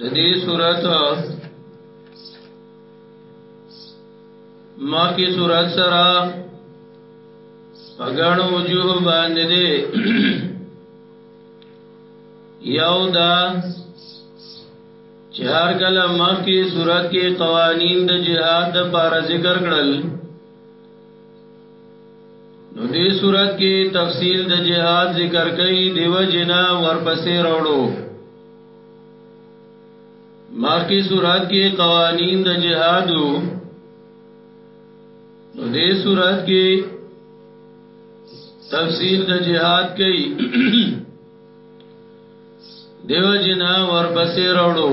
د دې صورت ماکی صورت سرا پگن وجوه باندې دې یو دا چې هر کله ماکی صورت کې قوانین د جهاد لپاره ذکر کړل نو دې صورت کې تفصیل د جهاد ذکر کوي دیو جنا ورپسې راوړو ماخی صورت کې قوانین د جهاد نو دې صورت کې تفصیل د جهاد کوي دیو جنا ورپسې راوړو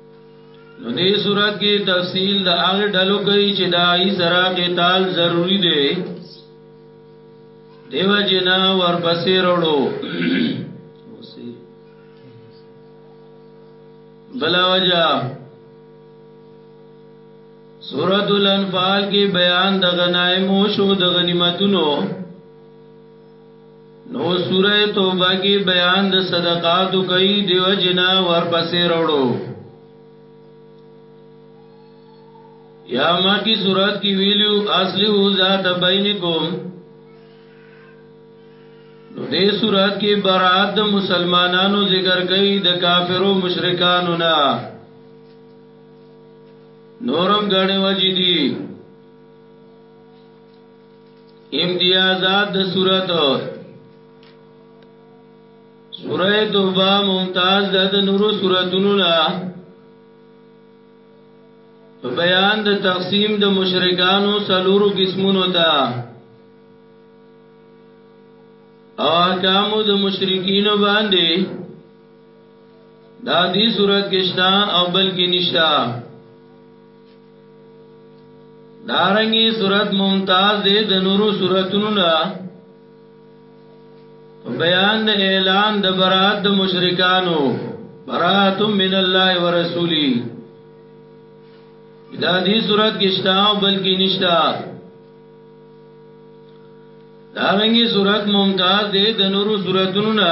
نو دې صورت کې تفصیل د هغه ډلو کوي چې دا ای سره قتال ضروری دی دیو جنا ورپسې وروړو بلا وجہ سورۃ الانفال کې بیان د غنایمو شو د غنیمتونو نو سوره توبه کې بیان د صدقات کوي دیو جنا ورپسې وروړو یا ما کی صورت کی ویلو اصله ذات بینکم نو دې صورت کې برات د مسلمانانو ذکر کوي د کافرو مشرکانو نه نورم غړې وجې دي امتیازات د صورت سوره توبه ممتاز ده د نورو سوراتونو نه په بیان د تقسیم د مشرکانو سلورو قسمونو ته او احکام د مشرکین باندې دا دې صورت کې شته او بلکې نشته دارنګي صورت ممتاز دې د نورو صورتونو نه بیان د اعلان د برات د مشرکانو برات من الله ورسولی دا دې صورت کې شتا او بلکې نشتا دارنګي صورت ممتاز دې د نورو صورتونو نه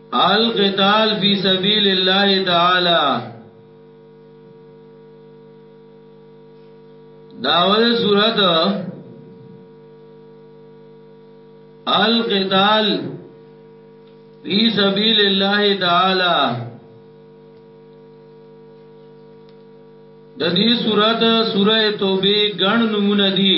القتال فی سبیل الله تعالی داول صورت القتال فی سبیل الله تعالی د دې سورته سوره توبه ګڼ نمونه دي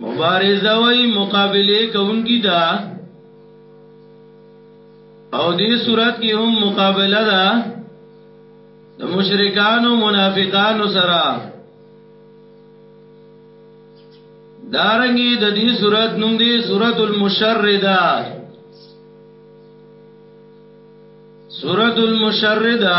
مبارزه وای مقابله کوونکی دا او دې صورت کې هم مقابله ده د مشرکانو منافقانو سره دارنګي د دې صورت نوم دی سورۃ المشرده سورۃ المشرده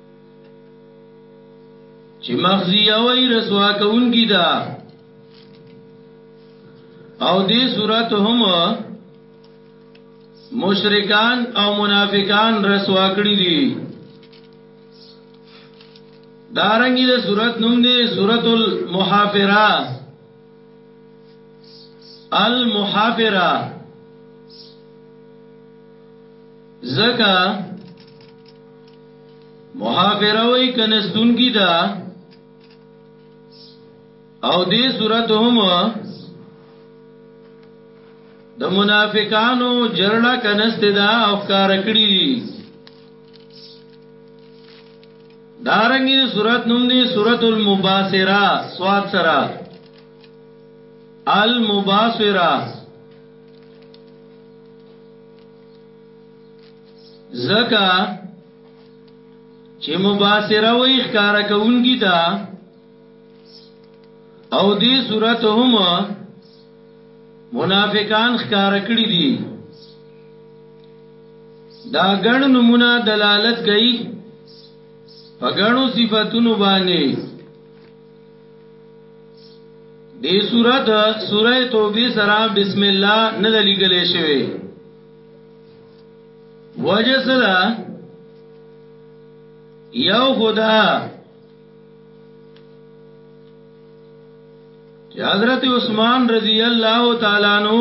چې مخزی او رسوا کوونکی دا او دې صورت هم مشرکان او منافقان رسوا کړی دي دارنګي د صورت نوم دی سورۃ المحافره المحافره زکه محافره وای کنستون کی دا او دې صورت هم د منافقانو جرړه کنست دا او کار کړی دارنګي صورت نوم دی صورت المباصره سواد سرا المباصره زکا چې مباسره وي ښکارا کوونکی دا او دې صورت هم منافقان ښکارا کړی دي دا ګڼ نمونه دلالت کوي په ګڼو صفاتونو باندې دې صورت سوره توبه سره بسم الله نه لګلې شوی وجه صدا یو خدا چې حضرت عثمان رضی الله تعالی عنہ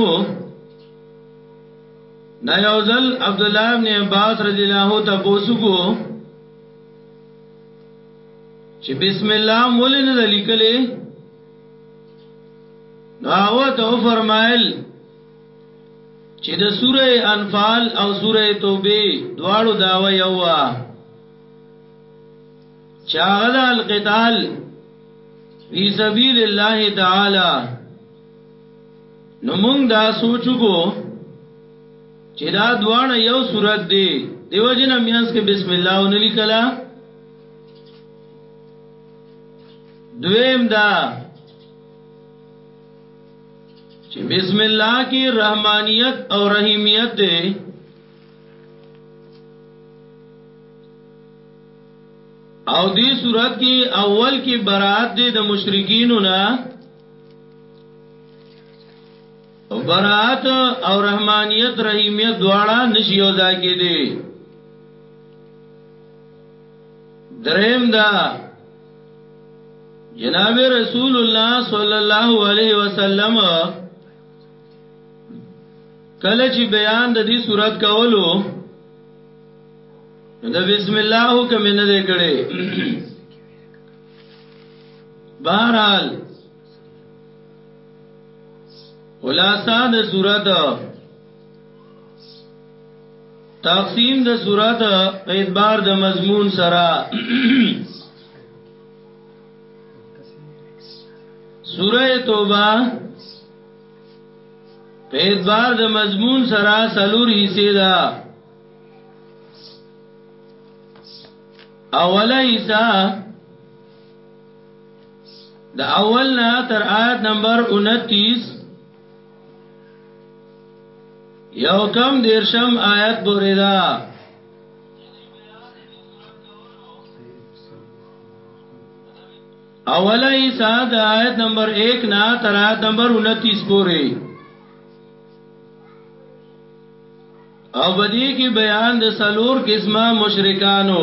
دا یو ځل عبد الله ابن عباس رضی الله ته پوسوګو چې بسم الله مولین د لیکلې نو هغه ته فرمایل چې د سوره انفال او سوره توبه دواړو داوا یو وا چاغدا القتال فی سبیل الله تعالی نو موږ دا سوچو کو چې دا دواړه یو صورت دی دیو جن میانس کې بسم الله ونلی کلا دویم دا چې بسم الله کې رحمانیت او رحیمیت ده او دې صورت کې اول کې برات دې د مشرکین نه او برات او رحمانیت رحیمیت دواړه نشي یو ځای کې دي دریم دا جناب رسول الله صلی الله علیه وسلم کله چې بیان د دې صورت کولو د بسم الله حکم نه دی کړی بہرحال خلاصہ د صورت تقسیم د صورت په اعتبار د مضمون سره سوره توبه په اعتبار د مضمون سره سلور حصے دا اوله حصہ د اول نه تر آیت نمبر 29 یو کم دیرشم آیت بوری دا اولا ایسا دا آیت نمبر ایک نا تر آیت نمبر انتیس بوری او بدی کی بیان د سلور قسمه مشرکانو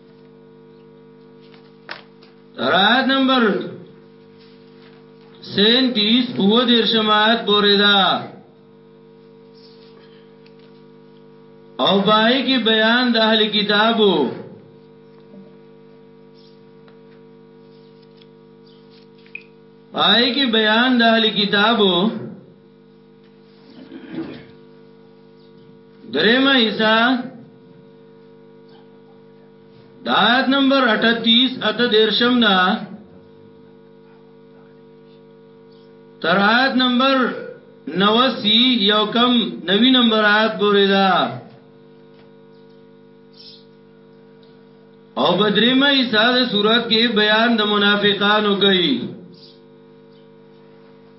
رات نمبر سینتیس او دیر شمایت پوری دا او بائی کی بیان دا اہل کتابو بائی کی بیان دا اہل کتابو درېمه حصہ د آیت نمبر 38 اته دیرشم نه تر آیت نمبر 89 یو کم 90 نمبر آیت پورې ده او بدریمه ایسا د صورت کې بیان د منافقانو کوي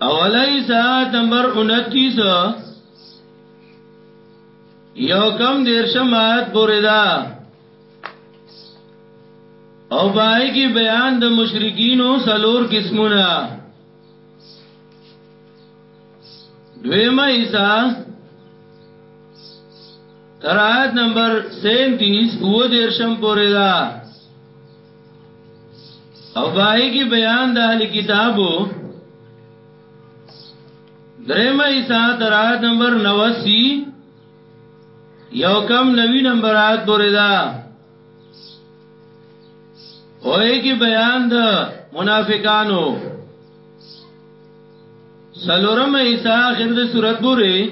اولی ساعت نمبر انتیس یو کم دیرشم آیت پوری دا او بائی کی بیان د مشرکینو سلور قسمونا دویمہ ایسا تر آیت نمبر سینتیس او دیرشم پوری دا او بائی کی بیان دا اہل کتابو درم ایسا تر آیت نمبر نوسی یو کم نوی نمبر آیت بوری دا اوئی کی بیان دا منافقانو سلورم ایسا آخر دا صورت بوری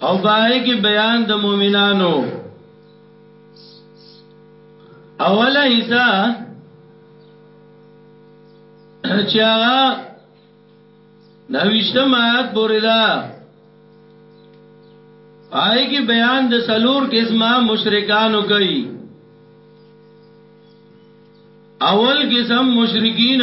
او بائی کی بیان دا مومنانو اوله ایسا چې هغه د وشتم آیات پورې ده آی کی بیان د سلور قسمه مشرکانو کوي اول قسم مشرکین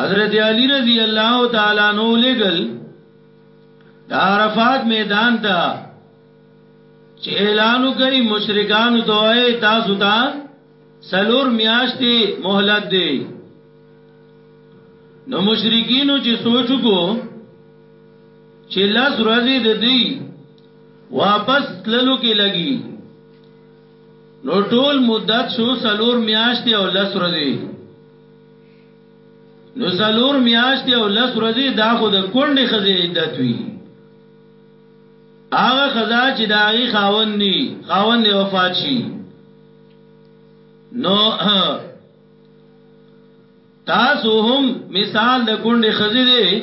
حضرت علی رضی الله تعالی عنہ لګل د عرفات میدان ته چې اعلان کوي مشرکان دوه تاسو ته سلور میاشتې مهلت دی نو مشرکینو چې سوچ کو چې لاس ورځې د دی واپس تللو کې لګي نو ټول مدت شو سلور میاشتې او لاس ورځې نو سلور میاشتې او لس ورځې دا خو د کونډې خزې عدت وی هغه خزا چې دا غي خاون ني خاون دی وفات شي نو تاسو هم مثال د کونډې خزې دی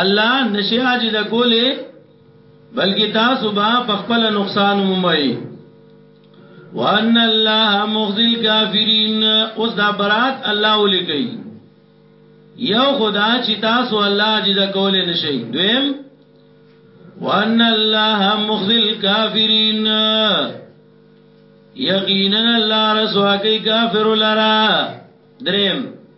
الله نشي عاجز کوله بلکې تاسو به په خپل نقصان ومومئ وان الله مخزي الكافرين اوس دا برات الله ولیکي یو خدا چې تاسو الله عاجز کوله نشي دویم وان الله مخزي الكافرين یقینا الله رسوا کوي کافر لرا دریم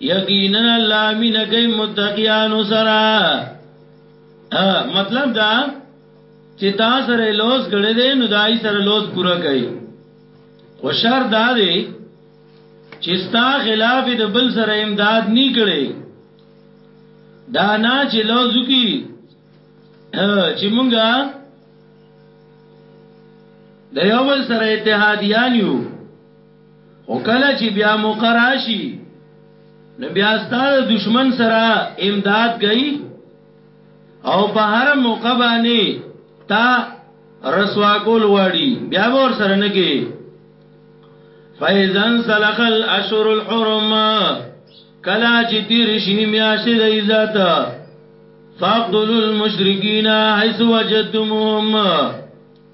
یقینا الله مين کوي متقیان سره مطلب دا چې تا سره لوز غړې دې نو دای سره لوز پورا کوي خو شر دا دی چې ستا خلاف د بل سره امداد نه کړي دا نه چې لوز کی چې مونږه د یو بل سره اتحادیان یو او کله چې بیا مقراشي نو بیا ستاره دشمن سره امداد کوي او په هر موقع باندې تا رسوا کول واړي بیا ور سره نه کې فایزن سلخ الاشهر الحرم کلا چې تیر شي میاشتې د عزت فاقتلوا المشرکین حيث وجدتموهم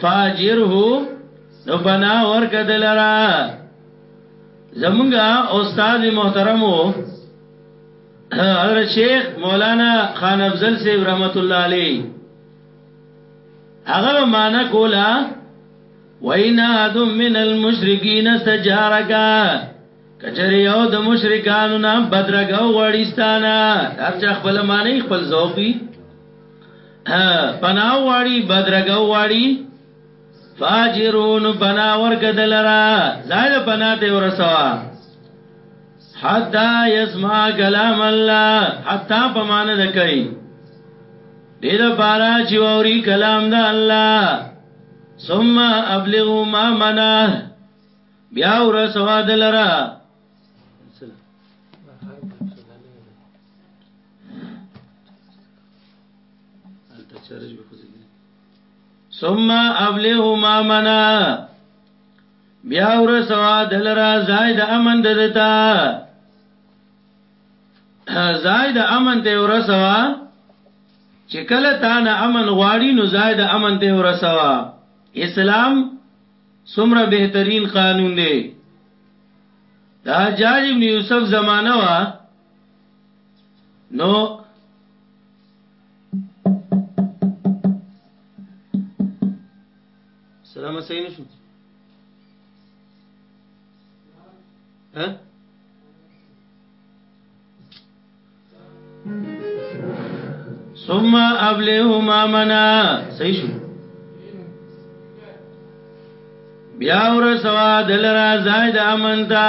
فاجره نو پنا ورک دلرا زمونږه استاد محترمو حضرت شیخ مولانا خان افضل سی رحمت الله علی هغه معنا کولا وینا ادم من المشرکین استجارک کچری او د مشرکانو نه بدرګو وړیستانه هر چا خپل معنی خپل ذوقي پناه واړي بدرګه واړي فاجرون پناه ورکدل را زائد پناه ته ورسوا حتا يسمع كلام الله حتا پمانه دکای دیر بارا چې ووري کلام د الله ثم ابلغ ما منا بیا ور سوا دلرا ثم ابلغ ما منا بیا ورسوا دلرا زائد امن ددتا زائد امن ته ورسوا چې کله تا نه امن غواړي نو زائد امن ته ورسوا اسلام سمره بهترین قانون دی دا جاج ابن یوسف زمانہ وا نو سلام صحیح نشو ها ثم ابلهما منا صحیح شو بیا ور سوا دلرا زائد امنتا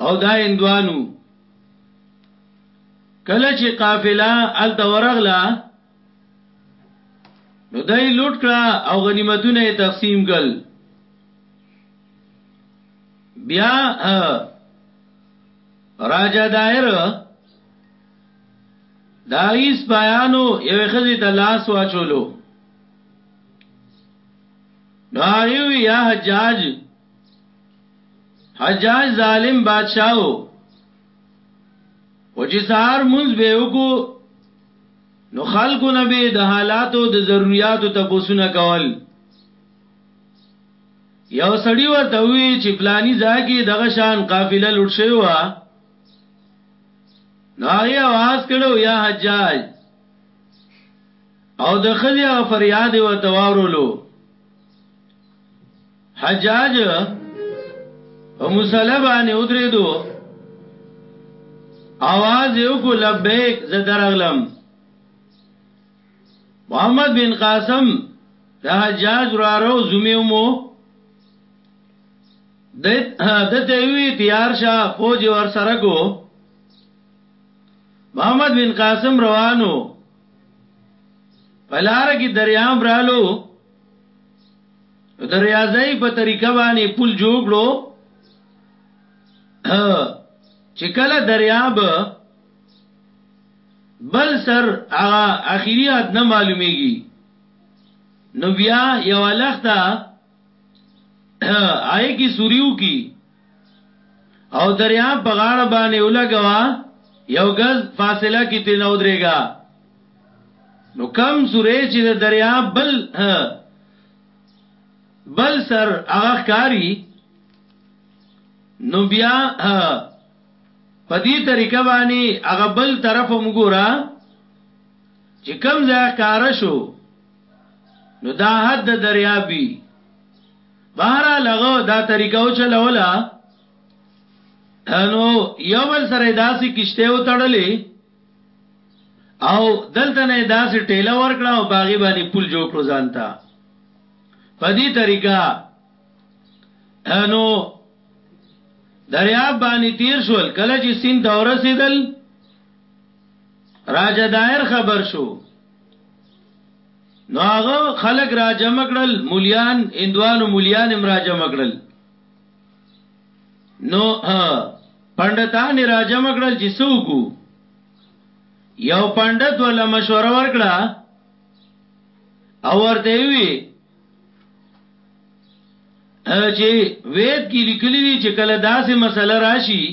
او دا اندوانو کله چې قافله ال دورغلا نو دای لوټ کړه او غنیمتونه تقسیم کړ بیا راجا دایر دا ایس بیانو یو خزی ته لاس واچولو نو ایو یا حجاج حجاج ظالم بادشاہ او چې سهار منځ به وکړو نو خلکو نه به د حالاتو د ضرورتو تپوسونه کول یو سړی ورته وی چې پلانی ځاګه دغه شان قافله لوټ شوی و نو هغه आवाज کړو یا حجاج او د خځه فریاد و تواورلو حجاج په مصلی باندې ودرېدو आवाज یو کو لبیک زه درغلم محمد بن قاسم د حجاج رارو زمیومو د دته وی تیار شاه فوج ور سره کو محمد بن قاسم روانو پلار کی دریام رالو نو د ریاضی په طریقه باندې پل جوړ کړو چې کله دریاب بل سر هغه اخیری حد نه معلومیږي نو بیا یو لخته آئے کی سوریو کی او دریا په غاړه باندې ولګوا یو غز فاصله کې تی نو درېګا نو کم سورې چې د دریا بل بل سر هغه کاری نو بیا په دې طریقه باندې هغه بل طرف وګورا چې کم ځای کار شو نو دا حد دریابي بهر لغو دا طریقه او چلولا نو یو بل سره داسې کشته او تړلې او دلته نه داسې ټیله ورکړه او باغی باندې پول جوړ کړو ځانتا په دې طریقه انو دریاب باندې تیر شول کله چې سین دوره سیدل راجا دایر خبر شو نو هغه خلق را جمع کړل مولیان اندوانو مولیان هم را جمع کړل نو پندتان را جمع کړل چې سوکو یو پندت ولا مشوره ورکړه او ورته وی چې وېد کې لیکلي دي چې کله داسې مسله راشي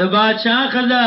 د بادشاہ خزا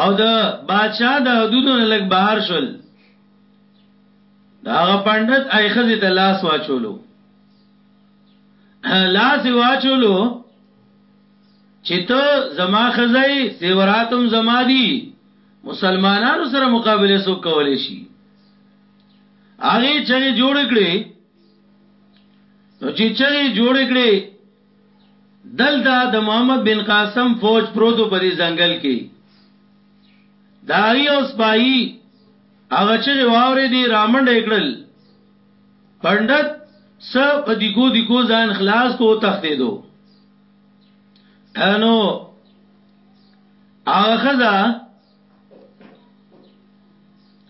او د بادشاہ د حدودو نه لګ بهر شول داغه پندت ایخزه ته لاس واچولو لاس واچولو چې ته زما خزای زیوراتم زما دی مسلمانانو سره مقابله سو کولې شي هغه چې جوړ کړي نو چې چې جوړ کړي دلته د محمد بن قاسم فوج پروتو په دې ځنګل کې دا یو سپایي هغه چې واورې دی رامنډ کړل پندت س په دیګو دیګو ځان خلاص کو تختې دو انو هغه خزا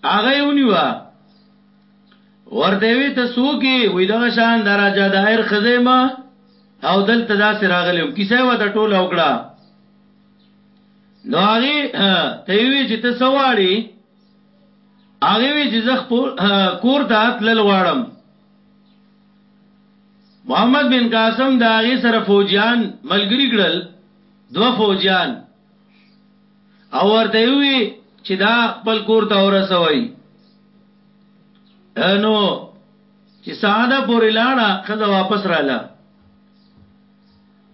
هغه ونیوا ورته وی ته سوکی وی دغه شان دراجه دایر خزیمه او دلته داسې راغلم کیسه و د ټوله وکړه نو هغه ته وی چې ته سواړي هغه وی چې زخ کور ته اتل غواړم محمد بن قاسم دا هغه سره فوجیان ملګری کړل دو فوجیان او ورته وی چې دا خپل کور ته ورسوي نو چې ساده پورې لاړه خزه واپس رااله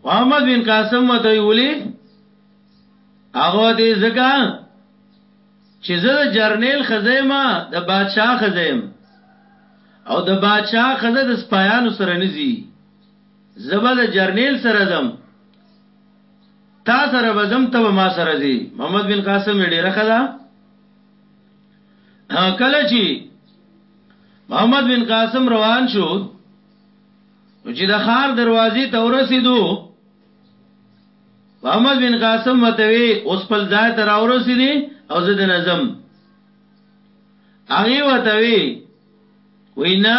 محمد بن قاسم وته ویلي هغه دې زګا چې زه د جرنیل خزیمه د بادشاه خزیم او د بادشاه خزه د سپایانو سره نزي زبا د جرنیل سره زم تا سره بزم ته ما سره زی محمد بن قاسم ډیره خدا کله چې محمد بن قاسم روان شو چې د خار دروازې ته ورسېدو محمد بن قاسم وتوي اوس په ځای ته راورسېدي او زه د نظم هغه وتوي وینا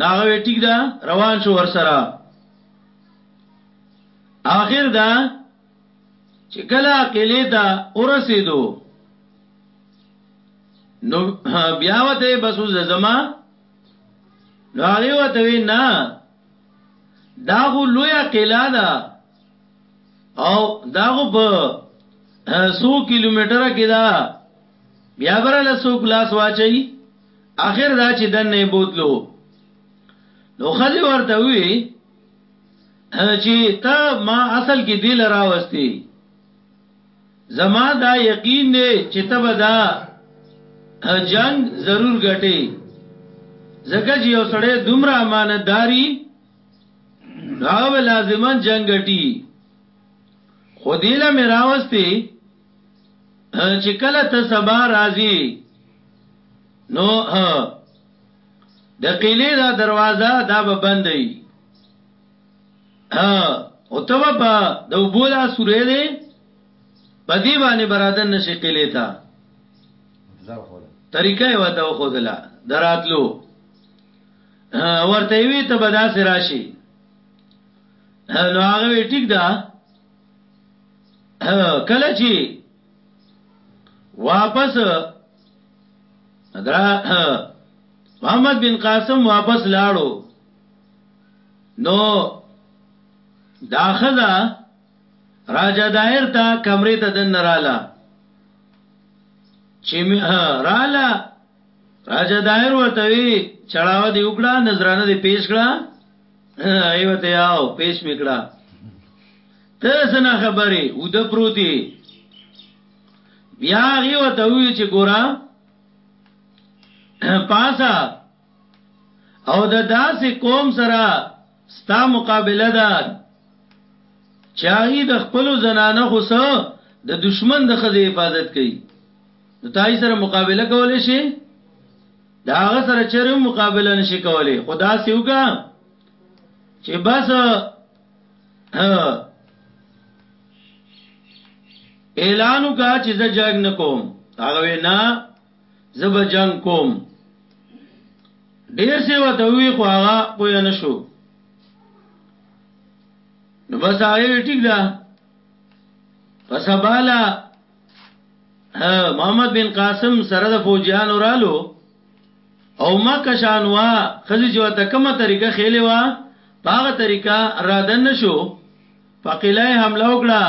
ناغه ټیک دا روان شو ور سره اخر دا چې کله قلعه ته ورسېدو نو بیا وته بس زما نو هغه وته نه دا خو لوی قلعه ده او دا خو په 100 کیلومتره کې دا بیا براله سو کلاس واچي اخر دا چې دنه بوتلو نو خځه ورته وی چې تا ما اصل کې دل راوستي زما دا یقین دی چې تبه دا جنگ ضرور ګټي زکه چې یو سړی دومره امانتداري نو به لازمان جنگ ګټي خو دې له مراوستي چې کله ته سبا راځي نو د قلې دا دروازه دا به بندې ها او ته په د وبولا سورې دې په دې باندې برادن نشي قلې تا طریقې وته خو دلا دراتلو ورته وی ته به داسې راشي نو هغه وی ټیک ده کله چې واپس دا محمد بن قاسم واپس لاړو نو دا خزا راجا دایر تا کمرې ته دن رااله چې رااله راجا دایر ورته وی چړاوه دی وکړه نظرانه دی پیش کړه ایو ته یاو پیش میکړه ته سنا خبره او د پروتي بیا ایو ته وی چې ګورا پاسا او د داسې قوم سره ستا مقابله ده چاہی د خپل زنانه خو سره د دشمن د خزه حفاظت کوي نو تای سره مقابله کولې شي دا هغه سره چیرې مقابله نشي کولې خدا سیوګه چې بس اعلان وکا چې زه جنگ نکوم هغه نه زه به جنگ کوم ډیر څه وته وی خو هغه پوه نه شو نو بس هغه ټیک ده پس بالا محمد بن قاسم سره د فوجیان ورالو او ما کشان وا خزي جو ته کومه طریقه خېلې وا پاغه طریقه را دن شو فقلای حمله وکړه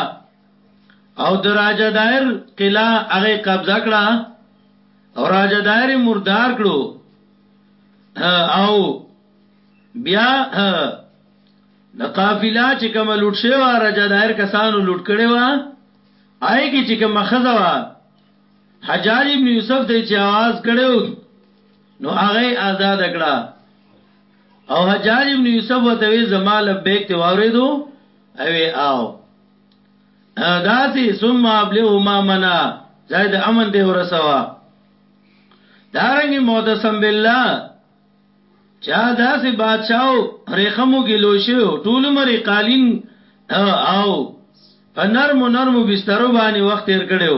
او د راجا دایر قلا هغه قبضه کړه او راجا دایر مردار کړو او بیا د قافله چې کوم لوټ شوی راجا دایر کسانو لوټ کړي وا هغه کې چې کوم خزه وا حجاج ابن یوسف ته چې आवाज کړو نو هغه آزاد کړه او حجاج ابن یوسف وته زما لبیک ته واوریدو اوی آو داسی ثم ابلغ ما منا زید امن دی ورسوا دارنګ معتصم بالله چا داسې بادشاو ریخمو کې لوی شوی ټول عمر قالین او په نرمو نرمو بسترو باندې وخت تیر کړو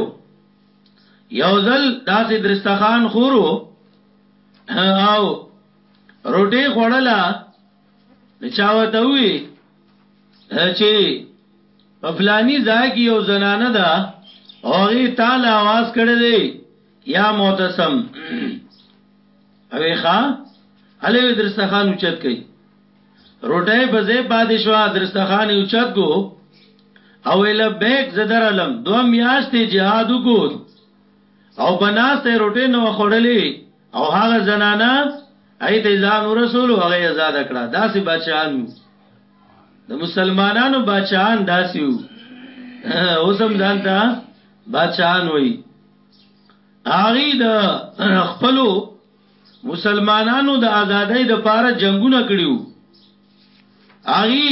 یو ځل داسې درستخان خورو او روټي خوړلا چاوته وی چې په فلانی ځای کې یو زنانه ده هغه تعالی आवाज کړی دی یا معتصم اوی ښا هله وی درستخان اوچت کئ روټه په ځای پاتې شو درستخان اوچت کو او لبیک زدر علم دو میاشتې جهاد کو او بناسته روټه نو خړلې او هغه زنانا ایت ځان رسول هغه آزاد کړه داسې بچان د مسلمانانو بچان داسې وو اوسم ځانته بچان وای هغه د خپل مسلمانانو د ازادۍ د پاره جنگونه کړیو هغه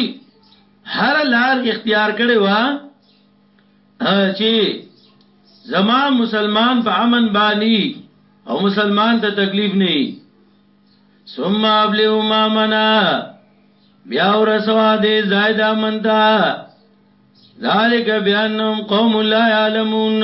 هر لار اختیار کړي وا چې زما مسلمان په امن باندې او مسلمان ته تکلیف نه ثم ابلغ ما منا بیا ورسوا دې زائد امن تا ذالک بیانهم قوم لا يعلمون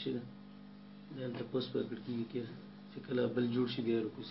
شي دا دلته پوس په کړ کې کې چې کله بل جوړ شي بیا ورکوس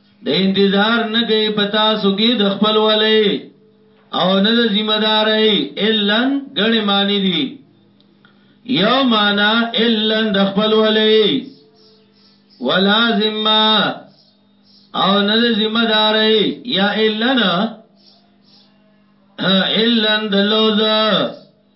د انتظار نه کوي په تاسو کې د خپل ولې او نه د ذمہ داري الن غني معنی دي یو معنا الن د خپل ولې ولا ذمہ او نه د ذمہ داري یا الن الن د لوزه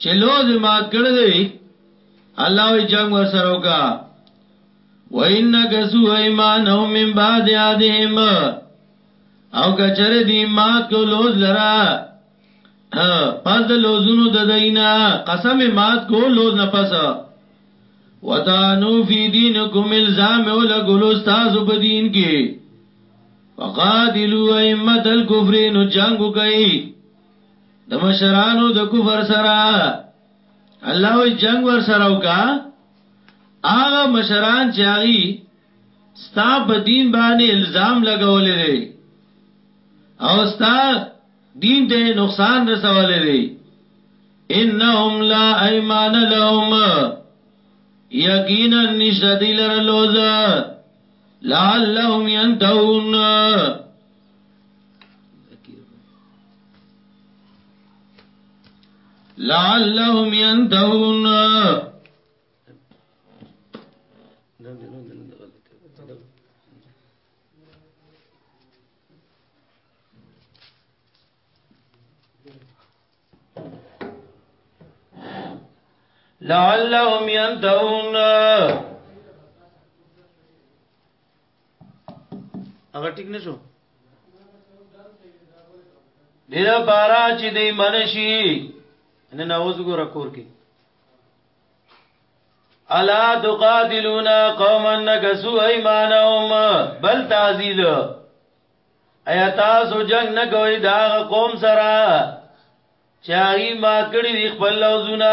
چې لوز مات کړی دی الله وی جنگ ور سره وکا وان کسو ایمانهم من بعد یادهم او کچره دی مات کو لوز لرا پس د لوزونو د دینا قسم مات کو لوز نه پس وتانو فی دینکم الزام ولا ګل استاد په دین کې وقاتلوا ائمه الكفر نو جنگ کوي د مشرانو د کفر سره الله وی جنگ ور سره وکا هغه مشران چې هغه ستا په دین باندې الزام لګولې دي او ستا دین ته نقصان رسولې دي انهم لا ایمان لهم یقینا نشدیلر لوزه لعلهم ينتهون لعلهم ينتهون لعلهم ينتهون هغه ټیک نشو دې دا بارا چې دې منشي نه نوز ګور کور کې الا تقاتلون قوما نكسوا ايمانهم بل تعذيل ایا تاسو جنگ نه کوي دا قوم سره چاغي ما کړی دی خپل لوزونه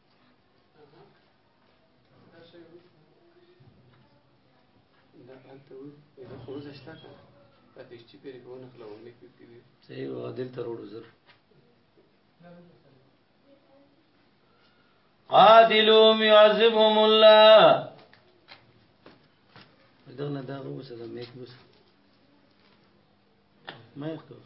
صحیح عادل تروړو زر قاتلهم يعذبهم الله دغه دا غو سره مې کوس ما یې کوس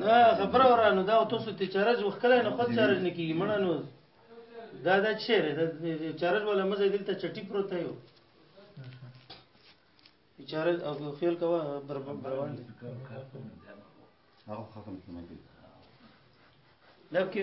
نه خبره ورانه دا تاسو ته چارج وکړای نه خود چارج نه کیږي مړه نو دا دا چه ده دا چارج ولا مزه دلته چټي پروت یو چارج او خیال کوا بر بروان دي هغه ختم کیمه دي لکه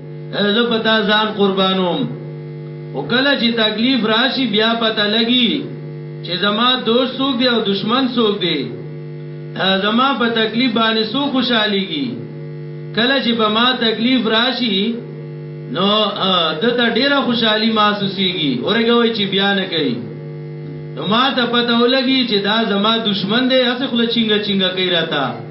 زه پتا ځان قربانوم او کله چې تکلیف راشي بیا پتا لګي چې زما دوست څوک دی او دشمن څوک دی زما په تکلیف باندې سو خوشاليږي کله چې په ما تکلیف راشي نو دته ډیره خوشحالي محسوسيږي اورګوي چې بیا نه کوي نو ما ته پته ولګي چې دا زما دشمن دی هڅه خل چنګ چنګ کوي راته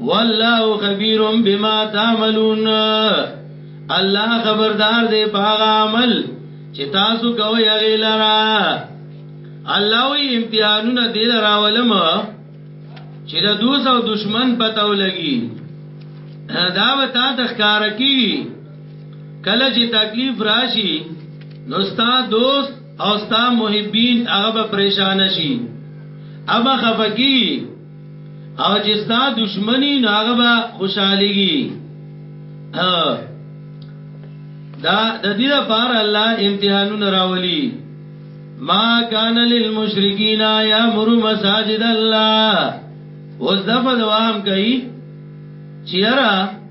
والله خبير بما تعملون الله خبردار دی په عمل چې تاسو کوی هغه لرا الله وی امتحانونه دی لرا ولم چې د دوست او دشمن پته ولګي دا وتا د ښکار کی کله چې تکلیف راشي نو ستا دوست او ستا محبین هغه پریشان شي ابا خفقی او چې ستا دشمنی نو هغه به خوشاليږي دا د دې لپاره الله امتحانونه راولي ما کان للمشرکین یامر مساجد الله اوس دفع دوام کوي چیرې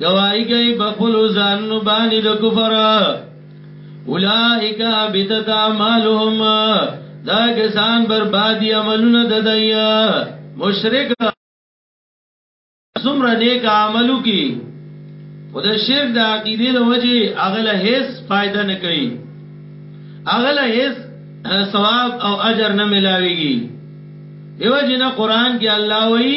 گواہی کوي په خپل ځانونو باندې د کفر اولائک بتت اعمالهم دا کسان بربادي عملونه د دیا مشرک سمره نیک عملو کی او د شرک د عقیده د وجه اغله هیڅ فائدہ نه کوي اغله هیڅ ثواب او اجر نه ملاويږي دیو جن قران کې الله وایي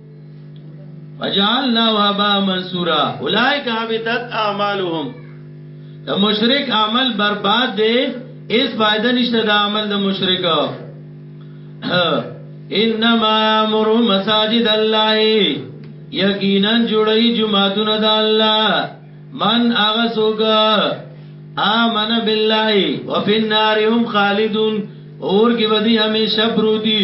وجعلنا وابا منصورا اولئک حبطت اعمالهم د مشرک عمل برباد دی اس فائدہ نشته د عمل د مشرک انما امر مساجد الله یقینا جوړی جمعتون د الله من اغه سوګه آمن بالله وفي النار هم خالدون اور کی ودی همیشه پروتی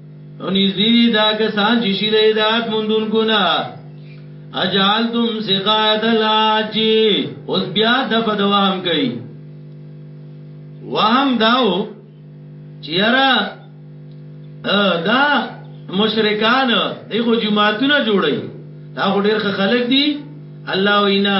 او نږدې دي دا کسان چې شي د هدایت مندونکو نه اجالتم سقایت الحاج اوس بیا د په دوام کوي وهم داو چې یاره دا مشرکان دغه جماعتونه جوړي دا ډېر خلک دي الله وینا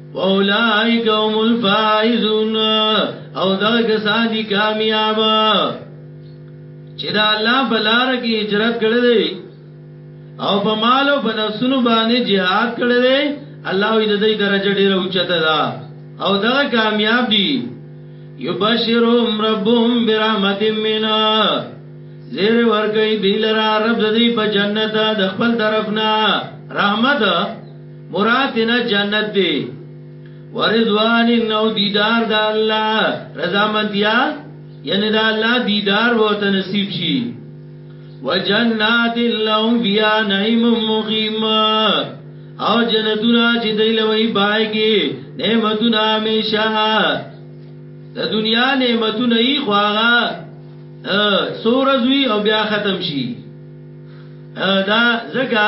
واولائک هم الفائزون او دا کسان دي کامیاب چې دا الله بلار کې هجرت کړی دی او په مال او په نفسونو باندې jihad کړی دی الله یې د دې درجه ډیره اوچته ده او دا کامیاب دي یبشرهم ربهم برحمت منا زیر ورکی دیلرا رب دی په جنت د خپل طرفنا رحمت مراد نه جنت دی ورزوان نو دیدار د الله رضا مندیا یعنی د الله دیدار وو ته نصیب شي وجنات لهم بیا نعیم مقیم او جنتنا چې دی لوی بای کې نعمتنا همیشه د دنیا نعمتونه یې خواغه سورزوی او بیا ختم شي دا زکه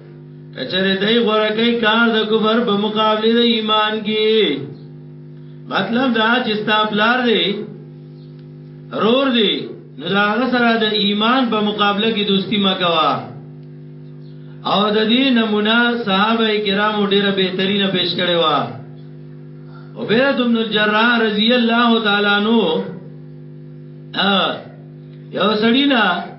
کچره دای غره کوي کار د کفر په مقابله د ایمان کې مطلب دا چې ستاپلار دی رور دی نو دا هغه سره د ایمان په مقابله کې دوستی مکوا او د دې نمونه صحابه کرامو ډیره بهترینه پیش کړې و او بیرت ابن الجراح رضی الله تعالی عنہ یو سړی نه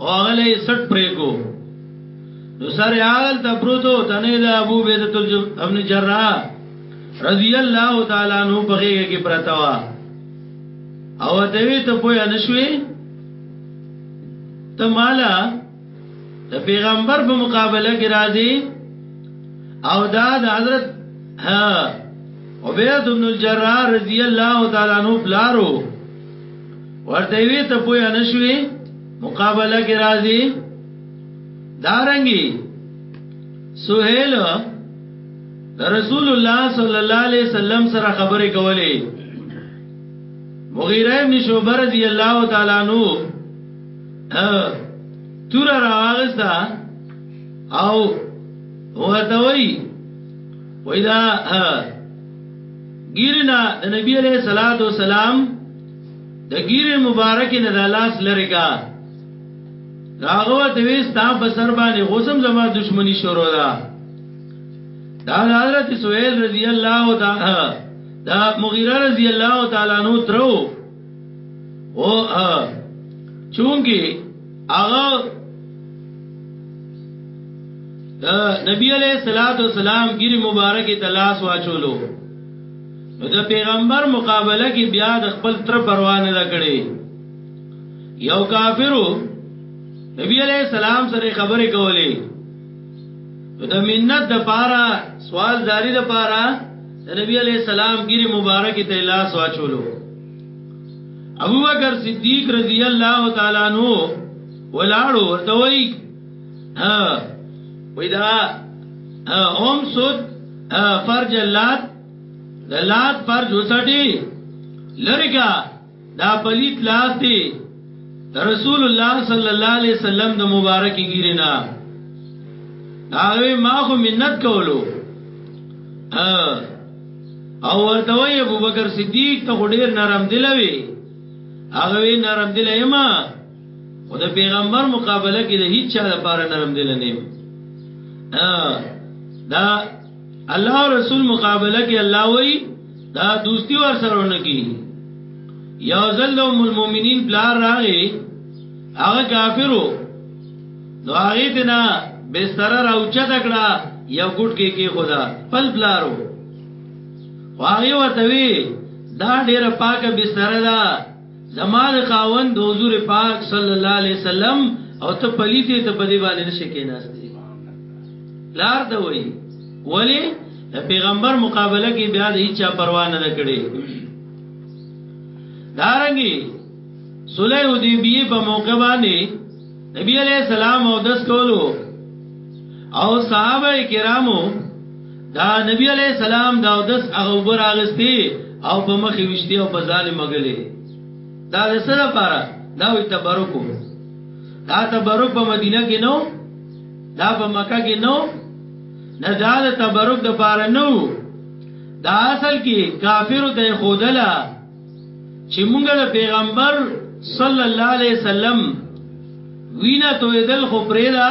او هغه سټ پرې کو نو سره حال ته پروتو تنه د ابو بیدت ابن جراح رضی الله تعالی عنہ په هغه کې پرتا وا او ته وی ته پوی انشوي ته مالا د پیغمبر په مقابله کې راځي او دا د حضرت ها عبید بن الجراح رضی الله تعالی عنہ بلارو ورته وی ته پوی نشوی مقابله کې راځي دارنګي سہیل رسول الله صلی الله علیه وسلم سره خبرې کولې مغیره ابن شعبہ رضی الله تعالی عنہ تور راغستا او هو ته وی وای دا ګیره نه د نبی علیہ الصلوۃ والسلام د ګیره مبارک نه د لاس لری کا راغو ته وستا په سر باندې غوسم زما دشمنی شروع ده دا حضرت سہیل رضی الله تعالی دا مغیره رضی الله تعالی نو ترو او چونګي هغه نبی علیہ الصلوۃ والسلام ګری مبارک ته لاس واچولو نو د پیغمبر مقابله کې بیا د خپل تر پروا نه کړي یو کافرو نبی علیہ السلام سره خبرې کولې د منت د پاره سوال داری د پاره د نبی علی السلام ګیره مبارک ته لاس واچولو ابو بکر صدیق رضی الله تعالی عنہ ولاړو ورته وای ها وای دا اوم سود فرج لات د لات فرج وسټي لریکا دا پلیت لاس دی رسول الله صلی الله علیه وسلم د مبارکی ګیره نه هغه ما خو منت کولو او ورته وی ابو بکر صدیق ته ډیر نرم دلوي هغه نرم دل ایما او د پیغمبر مقابله کې د هیڅ چا لپاره نرم دل نه دا الله او رسول مقابله کې الله وای دا دوستی ور سره نه کی یو ځل ام المؤمنین بلار راغی هغه کافرو نو هغه دنا بستر راوچا دکړه یو ګټ کې کې خدا پل بلارو واغه وتوی دا ډیره پاکه بستر ده زما د خاوند حضور پاک صلی الله علیه وسلم او ته پلیته ته په دې باندې نشې کېناستې لار ته وای ولی د پیغمبر مقابله کې بیا د هیڅ پروا نه کړې دارنګي صلح حدیبیه په موقع باندې نبی علیہ السلام او دس کولو او صحابه کرامو دا نبی علی السلام دا دس هغه وبر اغستی او په مخ وشتي او په ځان مګلې دا د سره لپاره دا وي تبرک دا تبرک په مدینه کې نو دا په مکه کې نو نه دا د تبرک د لپاره نو دا اصل کې کافر ته خودلا چې مونږ د پیغمبر صلی الله علیه وسلم وینا تویدل خو پرې ده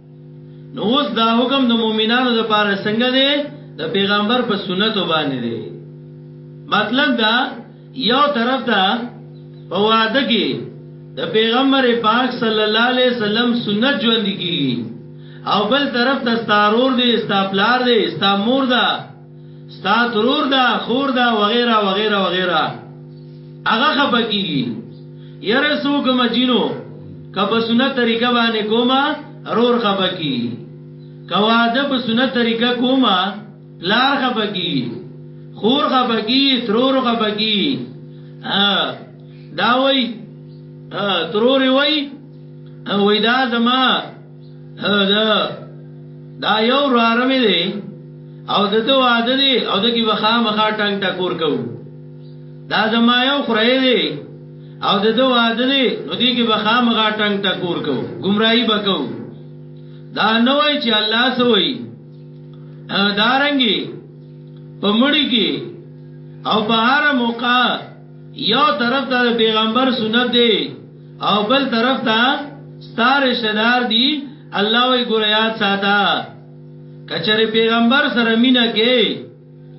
نو اوس دا حکم د مؤمنانو لپاره څنګه دی د پیغمبر په سنت باندې دی مطلب دا یو طرف ته په وعده کې د پیغمبر پاک صلی الله علیه وسلم سنت ژوند کیږي او بل طرف ته ستارور دی استاپلار دی استامور ده ستا ترور دا خور دا وغیرہ وغیرہ وغیرہ هغه خپکیږي یره سو کوم جینو کب سنت طریقه باندې کوما رور خپکی کوا د په سنت طریقه کوما لار خپکی خور خپکی ترور خپکی دا وای ترور وای وای دا زما دا دا یو رارم دی او د دوه واده دی او د کی وخا مخا ټنګ ټکور کو دا زما یو خره دی او د دوه واده دی نو دی کی وخا مخا ټنګ ټکور کو گمراهی بکو دا نه وای چې الله سوئی دارنګي په مړی کې او په هر موقع یو طرف ته پیغمبر سنت دی او بل طرف ته ستار شدار دی الله وی ګور یاد ساته کچره پیغمبر سره مینا کې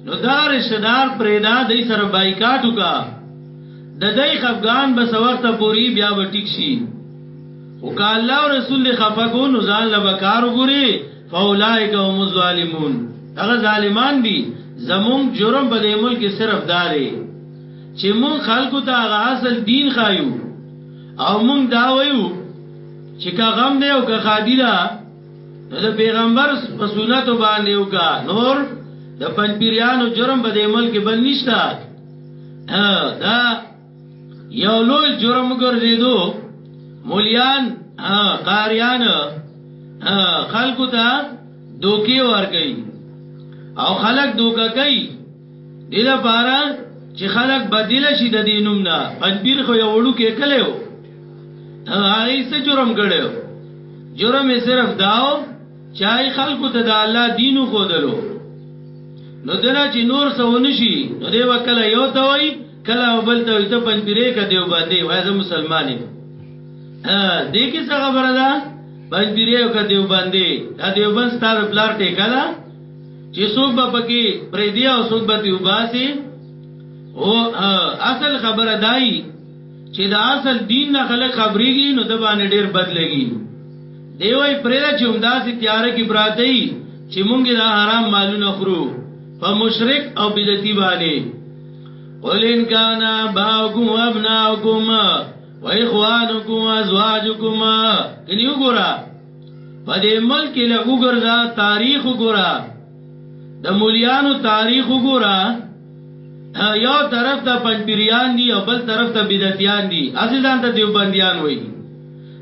نو دا رشدار پرېدا دای سره بایکاټ وکا د دای خفغان به سوخت پوری بیا وټیک شي او که الله رسول خفقو نو ځان لبکار وګوري فاولائک هم الظالمون هغه ظالمان دي زمون جرم په دې ملک صرف داري چې مونږ خلکو ته هغه اصل دین خایو او مونږ دا وایو چې کا غم دی او کا خادی دا نو د پیغمبر په سنت باندې او کا نور د پنځپیرانو جرم په دې ملک بل نشتا دا یو لوی جرم ګرځیدو مولیان قاریان خلکو ته دوکي ورګي او خلک دوکه کوي دې لپاره چې خلک بدل شي د دې نوم نه پنځیر خو یو وړو کې کلیو هغه څه جرم کړو جرم یې صرف داو چای خلکو ته د الله دین خو درو نو دنا چې نور څه ونشي نو دی وکړه یو ته وای کله بل ته ته پنځیرې کا دیو باندې وای زه مسلمان یم ها دې کې څه خبره ده پنځیرې کا دیو باندې دا دیو باندې ستاره بلار ټیکا ده چې څوک به پکې پرې دی او څوک به دی وباسي او اصل خبره دای چې دا اصل دین نه خلک خبرېږي نو د باندې ډېر بد لګي دی وای پرې دا چې همدا سي تیار کې براته ای چې مونږ دا حرام مالونه خورو په مشرک او بدعتي باندې قل ان کان باغم وابناکم واخوانکم وازواجکم کني وګورئ په دې ملک له وګرځا تاریخ وګورا د مولیانو تاریخ وګورا یو طرف ته پنځپیریان دي او بل طرف ته بدعتیان دي عزیزان ته دیوبندیان وایي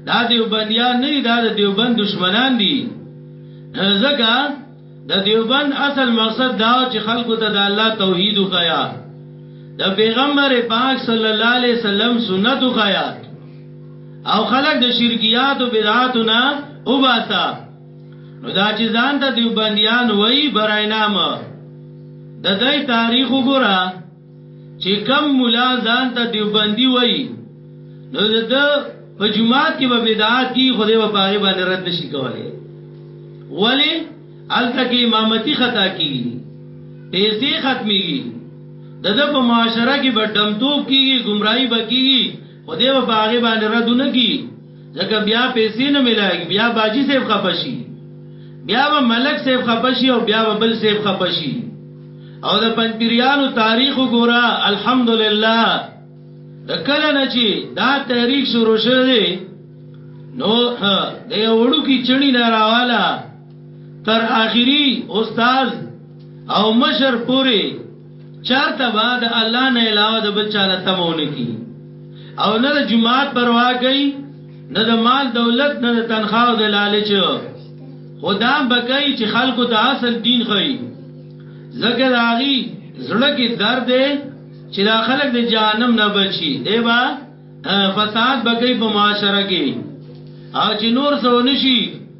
دا دیوبندیان نه دي دا د دیوبند دشمنان دي ځکه د دیوبند اصل مقصد دا چې خلکو ته د الله توحید وکایا د پیغمبر پاک صلی الله علیه وسلم سنت وکایا او خلک د شرکیات او بدعات نه وباسا نو دا چې ځان ته دیوبندیان وای برای نام د دې تاریخ وګوره چې کم مولا ځان ته دیوبندي وایي نو د په جمعات کې به بدعات کی خدای په پاره باندې رد نشي کولای ولی الته کې امامتي خطا کیږي پیسې ختميږي د د په معاشره کې به دمتوب کیږي گمراهي بکیږي خدای په پاره باندې رد نه کیږي ځکه بیا پیسې نه ملایږي بیا باجی صاحب خپشي بیا به ملک صاحب خپشي او بیا به بل صاحب خپشي او د پنځپیرانو تاریخ وګوره الحمدلله د کله نه چې دا تحریک شروع شوه دی نو د یو وړو کی چړنی نه راواله تر اخیری استاد او مشر پوری چرته با د الله نه علاوه د بل چا نه تمونه کی او نه د جماعت پروا کوي نه د مال دولت نه د تنخوا او د لالچ خدا بکای چې خلکو ته اصل دین خي زګر اغي زړه کې درد دی چې دا خلک د جهنم نه بچي دی با فساد بکای په معاشره کې او چې نور څه ونشي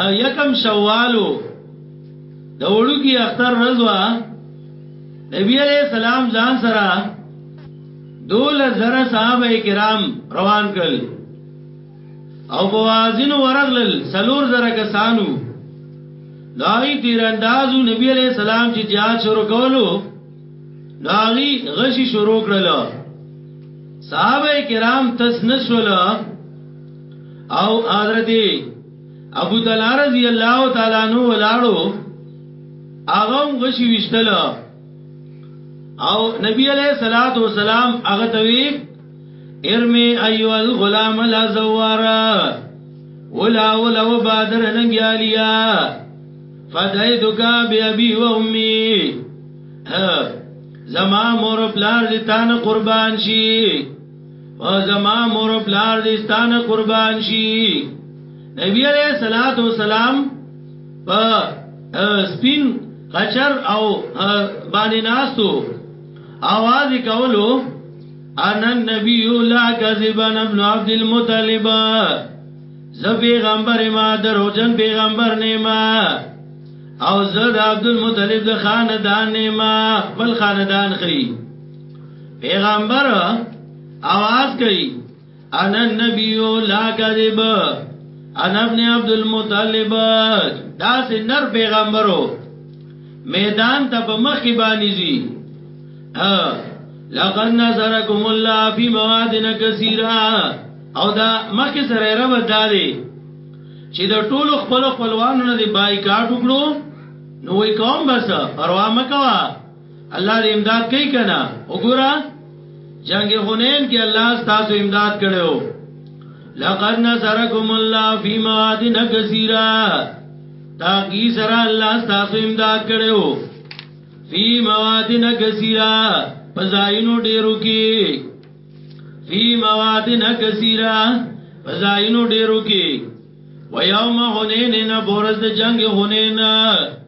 او یکم شوالو د وړو کې اختر رضوا نبی علیہ السلام ځان سره دول زره صحابه کرام روان کړل او په وازینو ورغلل سلور زره کسانو داغی تیراندازو نبی علیہ السلام چې جهاد شروع کولو داغی غشی شروع کړل صحابه کرام تسنسول او حضرت ابو طلحه رضی الله تعالی عنہ ولاړو هغه غشي وشتل او نبی علیہ الصلات والسلام هغه توی ارمی ایو الغلام لا زوارا ولا ولا وبادر ننګیالیا فدایتک بی ابي و امي زما مور پلار دې تان قربان شي زما مور پلار دې ستانه قربان شي نبی عليه الصلاه والسلام په سپین قچر او باندې ناستو आवाज کولو ان النبي لا كذب ابن عبد المطلب ز پیغمبر ما دروژن پیغمبر نیما او زه د عبد المطلب د خاندان نیما بل خاندان خي پیغمبر आवाज کوي انا النبي لا کذب انا ابن عبد المطلب دا سه نر پیغمبرو میدان ته په مخ کې باندې زی لقد نظركم الله في موادن كثيره او دا مخکې سره رب دالي چې د ټولو خپل خپلوانو نه دی بایکاټ وکړو نو وی کوم بس پروا مکوا الله دې امداد کوي کنه وګوره جنگ حنین کې الله ستاسو امداد کړو لقد نصرکم الله فی مواطن کثیرا تاکی سره الله ستاسو امداد کړو فی مواطن کثیرا پزاینو ډیرو کې فی مواطن کثیرا پزاینو ډیرو کې و یوم حنین نه بورز د جنگ حنین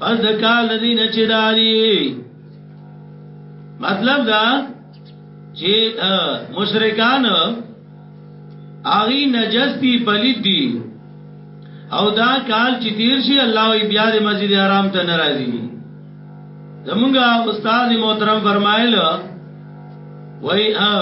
پس د کال دی نه چې داری مطلب دا چې مشرکان اغي نجس دي پلید دي او دا کال چې تیر شي الله وی بیا د مسجد حرام ته ناراضي زمونږه استاد محترم فرمایل وای ا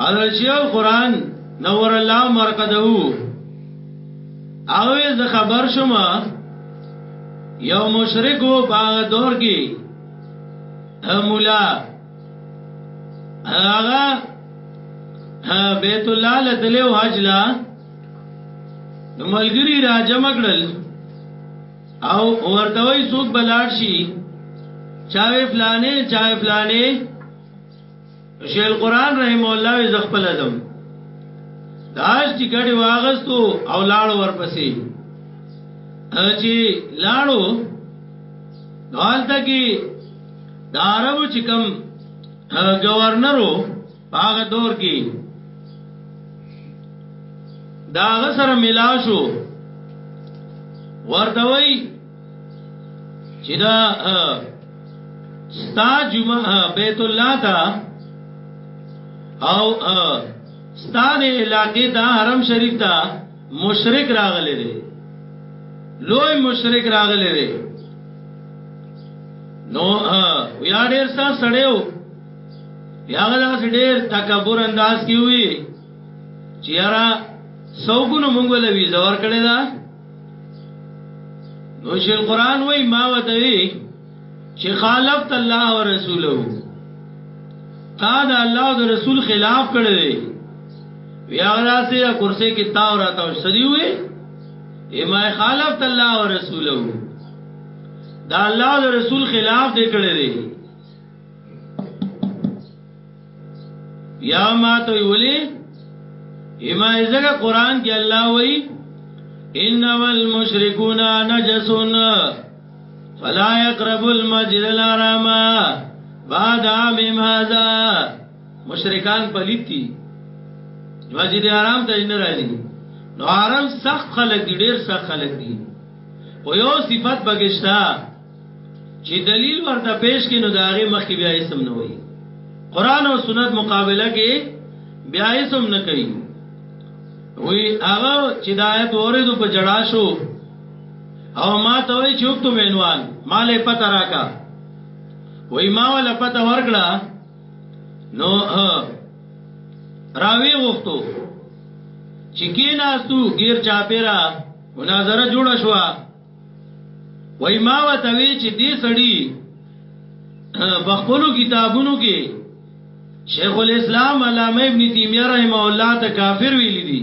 حضرت شیخ القرآن نور الله مرقدو او ز خبر شوم یو مشرک و باغ دور کی مولا هغه بیت الله لتلو حج لا ملګری را جمع کړل او ورته وي څوک بلار شي چاوي فلانه چاوي فلانه شیخ القران رحم الله ز خپل ازم داش چې ګډي واغستو او لاړو ورپسې چې لاړو دالته کې دارو چې کم گورنرو هغه دور کې دا غسر ملا شو ورته وای چې دا ستا جمعه بیت الله تا او ستا د علاقې دا حرم شریف تا مشرک راغلی دی لوی مشرک راغلی دی نو یا ډیر سا سړیو بیا غدا ډېر تکبر انداز کې وي چې یارا سوګونو مونږ له وی زور کړی دا نو چې قران وای ما وته وی چې خالفت الله او رسوله تا دا الله او رسول خلاف کړی بیا غدا سي کرسي کې تا او راته سړي وي اما خالفت الله او رسوله دا الله او رسول خلاف دې کړی یا ما ته ویلې اما ازګه قران کې الله وایي انما المشركون نجس فلا يقرب المسجد الحرام بعد عام هذا مشرکان پلیتی مسجد حرام ته نه راځي نو حرام سخت خلک دي ډیر سخت خلک دي او یو صفت بګشتا چې دلیل ورته پیش کینو دا غي مخ کې بیا اسم نه وایي قران او سنت مقابله کې بیا اسم نه کوي وی هغه چې دا آیت اوریدو په جړا شو او ما ته وی چوک تو مینوان مالې پته راکا وی ما ول پته ورګړه نو راوی وختو چې کیناستو غیر چاپیرا مناظره جوړه شوه وای ما وتوی چې دې سړی په خپل کتابونو کې شیخ الاسلام علامه ابن تیمیه رحمه الله ته کافر ویل دي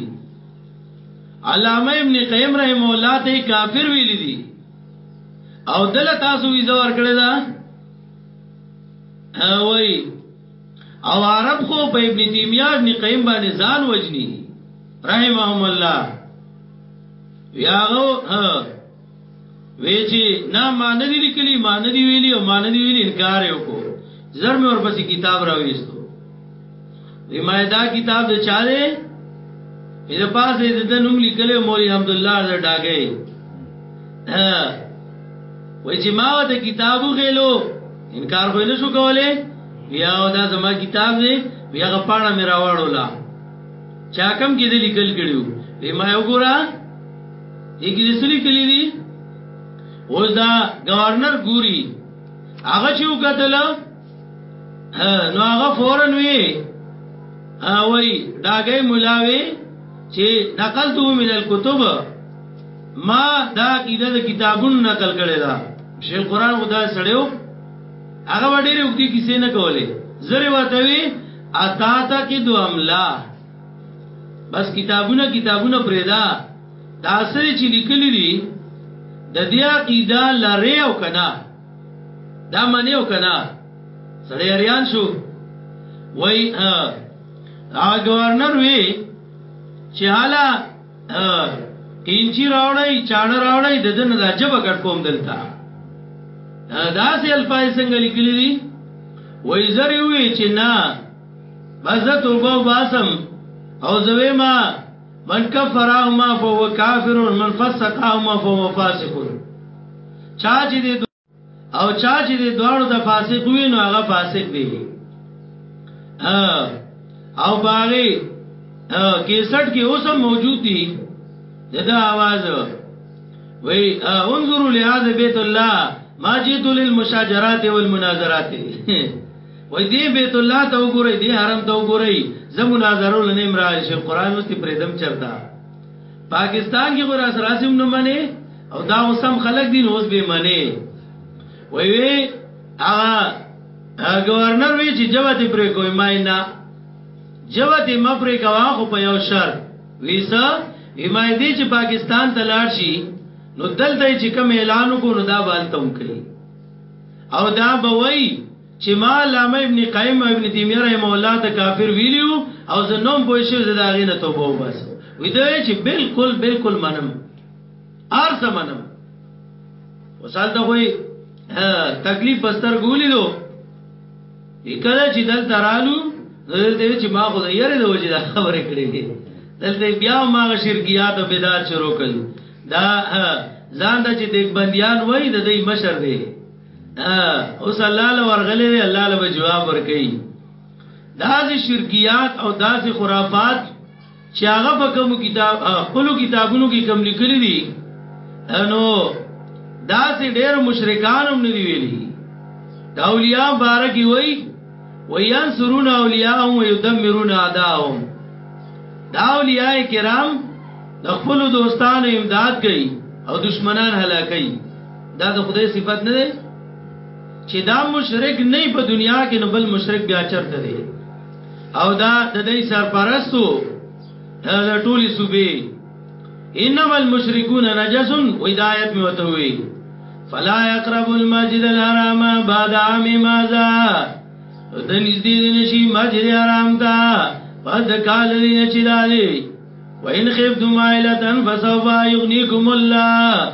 علامه ابن قیم رحمه الله ته کافر ویل دي او دل تاسو ویزه ورکړی دا وای او عرب خو په ابن تیمیه ابن قیم باندې ځان وجنی رحمهم الله یا غو وی چې نه مان دي لیکلي مان دي ویلي او مان دي ویلي انکار یو کو زر مې ورپسې کتاب راوېستو وی ما دا کتاب د چا دی دې پاسه دې د نوم لیکلې مولوی حمد الله د ډاګې وای چې ما د کتابو غلو انکار خو نه شو کوله بیا دا زما کتاب دی بیا غپاڼه میرا واړولا چا کم کې د لیکل کړیو به ما یو ګورا دې کې سلی کلی دي اوس دا گورنر ګوري هغه چې وکتل نو هغه فورن وی اوی داګه ملاوي چې نقل تو من الكتب ما دا کیده د کتابونو نقل کړي دا شیل قران خدا سړیو هغه ډېر وختي کیسې نه کولې زره وته وی اتا تا کې دو املا بس کتابونه کتابونه پرېدا دا سره چې لیکلي دي د دې عقیده لري او کنا دا منی او کنا سړی اریان شو وای ا گورنر وی چې حالا انچی راوړی چاړه راوړی د دنه د جبه کټ کوم دلته دا سه الفاظ څنګه لیکلی دي وای زری وی چې نه بس توبه باسم او زوی ما من کفره ما فهو کافر من فسقه ما فهو فاسق چا چې او چا چې د دواړو د فاسق وي نو هغه فاسق دی او باغی کیسټ کې اوس هم موجود دي دا आवाज وی انظروا لهذا بیت الله ما جئت للمشاجرات والمناظرات وای دی بیت الله ته وګورئ دی حرم ته وګورئ زمونږ نظرول نه امرال شي قران مستي پرېدم چرتا پاکستان کې غوړه سره سم نه منې او دا وسم خلک دین اوس به منې وای وی هغه گورنر وی چې جواب دې پرې کوی ما نه جواب دې ما پرې کوا خو په یو شر ویسا حمایت دې چې پاکستان ته لاړ شي نو دلته چې کوم اعلان وکړو دا والتم کوي او دا به وای چې ما علامه ابن قیم او ابن تیمیه رحم الله ته کافر ویلیو او زه نوم پوه شو زه دا غینه توبه وباس وی دا چې بالکل بالکل منم ارز منم وسال ته وی تکلیف بستر ګولې دو کله چې دل ترالو دلته چې ما خو یې د وجه دا خبره کړې دي دلته بیا ما شرکیات او بدعت شروع کړي دا ځان د چې دیګ بندیان وای د دې مشر دی اوس الله له ورغلې دی الله له جواب ورکړي داسې شرکیات او داسې خرافات چې هغه په کوم کتاب خپل کتابونو کې کوم لیکل دي انو داسې ډېر مشرکان هم نه دی ویلي دا اولیاء بارکی وای وینصرون اولیاءهم ويدمرون اعداءهم دا اولیاء کرام د خپل دوستانو امداد کوي او دشمنان هلاکوي دا د خدای صفت نه دی چې دا مشرک نه په دنیا کې نو بل مشرک بیا چرته دی او دا د دې سرپرستو د ټولي صوبې انما المشركون نجس و هدایت می وته وی فلا يقرب المسجد الحرام بعد عام ماذا د نږدې نشي مسجد حرام ته پد کال نه چي دالي وان خفتم عائلتن فسوف يغنيكم الله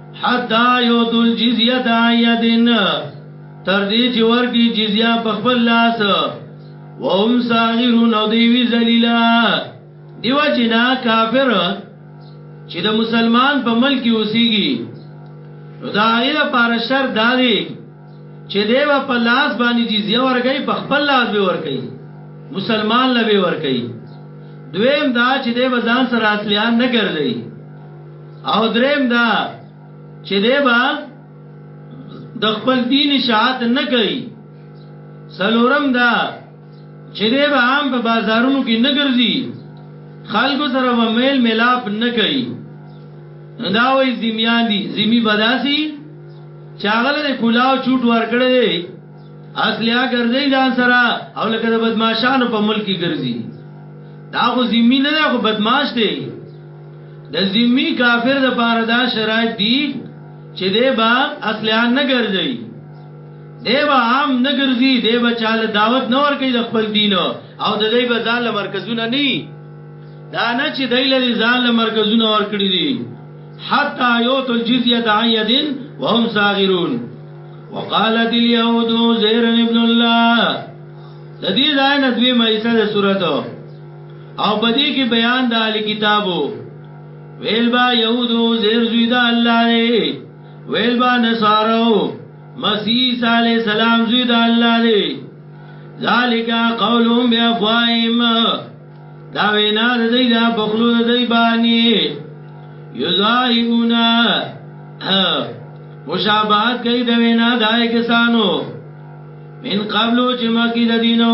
حتا یعطو الجزیه عن ید تر دې چې ورکی جزیه په خپل لاس وهم صاغرون او دی وی ذلیلا دیو جنا کافر چې د مسلمان په ملک اوسېږي دا یې لپاره شر داري چې دیو په لاس باندې جزیه ورګي په خپل لاس به ورګي مسلمان لوي ورګي دویم دا چې دیو ځان سره اصليان نه ګرځي او دریم دا چې دی با د خپل دین شاعت نه کوي سلورم دا چې دی با عام په بازارونو کې نه ګرځي خلکو سره و میل ملاپ نه کوي دا وای زمیان دي زمی بداسي چاغله د کلاو چوټ ور کړې اصلیا ګرځي ځان سره او لکه د بدمعشانو په ملک کې ګرځي دا خو زمي نه ده خو بدمعاش دی د ذمی کافر د پاره دا شرایط دي چې دی به اصلیا نه ګرځي دی به عام نه ګرځي دی به چاله دعوت نه ورکړي د خپل دین او د دې به ځان له مرکزونه نه دا نه چې دی له ځان له مرکزونه ورکړي دي حتا یوت الجزیه عن ید وهم صاغرون وقالت اليهود زير ابن الله د دې ځای نه دوی مېسه د سورته او په دې کې بیان د اهل کتابو ویل با یهودو زیر زوی د الله دی ویل با نصارو مسیح عیسی علی السلام زوی د الله دی ذالک قولهم بیافواهم دا وینا د دې د بخلو د دې باندې یزایونا مشابهت کوي د وینا دای کسانو من قبلو چې مکی د دینو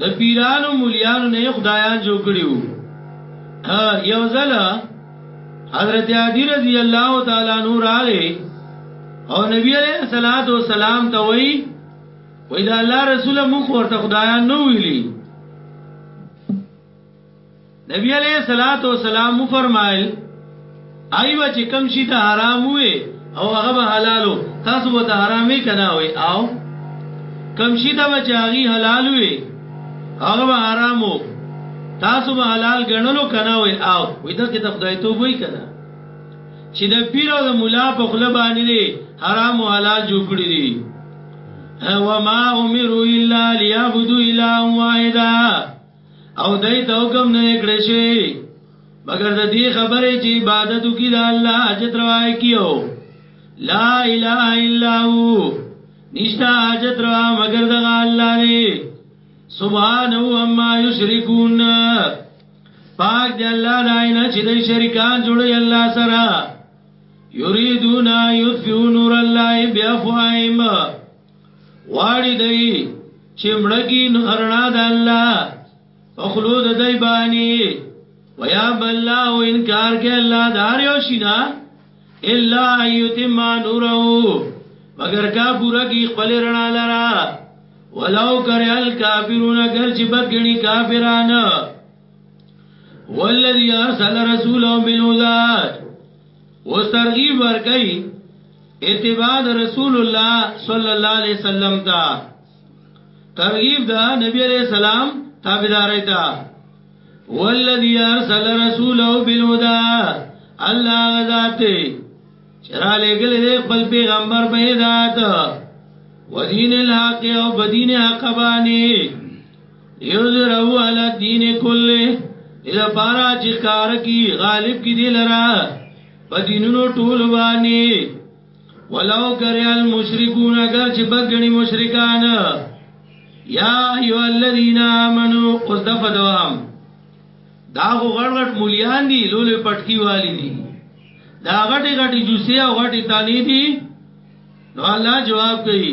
د پیرانو مليانو نه خدایان جوړ کړیو یو ځل حضرت عادی رضی الله تعالی نور علی او نبی علیہ الصلات والسلام ته وای وای دا الله رسول مخ ورته خدایان نو ویلی نبی علیہ الصلات والسلام فرمایل ایو چې کم شي ته حرام وي او هغه به حلالو تاسو به ته حرام وي کنه وي او کم شي ته چې هغه حلال وي هغه به حرامو تاسو به حلال ګڼلو کنه وي او وي دا کې ته خدای ته وي کنه چې د پیر او د مولا په خله باندې حرام او حلال جوړ کړی دي وما امروا الا ليعبدوا الا واحدا او دای ته حکم نه کړی شي مگر د دې خبرې چې عبادت وکړي د الله حاجت روای کیو لا اله الا هو نشتا حاجت روا مگر د الله دی سبحان هو اما یشرکون پاک دی الله داینا چې د شریکان جوړي الله سره یریدون یطفئ نور الله بیافواهم غواړي دی چې مړګي نو ارنا د الله اخلو د دی باندې ويا بل او انکار کې الله دار یو شینا الا یتم نوره مگر کا پورا کی خپل رڼا لرا ولو کرے الکافرون اگر چې بدګنی کافرانه والذي ارسل رسوله بالهدى اوس ترغیب ورکړي اتباع رسول الله صلی الله علیه وسلم ته ترغیب دا نبی علیہ السلام تابعداري ته والذي ارسل رسوله بالهدى الله ذات چرا لګل دې خپل پیغمبر په هدایت ودین الحق او بدین حق باندې یظهره علی الدین کله دې لپاره چې کار کی غالب کی دی لرا په دینونو ټول باندې ولو کرے المشرکون اگر چې بغنی مشرکان یا ایو الذین آمنو اوس د فدوام دا غړغړ مولیان دي لولې پټکی والی دي دا غټي غټي جوسي او غټي تانی دي نو الله جواب کوي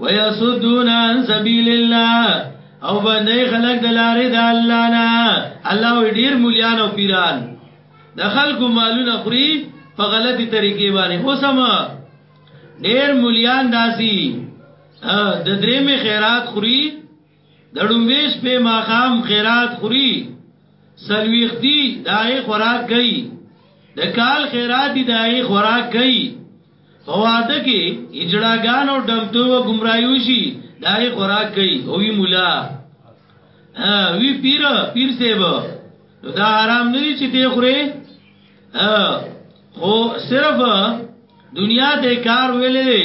ويسدون عن سبيل الله او باندې خلق د لارې د الله نه الله وی ډیر مليان او پیران د خلکو مالونه خوري په غلطي طریقې باندې اوسم ډیر مليان داسي د درې می خیرات خوري د ړومبې شپې ماقام خیرات خوري سلويختی دای خوراک کوي د کال خیرات دای خوراک کوي په واده کې اجړاګان او دمتو و گمرايو شي دای خوراک کوي او وی مولا وی پیر پیر سیب دا حرام نه دي چې ته خوري خو صرف دنیا ته کار ویلې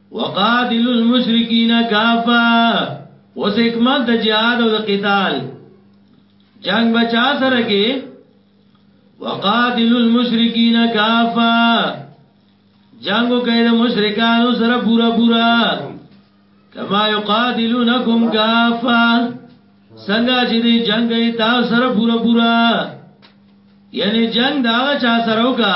وقاتل المشرکین کافا اوس حکمت د جهاد او د قتال جنگ بچا سره کې وقاتل المشرکین کافا جنگو کوي د مشرکانو سره پورا پورا کما یقاتلونکم کافا څنګه چې دی جنگ کوي تاسو سره پورا پورا یعنی جنگ دا چا سره وکړه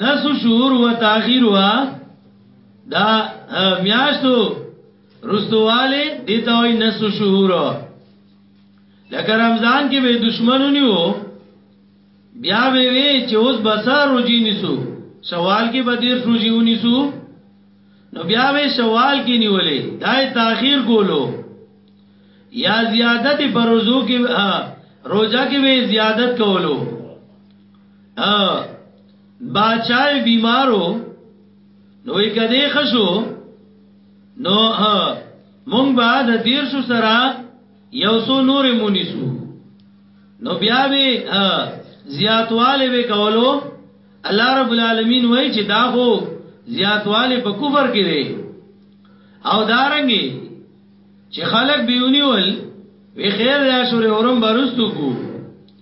نسو شهور و تاخیر و دا میاشتو رستواله دیتا وای نسو شهور لکه رمضان کې به دشمنو نیو بیا به وی چې اوس بسار روزي نیسو سوال کې به دیر روزي ونیسو نو بیا به سوال کې نیولې دای تاخير کولو یا زیادت پر روزو کې روزه کې به زیادت کولو باچای بیمارو نو یې کدی خشو نو مونږ به د دیر شو سره یو سو نور مونږ سو نو بیا به زیاتواله به کولو الله رب العالمین وای چې دا هو زیاتواله په کفر کې دی او دارنګي چې خلک بیونیول وی خیر یا شورې اورم برستو کو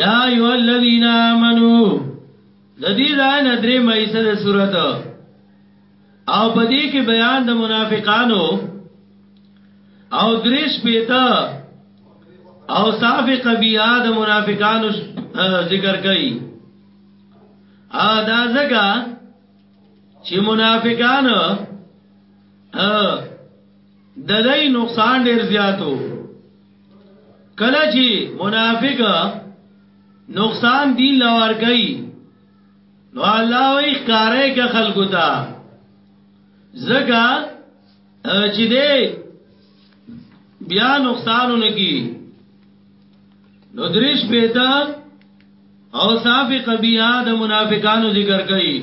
یا ایو الذین آمنو د دې ځای نه درې مېسه د صورت او په دې کې بیان د منافقانو او دریش پیتا او صاف قبیعه د منافقانو ذکر کړي ا دا زګه چې منافقان ا د دې نقصان ډیر زیاتو کله چې منافق نقصان دین لور کوي نو الله وی ښکارې کې خلکو ته زګه چې دې بیا نقصانونه کی نو دریش پیدا او صاف قبیحه د منافقانو ذکر کړي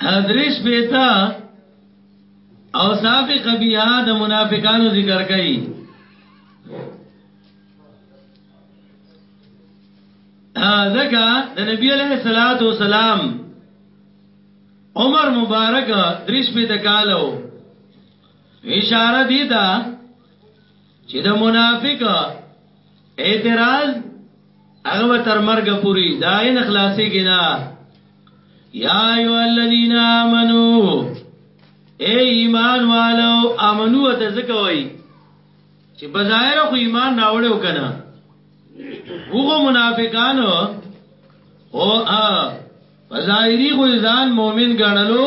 ادریش بیتا اوصاف قبیحہ د منافقانو ذکر کړي ځکه د نبی علیہ الصلات والسلام عمر مبارک دریش بیتا کالو اشاره دی دا چې د منافق اعتراض هغه تر مرګ پوری دا یې نخلاصي کنا یا ایو الذین آمنو اے ایمان والو امنو ته زکوي چې بظاهر خو ایمان راوړې وکنه وګو منافقانو او ا بظاهری خو ځان مؤمن ګڼلو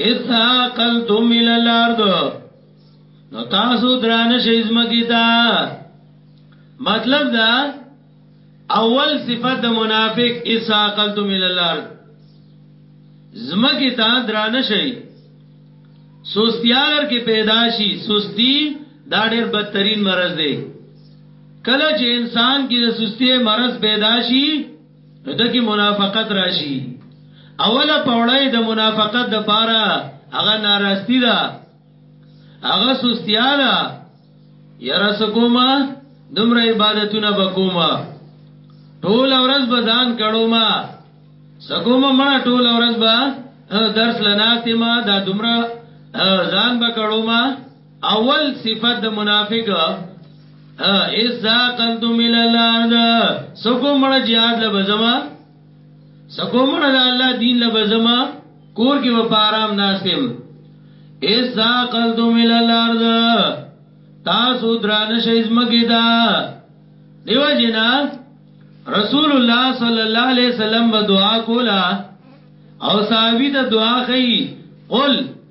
اذا قلتم الى الارض نو تاسو درانه شي زمګی تا مطلب دا اول صفت د منافق اذا قلتم الى الارض زمګی تا درانه شي سستی اگر کې پیدا شي سستی دا ډېر بدترین مرض دی کله چې انسان کې د سستی مرض پیدا شي نو دغه منافقت راشي اوله پوړای د منافقت د پاره هغه ناراستی ده هغه سستیا ده یاره سکوما دومره عبادتونه وکوما ټول ورځ به ځان کړو ما سکوما مړه ټول ورځ به درس لناسته ما دا دومره ځان به کړو ما اول صفت د منافق اذا قلتم الى الارض سکو مړه jihad لبزما سکو مړه د الله دین لبزما کور کې و پارام ناسم اذا قلتم الى الارض تاسو درانه شي زمګی دا دیو جنا رسول الله صلی الله علیه وسلم دعا کولا او صحابي ته دعا کوي قل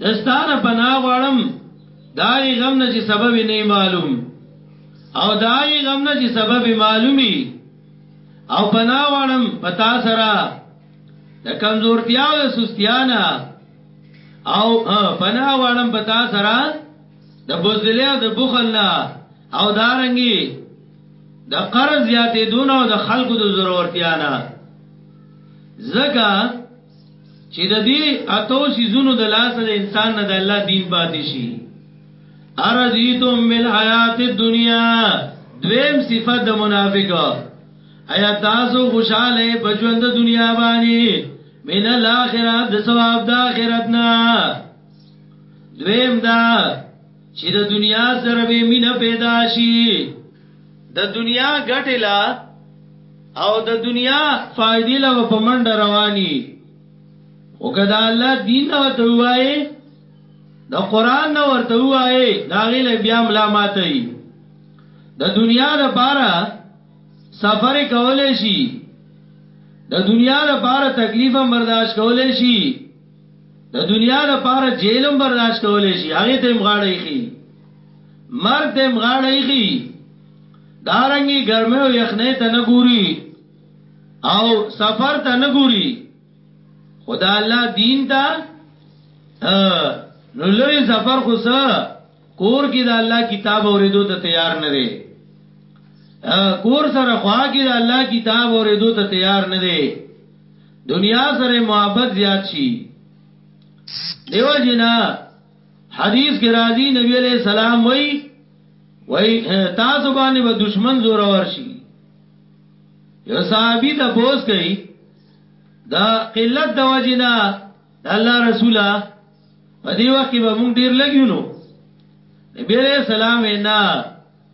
زستانه پناه غواړم دای غم نه چې سبب نه معلوم او دای غم نه چې سبب معلومي او پناه غواړم پتا سره د کمزورتیا او سستیانا او پناه غواړم پتا سره د بوزله او د بخل نه او دارنګي د دا قرض زیاتې دونه او د خلکو د ضرورتیانا زکه چې د دې اتو سيزونو د لاس د انسان نه د الله دین پاتې شي ارزیتم بالحیات الدنیا دویم صفت د منافق ایا تاسو خوشاله په ژوند د دنیا باندې من الاخره د ثواب د اخرت نه دویم دا چې د دنیا سره به مینه پیدا شي د دنیا ګټه لا او د دنیا فائدې لا په منډه رواني او کدا الله دین او ته وایي د قران نو ورته وایي دا غیله بیا ملا ماته د دنیا لپاره سفر کولای شي د دنیا لپاره تکلیف برداشت کولای شي د دنیا د پاره جیلم برداشت کولې شي هغه ته مغاړې خي مرګ ته مغاړې خي دارنګي ګرمه او یخنه ته نه ګوري او سفر ته نه ګوري خدا الله دین ته نو لری سفر خو سه کور کې د الله کتاب اوریدو ته تیار نه دی کور سره خوا کې د الله کتاب اوریدو ته تیار نه دی دنیا سره محبت زیات شي دیو جنا حدیث کې راځي نبی علیہ السلام وای وای تاسو باندې به دشمن زور ورشي یو صحابي ته پوس کوي دا قلت د وجنا الله رسوله په دې وخت کې به مونږ ډیر لګیو نو نبی علیہ السلام نه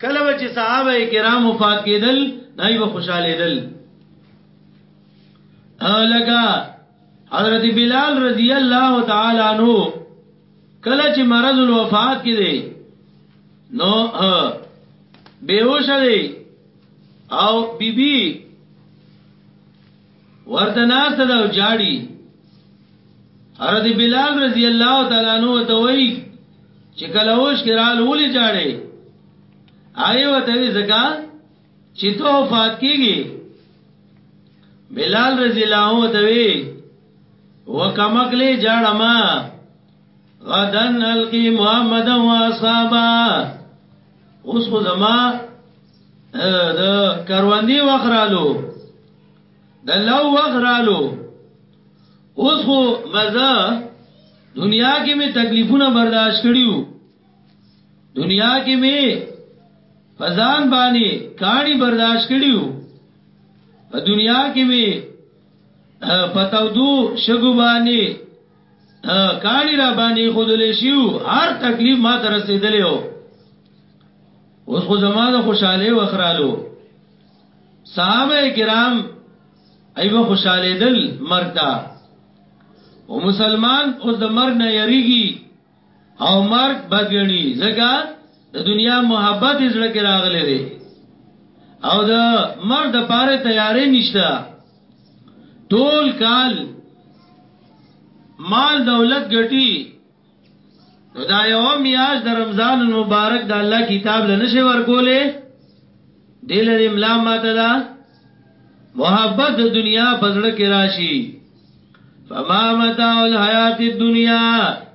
کله به چې صحابه کرام وفات کېدل دای به خوشالېدل الګا حضرت بلال رضی الله تعالی عنہ کله چې مرض الوفات کې دی نو بیهوش دی او بیبي بی ورته ناسته دا جاړي حضرت بلال رضی الله تعالی عنہ ته وای چې کله اوش کرال ولې جاړي آی وته زکا چې تو وفات کیږي بلال رضی الله عنه ته وی وکمکلی جاړه ما غدن القی محمد و اصحابا اوس خو زما د کاروان دی وخرالو د لو وغرالو اوس خو مزه دنیا کې می تکلیفونه برداشت کړیو دنیا کې می فزان باندې کانی برداشت کړیو په دنیا کې می پتاو دو شګو باندې کانی را باندې خودلې شیو هر تکلیف ما تر رسیدلې اوس خو زمانه خوشاله وخرالو صحابه کرام ایو خوشاله دل مرتا او مسلمان اوس د مرګ نه یریږي او مرګ بدګنی زګه د دنیا محبت زړه کې راغلي دي او د مرګ د پاره تیارې نشته ټول کال مال دولت ګټي نو دا یو میاش د رمضان المبارک د الله کتاب لنه شي ورکولې دل دې املا ماته دا محبت د دنیا پزړه کې راشي فما متاع الحیات الدنیا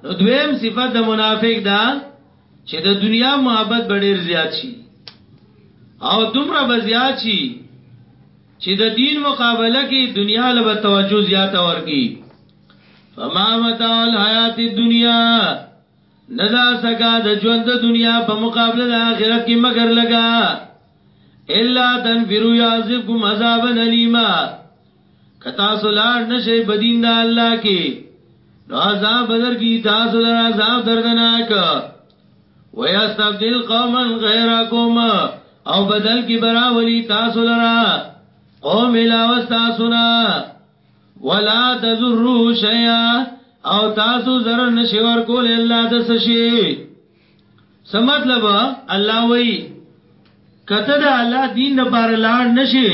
نو دویم صفت د منافق دا چې د دنیا محبت ډېر زیات شي او دومره به زیات شي چې د دین مقابله کې دنیا له توجه زیاته ورکی فما متاع الحیات الدنیا ندا سکا د ژوند د دنیا په مقابله د آخرت کې مگر لگا الا تنفروا يعذبكم عذابا الیما کتا سولار نشي بدین د الله کې نو عذاب بدر کی تاسو لر عذاب دردناک ويستبدل قوما غيركم او بدل کی برا ولی تاسو لرا قوم علاوه تاسو نه ولا تزرو شیا او تاسو zarar نشي ور کول الله د سشي سم مطلب الله وای کته د الله دین د بار لاړ نشي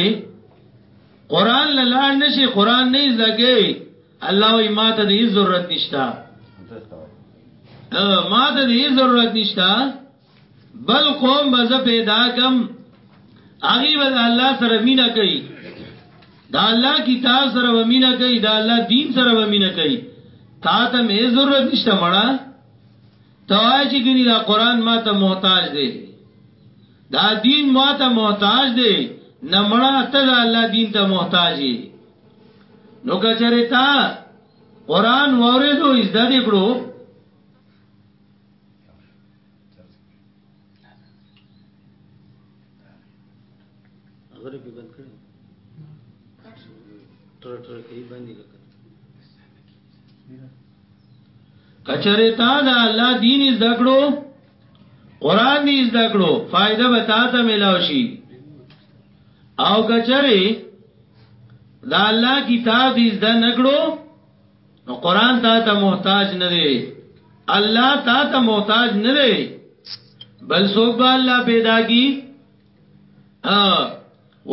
قران لاړ نشي قران نه زګي الله وای ما ته دې ضرورت نشتا ما ته دې ضرورت نشتا بل قوم بز پیدا کم هغه ول الله سره مینا کوي دا الله کتاب سره ومینا کوي دا الله دین سره ومینا کوي تا ته مې ضرورت نشته مړه توای چې ګنی دا قران ما ته محتاج دی دا دین ما ته محتاج دی نه مړه ته دا الله دین ته محتاج دی نو کچره تا قران وریدو از د دې کړو غره کې بند کړی ټر ټر کې باندې لکه کچره تا دا الله دین زده کړو قران دې زده کړو فائدہ به تا ته ملاوي شي او کچره دا الله کتاب دې زده نکړو نو قران تا ته محتاج نه دی الله تا ته محتاج نه دی بل څوک به الله پیدا کی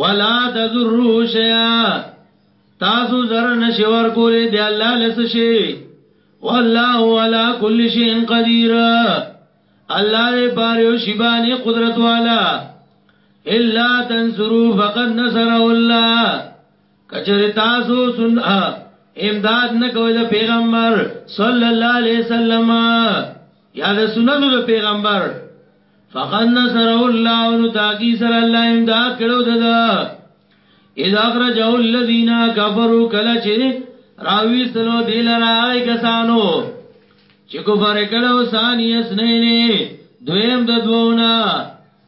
ولا تذرو شیا تاسو زر نشور کولې دی الله لس شي والله ولا كل شيء قدير الله دې بارو شیبانی قدرت والا الا تنصروا فقد نصره الله کچر تاسو سن امداد نه کوي د پیغمبر صلی الله علیه وسلم یا د سنن د پیغمبر فقد نصره الله نو تاګي سره الله امداد کړو ددا اذا اخرجوا الذين كفروا کلا چې راوي سلو دل راي کسانو چې کو فرکلو ثاني اسنين دویم د دوونه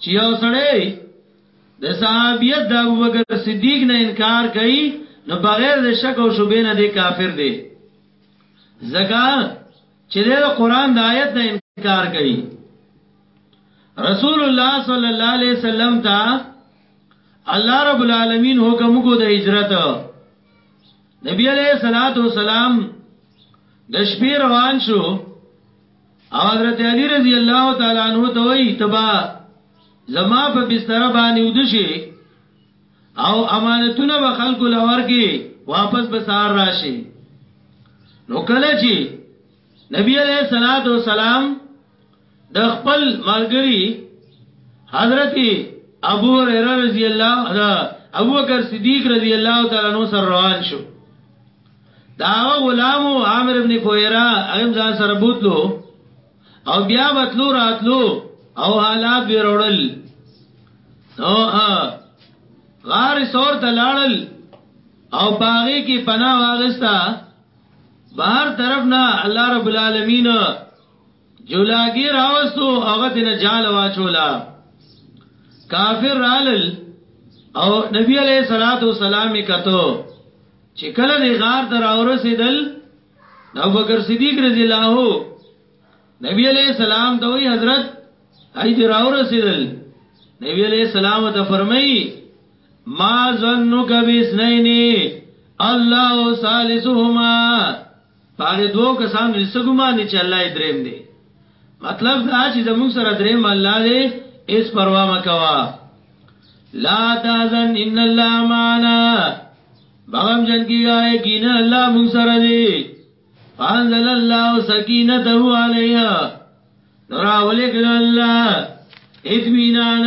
چې یو سړی د صحابیت د ابوبکر صدیق نه انکار کوي نو بغیر د شک او شبهه نه دی کافر دی زکا چې د قران د آیت نه انکار کوي رسول الله صلی الله علیه وسلم ته الله رب العالمین حکم کو د هجرت نبی علیہ الصلوۃ والسلام د شپې روان شو او حضرت علی رضی الله تعالی عنہ ته وی تبا زما په بستر باندې ودشي او امانتونه به خلکو لور کې واپس به سار راشي نو کله چې نبی علیہ الصلوۃ والسلام د خپل ملګری حضرت ابو هريره رضی الله عنه ابو بکر صدیق رضی الله تعالی عنہ سره روان شو دا هغه غلام او عامر ابن فویرا هغه ځان سره بوتلو او بیا وتلو راتلو او حالات وروړل نو غار سور ته لاړل او باغې کې پناه واغستا بهر طرف نه الله رب العالمین جولاګي راوستو هغه دنه جال واچولا کافر رالل او نبی علیہ الصلوۃ والسلام کتو چې کله دی غار ته راورسېدل د ابوبکر صدیق رضی الله نبی علیہ السلام ته وی حضرت ای دی راورسېدل نبی علیہ السلام ته فرمایي ما ظنک بسنین الله ثالثهما په هغه دوو کسانو دې څه ګمان دی چې الله یې دریم دی مطلب دا چې زموږ سره دریم الله دی اس پروا مکوا لا تازن ان الله معنا بغم جن کی گائے کین اللہ مون سره دی فانزل الله سکینته علیها نراولی کړه الله اطمینان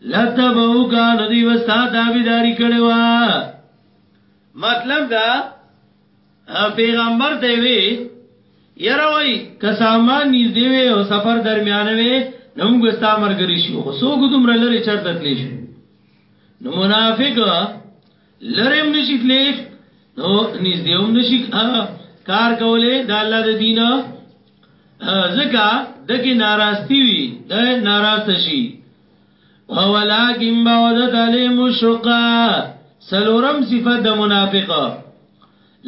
لتبعوکا نو دی وستا تابیداری کړو مطلب دا پیغمبر دی وی یره وای که سامان نږدې وي او سفر درمیانه وي نو موږ ستا مرګري شو خو څوک دومره لري چرته تلی شو نو منافق لرم نشي تلې نو نږدې هم نشي کار کولې د الله د دین ځکه دغه ناراستی وي د ناراست شي ولکن باودت علیم الشقا سلورم صفت د منافق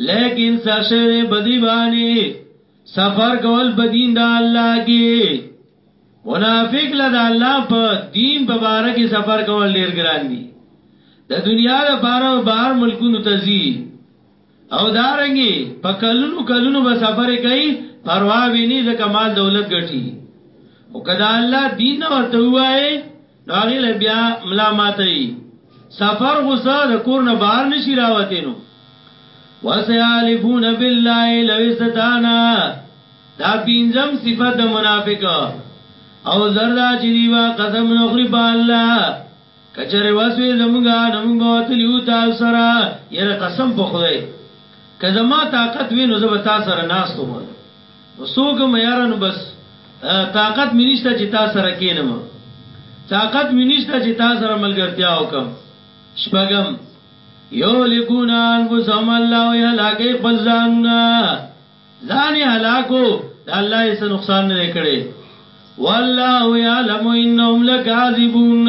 لیکن سشه بدی بانی سفر کول بدین د الله کې منافق له الله په دین په باره کې سفر کول ډیر ګران دي د دنیا د باره او بهر ملکونو ته ځي او دارنګي په کلونو کلونو به سفر کوي پروا ویني ځکه مال دولت ګټي او کدا الله دین ورته وایي نو هغه له بیا ملا ماتي سفر غوسه د کور نه بهر نشي راوته نو وسيالفون بالله لو استطانا دا پینځم صفت د منافق او زردا چې دیوا قسم نخری په الله کچره وسوي زمونږه نمونږ وتلیو تاسو سره یره قسم په خدای که زما طاقت وینو زه به تاسو سره ناس کوم سوګ مې یاره نو بس طاقت مې نشته چې تا سره کینم طاقت مې نشته چې تا سره ملګرتیا وکم شپږم یو لګونا انفسهم الله وی هلاکه خپل ځانونه ځان هلاکو د الله یې څه نقصان نه کړي والله یعلم انهم لکاذبون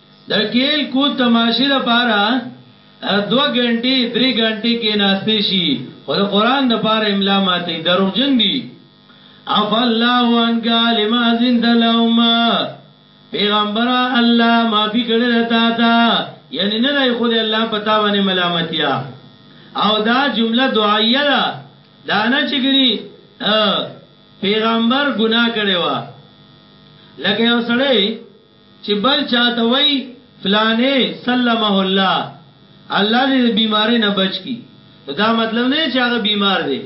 د کېل کود تماشې لپاره دوه ګنټې درې ګنټې کېناستې شي خو د قرآن لپاره املا ماتوي دروغجن دي عفا الله عنک لما اذنت لهم پېغمبره الله معافي کړې ده تا ته یعنی نه دی خو دې الله په تا باندې ملامتیا او دا جمله دعایه ده دا نه چې ګني پیغمبر ګناه کړې و لکه یو سړی چی بل چاته وایی فلانی سلمه الله الله دی د بیماری نه بچ کی نو دا مطلب نه چی هغه بیمار دی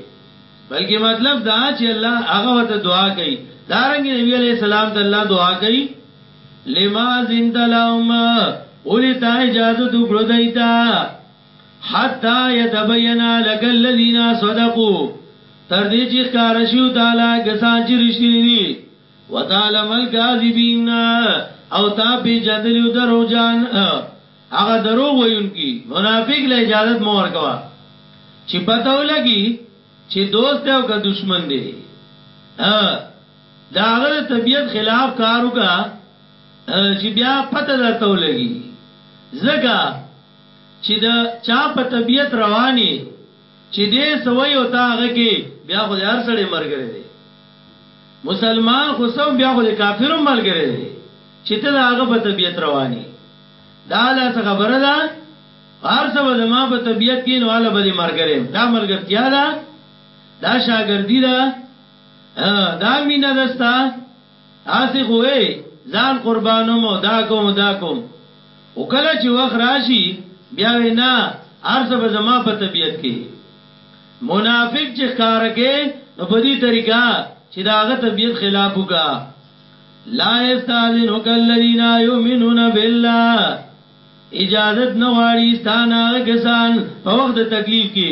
بلکی مطلب دا چی الله هغه ورته دعا کوي دارنګ نبی علیه السلام ته الله دعا کوي لما زنت لهم اولی تا اجازه دو کړو دایتا حتا یتبینا لک الذین صدقوا تر دې چې ښکار شي تعالی کسان چې رښتینی دي وتعلم الکاذبین او تا پیژندلی دروغجان هغه دروغ ویونکي منافق له اجازت مو ورکوا چې پته ولګي چې دوست دی او که دشمن دی دا هغه د طبیعت خلاف کار وکا چې بیا پته درته ولګي ځکه چې د چا په طبیعت رواني چی دی څه وایی او ته هغه کی بیا خو د هر سړی ملګری دی مسلمان خو څه بیا خو د کافر هم ملګری دی چی ته د هغه په طبیعت روانی دا لا څه خبره ده هر څه به زما په طبیعت کې نو اله به دې ملګری دا ملګرتیا ده دا شاګردی ده دا مینه دستا تاسې خو وې ځان قربانوم او دا کوم او دا کوم خو کله چې وخت راشي بیا وې نه هر څه به زما په طبیعت کې منافق چې ښکار کې نو په دې طریقه چې دا هغه طبیعت خلاف وکا لا استاذنک الذین یؤمنون بالله اجازت نه غواړي ستانه کسان په وخت تکلیف کې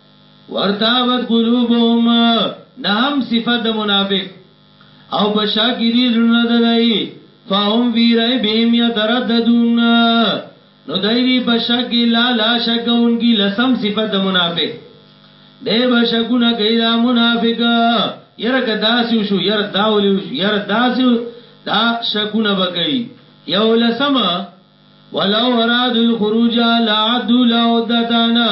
وارتابت قلوبهم نهم صفت د منافق او په شک کې دي زړونه د دوی فهم فی ریبهم یترددون نو دوی دي په شک کې لا لا شک کوونکي لسم صفت د منافق دی به شکونه کوي دا منافق یره که داسې شو یره دا ولې شو یره داسې دا شکونه به کوي یو لسمه ولو اراد الخروج لا عدو له عدتانا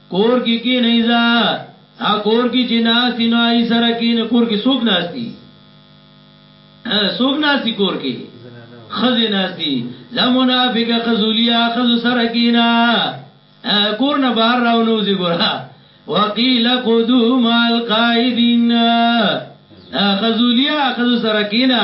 کور کی کینئ ځه هغه کور کی چی ناست یی نو هغی سره کینئ کور کی څوک ناست دی څوک ناست دی کور کی ښځی ناست دی ځه منافقه خزولیا ښځو سره کینه کور نه بهر راونوځي ګوره وقیل قدو مال قائدین خزولیا ښځو سره کینه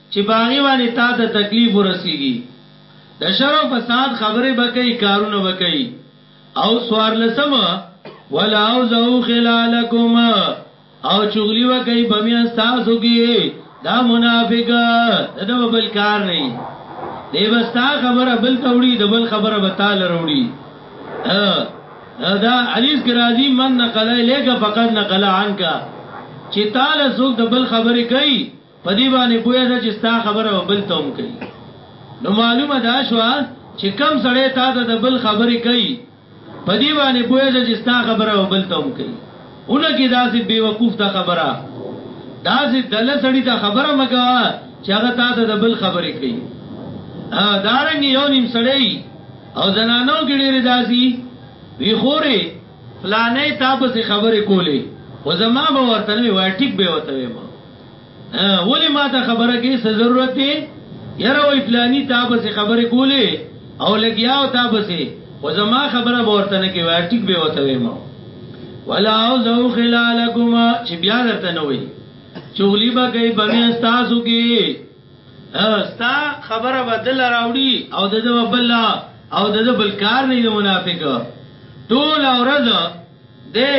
چې په هغې باندې تا ته تکليف ورسېږي، د شر او فساد خبرې به کوي، کارونه به کوي، او څوارلسم، ولاوضعوا خلالکم، او چغلي به کوي په مينځ تاسو کې، دا منافق، د ده به بل کار نه وي، دی به ستا خبره بل ته وړي، د بل خبره به تاله راوړي، دا حديث کې راځي، من نقل اليک فقد نقل عنک، چې تاله څوک د بل خبرې کوي، په دې باندې پوهه ده چې ستا خبره بل ته هم کوي نو معلومه ده شو چې کم سړی تا ته د بل خبرې کوي په دې باندې پوهه ده چې ستا خبره بل ته هم کوي اونه کې داسې بے وقوف ته خبره داسې دل سړی ته خبره مګه چې هغه تا ته د بل خبرې کوي ها دارنګ یو نیم سړی او زنانو کې ډېر داسي وی خورې فلانې تاسو خبرې کولې خو زما به ورته وی ټیک به وته ما ولی ما ته خبره کې څه ضرورت دی یره وای فلانی تا به خبره کولې او لګیا او تا به سي خو زما خبره ورته نه کې وای ټیک به وته ویم ولا عذو خلالکم چې بیا درته نه وای چغلی به کوي بمه تاسو کې ستا خبره بدل راوړي او د بل او د بل کار نه منافق ټول اورځه دی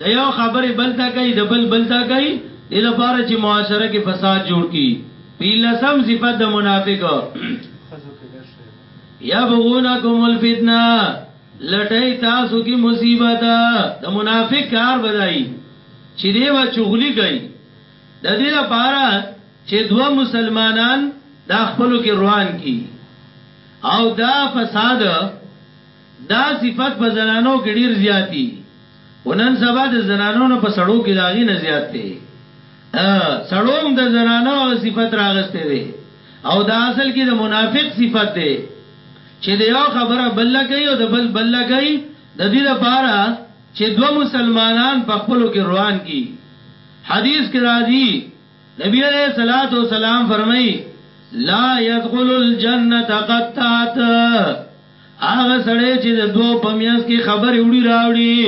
د یو خبرې بل ته کوي د بل بل ته کوي دې لپاره چې معاشره کې فساد جوړ کی پیلسم صفت د منافق یبغونکم الفتنه لټای تاسو کې مصیبت د منافق کار بدای چې دی و چغلی کوي د دې لپاره چې دوه مسلمانان دا خپلو کې روان کی او دا فساد دا صفت په زنانو کې ډېر زیات دي، خو نن سبا د زنانو نه په سړو کې د هغې نه زیات دی. سړو هم د زنانو هغه صفت راغستی دی او دا اصل کې د منافق صفت دی چې د یو خبره بل له کوي او د بل بل له کوي د دې لپاره چې دوه مسلمانان په خپلو کې روان کی. حدیث کې راځي نبی علیه الصلاة والسلام فرمایي، لا يدخل الجنة قطات. هغه سړی چې د دوو په میانځ کې خبرې وړي راوړي،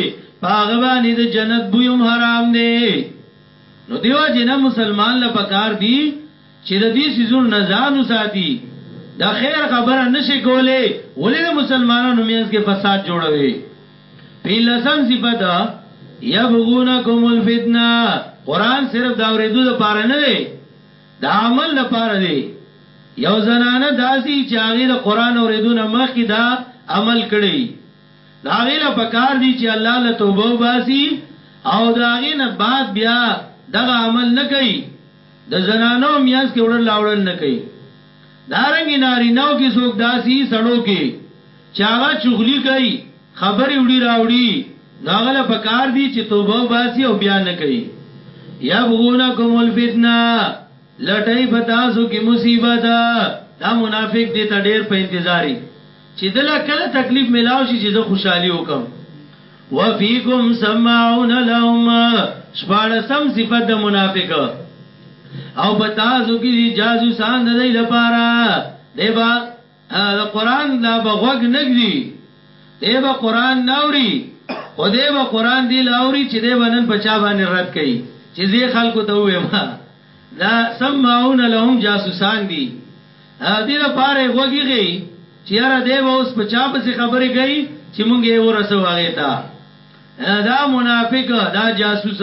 په هغه باندې د جنت بوی هم حرام دی. نو دې وجې نه مسلمان له پکار دي چې د دې څیزونو نه ځان وساتي. د خیر خبره نه شې کولی، ولې د مسلمانانو مینځ کې فساد جوړوې؟ پنځلسم صفت، یبغونکم الفتنه، قرآن صرف د اورېدو لپاره نه دی، د عمل لپاره دی یو زنانه داسی چی هغی د قران اوریدو نه مخکی دا عمل کړی وی نو هغی له پکار دی چی الله له توبه وباسی او د هغی نه بعد بیا دغه عمل نه کوي د زنانو مینځ کی وړل راوړل نه کوي دارنګی نارینه وو کی څوک داسی سړو کی چی هغه چغلی کوي خبرې وړي راوړي نو هغه له پکار دي چې توبه وباسي او بیا نه کوي یبغونکم الفتنه لټوي په تاسو کې مصیبت دا منافق دې ته ډېر په انتظاري چې دله کله تکلیف ملاو شي چې زه خوشحالي وکم وفیکم سماعون لهم شپاړسم صفت د منافق او په تاسو کې جاسوسان د دې لپاره دیبا د قرآن لا به غوږ نه ږدي، دی به قرآن نه اوري، خو دی به قرآن دې له اوري چې دی به نن په چا باندې رد کوي چې زۀ خلکو ته ووایم دا سماعون لهم جاسوسان دي، دې لپاره یې غوږ ایښی چې یاره دی به اوس په چا پسې خبرې کوي چې مونږ یې ورسوو هغۀ ته دا منافق دا جاسوس.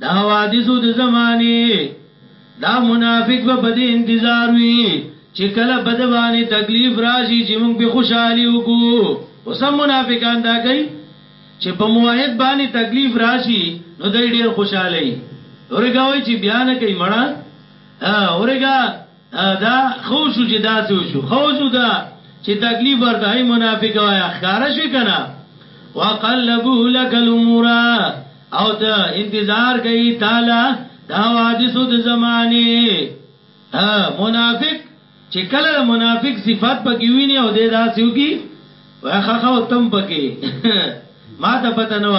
د حوادثو د زمانې دا منافق به په دې انتظار وي چې کله په د باندې تکلیف راشي چې موږ په خوشحالي وکړو اوس هم منافقان دا کوي چې په موحد باندې تکلیف راشي نو دوی ډېر خوشاله وي اورګه وای چې بیا نه کوي مړه اورګه دا خوشو چې داسې وشو خوشو دا چې تکلیف ورته هي منافق وای اخکار شي کنه وقلبو لك الامور او ته انتظار کوي تعالی دا حوادثو د زمانه منافق چې کله منافق صفات پکې ویني او د داسې وکي واخه خو تم پکې ما ته پته نه و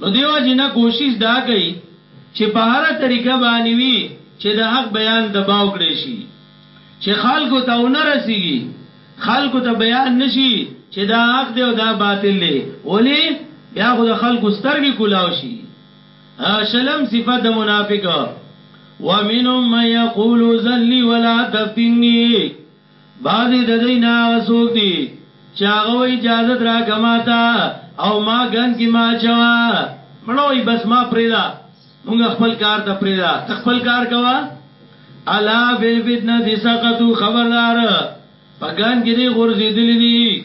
نو دیو جنا کوشش دا کوي چې په هره طریقه باندې وي چې د حق بیان دباو کړی شي چې خلکو ته ونه رسیږي خلکو ته بیان نشي چې دا حق دی او دا باطل دی ولی بیا خو د خلکو سترګې کولاو شي شلم صفت د منافق ومنهم من يقول ذلي ولا تفتني بعضې د دوی نه هغه څوک دي چې هغه وایي اجازت راکړه ماته او ما ګند کې مه اچوه. مړه وایي بس ما پرېږده، موږ خپل کار ته پرېږده، ته خپل کار کوه. الا فی الفتنة سقطوا خبردار! په ګند کې دی غورځېدلي دي.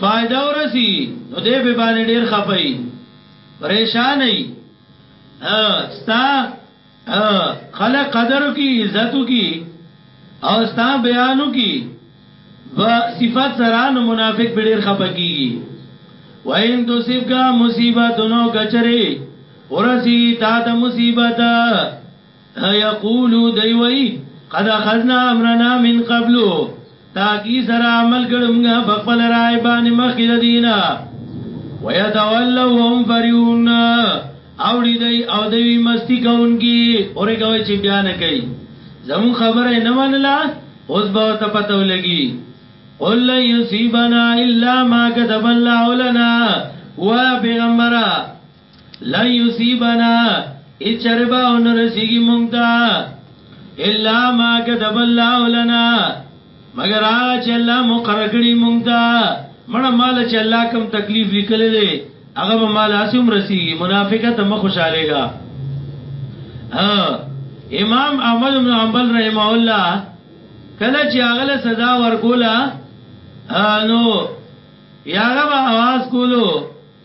فائدہ ورسی نو دې به باندې ډیر خپای پریشان ای ستا خلق قدر کی عزت کی او ستا بیانو کی و صفات سره نو منافق به ډیر خپکیږي وین تو صرف کا مصیبت نو کچره ورسی تا ته مصیبت یقولو دی وی قد اخذنا امرنا من قبلو تاکی سره عمل کړمګه په خپل رائے باندې مخکې د دینه ويتولوا وهم فرحون او دی او دوی مستی کوونکی اورې کوي چې بیان کوي زمون خبره نه منله اوس به ته پته ولګي قل يصيبنا الا ما كتب الله لنا و پیغمبره لن یصیبنا هیڅ چره به ونه رسیږي مونږ ته الا ما كتب الله لنا مگر هغه چې الله مقرر کړی مونږ ته مړه مال چې الله کوم تکلیف لیکل دي هغه به مال اسوم رسیږي منافقه ته مخ خوشالېګا امام احمد بن حنبل رحم الله کله چې هغه له سزا ورکولا نو یاغه به आवाज کولو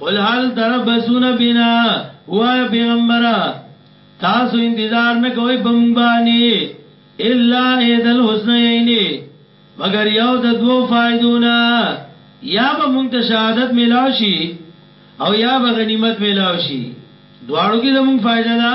قل هل تربصون بنا وای پیغمبره تاسو انتظار نه کوئ په مونږ باندې الا احد الحسنیین مگر یو د دوو فائدونه یا به مونږ ته شهادت ملاو شي او یا به غنیمت ملاو شي دواړو کې زمونږ فائدہ ده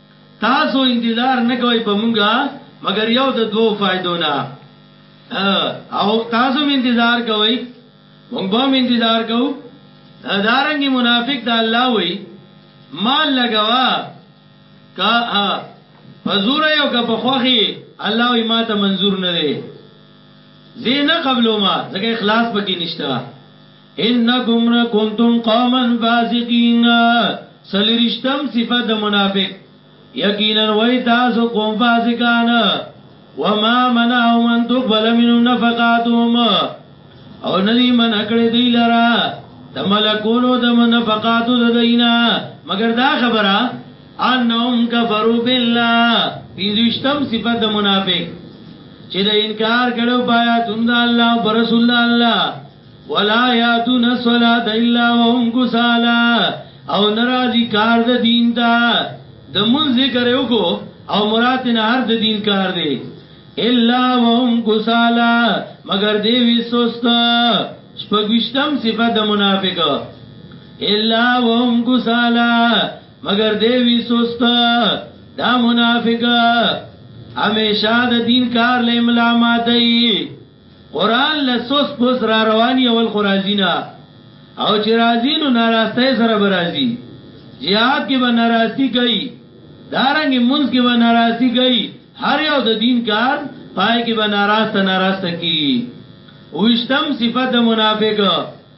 تاسو انتظار نه کوئ په مونږه مګر یو د دوو فائدو نه او تاسو انتظار کوئ مونږ به انتظار کوو دارنګي منافق د الله وای مال لګوا کا فزور یو کا په خوخي الله وای ما ته منظور نه دی زه نه قبلو ما ځکه اخلاص پکې نشته انکم لکنتم قوما فاسقین سلیرشتم صفت د منافق یقینا وای تاسو قوم فاسقان وما منعهم ان تقبل منهم نفقاتهم او ندی من اکړه دی لرا د ملکونو د منفقاتو د دینا مگر دا خبره انهم کفروا بالله پینځشتم صفت د منافق چې د انکار کړو پایا تند الله او رسول الله ولا یاتون الصلاه الا وهم کسالا او ناراضی کار د دین دا د مون ذکر یو کو او مراد نه هر د دین کار دی الا وهم کسالا مگر دی وی سست شپږشتم صفه د منافق الا وهم کسالا مگر دی وی سست دا منافق همیشه د دین کار لملاماتای قرآن له سوس پوس رارواني اول خو راځي نه او چې راځي نو ناراسته سره به راځي جهاد کې به ناراستی کوي دارنګ منځ کې به ناراستی کوي هر یو د دین کار پای کې به ناراسته ناراسته کی وشتم صفت د منافق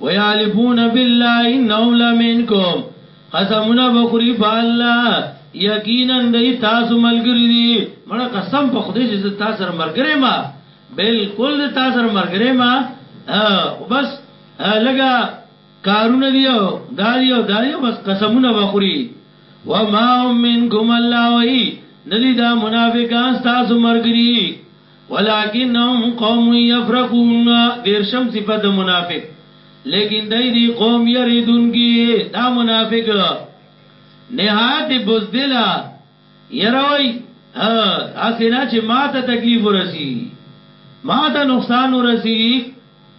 ويحلفون بالله انهم لمنکم قسمونه به خوري په الله يقينا دی تاسو ملګري دي. مړه قسم په خدای چې زه تا سره ملګری يم بلکل زه تا سره ملګری يم خو بس لږه کارونه دي او دا دي او دا دي بس قسمونه به خوري وما هم منکم الله وايي نه دي دا منافقان ستاسو ملګري. ولکنهم قوم یفرقون دیرشم صفت د منافق لیکن دای دی قوم یریدون کی دا منافق نهایت بزدلا یروی اسینا چې ما ته تکلیف ورسی ما ته نقصان ورسی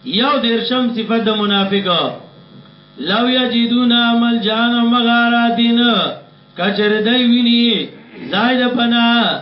یو دیرشم صفت د منافق لو یجدون عمل جان مغاراتین کچر دای ویني زائد پناه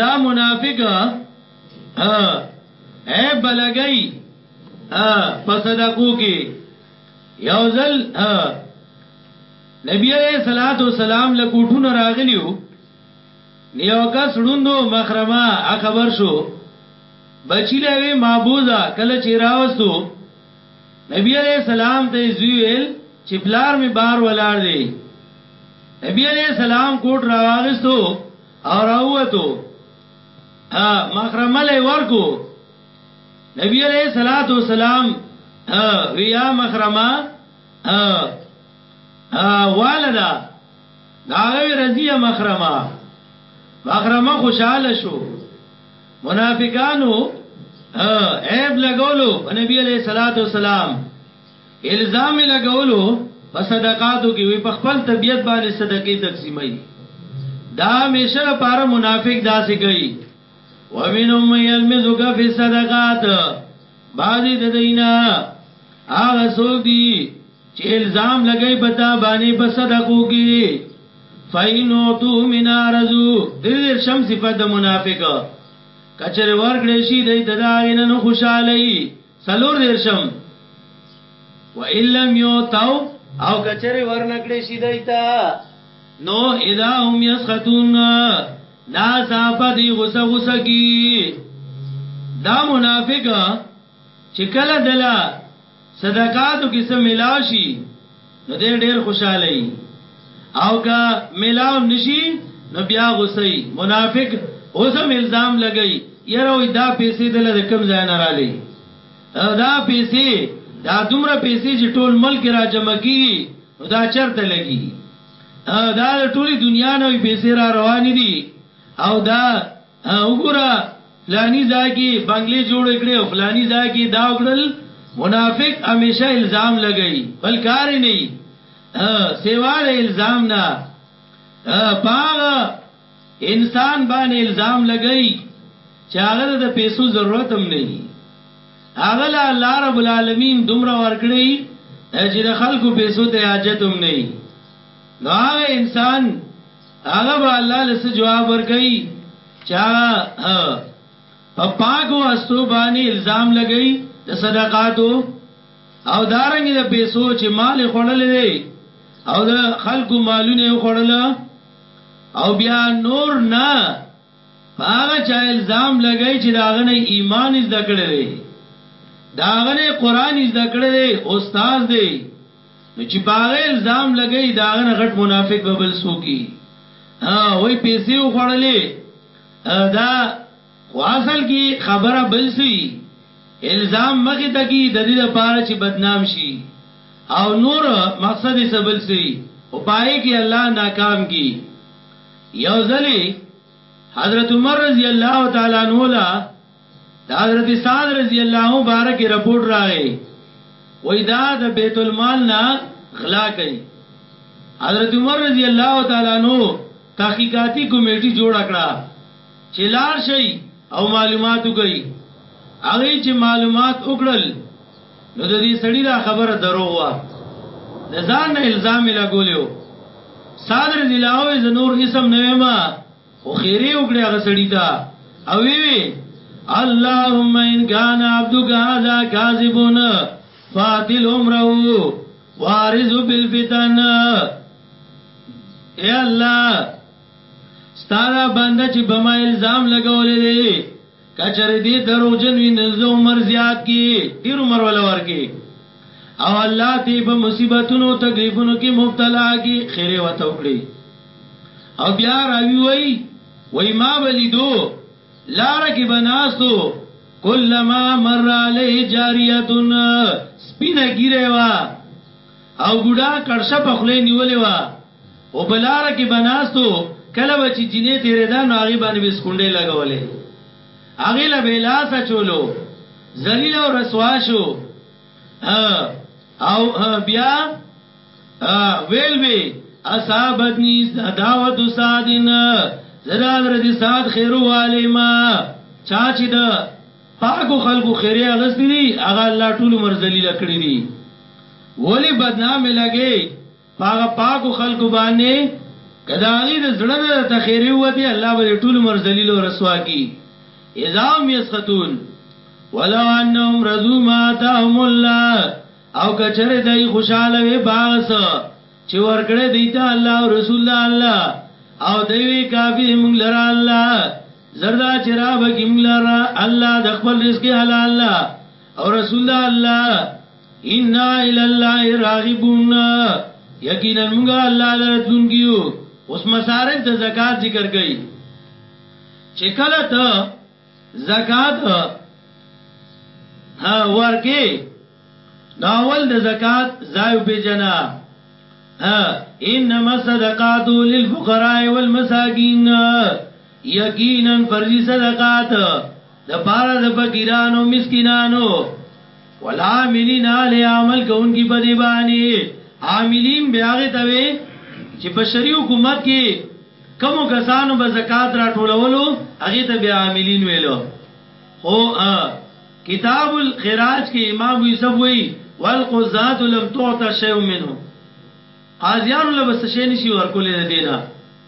دا منافق اے بلګی په صدقو کې یو ځل نبی علیہ الصلوۃ والسلام له کوټونو راغلیو نیو کس ړوندو مخرمه خبر شو بچی له وی معبوزه کله چې راوستو نبی علیہ السلام ته زویل چې پلار می بار ولاړ دی نبی علیہ السلام کوټ راواغستو او راووتو مخرمه لې ورکو نبی علیہ الصلات والسلام ویا مخرمه والدا داغه رضیه مخرمه مخرمه خوشاله شو منافقانو عیب لګولو په نبی علیہ الصلوۃ والسلام الزام لګولو په صدقاتو کې وی په خپل طبیعت باندې صدقې تقسیمای دا مشر لپاره منافق داسې کوي ومنهم من يلمزك في الصدقات بعضی د دینا هغه سوق دی چه الزام لګی په تا باندی په صدقو کی فإن اعطو منها رضو دیر دیر شم صفت د منافق که چر ورکړی شی دی ته دا غی نه نو خوشحالی سلور دیر شم وإن لم يعطو او که چر ورنکړی شی دی ته نو اذا هم يسخطون نا صافه دی غصه غصه کی دا منافق چه کلا دلا صدقاتو کې څه ملاو شي نو دې ډېر خوشاله وي او که ملاو نشي نو بیا غوسه وي منافق اوس هم الزام لګي یره وي دا پیسې دل د کم ځای نه را لې دا پیسې دا دومره پیسې چې ټول ملک را جمع کی نو دا چرته لګي دا ټولي دنیا نه پیسې را روان دي او دا وګوره فلانی ځای کې بنگلې جوړ کړې او فلانی ځای کې دا وګړل منافق همیشه الزام لګی بل کار نه سیوا د الزام نه باغ انسان باندې الزام لګی چې هغه د پیسو ضرورت هم نه وي هغه لا الله رب العالمین دومره ورکړي چې د خلکو پیسو ته حاجت هم نه وي نو هغه انسان هغه به الله له څه جواب ورکړي چې هغه په پاکو استو باندې الزام لګي د صدقاتو او دارنګ د پیسو چې مال خړلې دی او د خلکو مالونه خړل او بیا نور نه هغه چا الزام لګی چې داغه نه ایمان زده کړی داغه نه قران زده کړی استاد دی نو چی په هغه الزام لګی د هغه نه غټ منافق به بل څوک وي ها وای پیسې وخوړلې دا خو اصل کی خبره بل څه وي الزام مخې ته کی د دې لپاره چې بدنام شي او نور مقصد یې څه بل څه وي او پای کې الله ناکام کی یو ځلې حضرت عمر رضی الله تعالی عنہ د حضرت سعد رضی الله عنه بارک رپورټ راغی وای دا د بیت المال نه غلا کوي حضرت عمر رضی الله تعالی عنہ تحقیقاتی کمیټه جوړ کړه چې لار شي او معلومات وکړي هغه چې معلومات وکړل نو د دې سړی دا خبره درو وا د ځان نه الزام لګولیو صادر ضلعو زنور اسم نه ما خو خیرې وکړې هغه سړي ته او وی وی اللهم ان کان عبدک هذا کاذبون فاتل عمره وارز بالفتن اے الله ستاره باندې چې بما الزام لګولې دي که چېرې دی دروغجن وي نو زه عمر زیات کړي، ډېر عمر وله ورکړي، او الله ترې په مصیبتونو او تکلیفونو کې مبتلا کړي، ښېرې ورته وکړي. او بیا راوي وايي، وايي ما به لیدو، لاره کې به ناست و، کلما مر علیه جاریة سپینه ږیره یې وه او بوډا کړشه په خوله یې نیولې وه، او په لاره کې به ناست و، کله به چې جینۍ تېرېده نو هغې باندې به یې سکونډې لګولې، هغې له به یې لاس اچولو، ذلیل او رسوا شو او بیا ویل به یې، اصابتنی دعوة سعد، زه د حضرت سعد خیرو واله یم، چا چې د پاکو خلکو خیرې اخیستې دي هغه الله ټول عمر ذلیل کړي دي، ولې بدنامې لګوې؟ په هغه پاکو خلکو باندې که د هغوی د زړه نه درته ښېرې ووتې، الله به دې ټول عمر ذلیل او رسوا کړي، اذا هم یسخطون، ولو انهم رضوا ما آتاهم الله، او که چېرې دوی خوشحاله وی په هغه څه چې ورکړی دوی ته الله او رسول د الله، او دوی وی کافي دی موږ لره الله، زر دا چې رابه کړي موږ لره الله د خپل رزق حلال نه او رسول د الله. ان الى الله راغبون یقینا موږ الله لرتون کیو اوس مصارف د زکات ذکر کړي چې کله ته زکات ها ورکه داول د زکات زایو په جنا انما صدقات للفقراء والمساکین یقینا فرض صدقات د پاره د فقیرانو مسکینانو والعاملین علیها عمل کوونکي په دې باندې عاملین بیا هغه ته وي چې بشري حکومت کې کومو کسانو به زکات راټولولو هغه ته بیا عاملین ویلو خو کتاب الخراج کې امام یوسف وی والقضات لم تعطى شيء منه قاضیانو له بس شي نشي ورکول دینه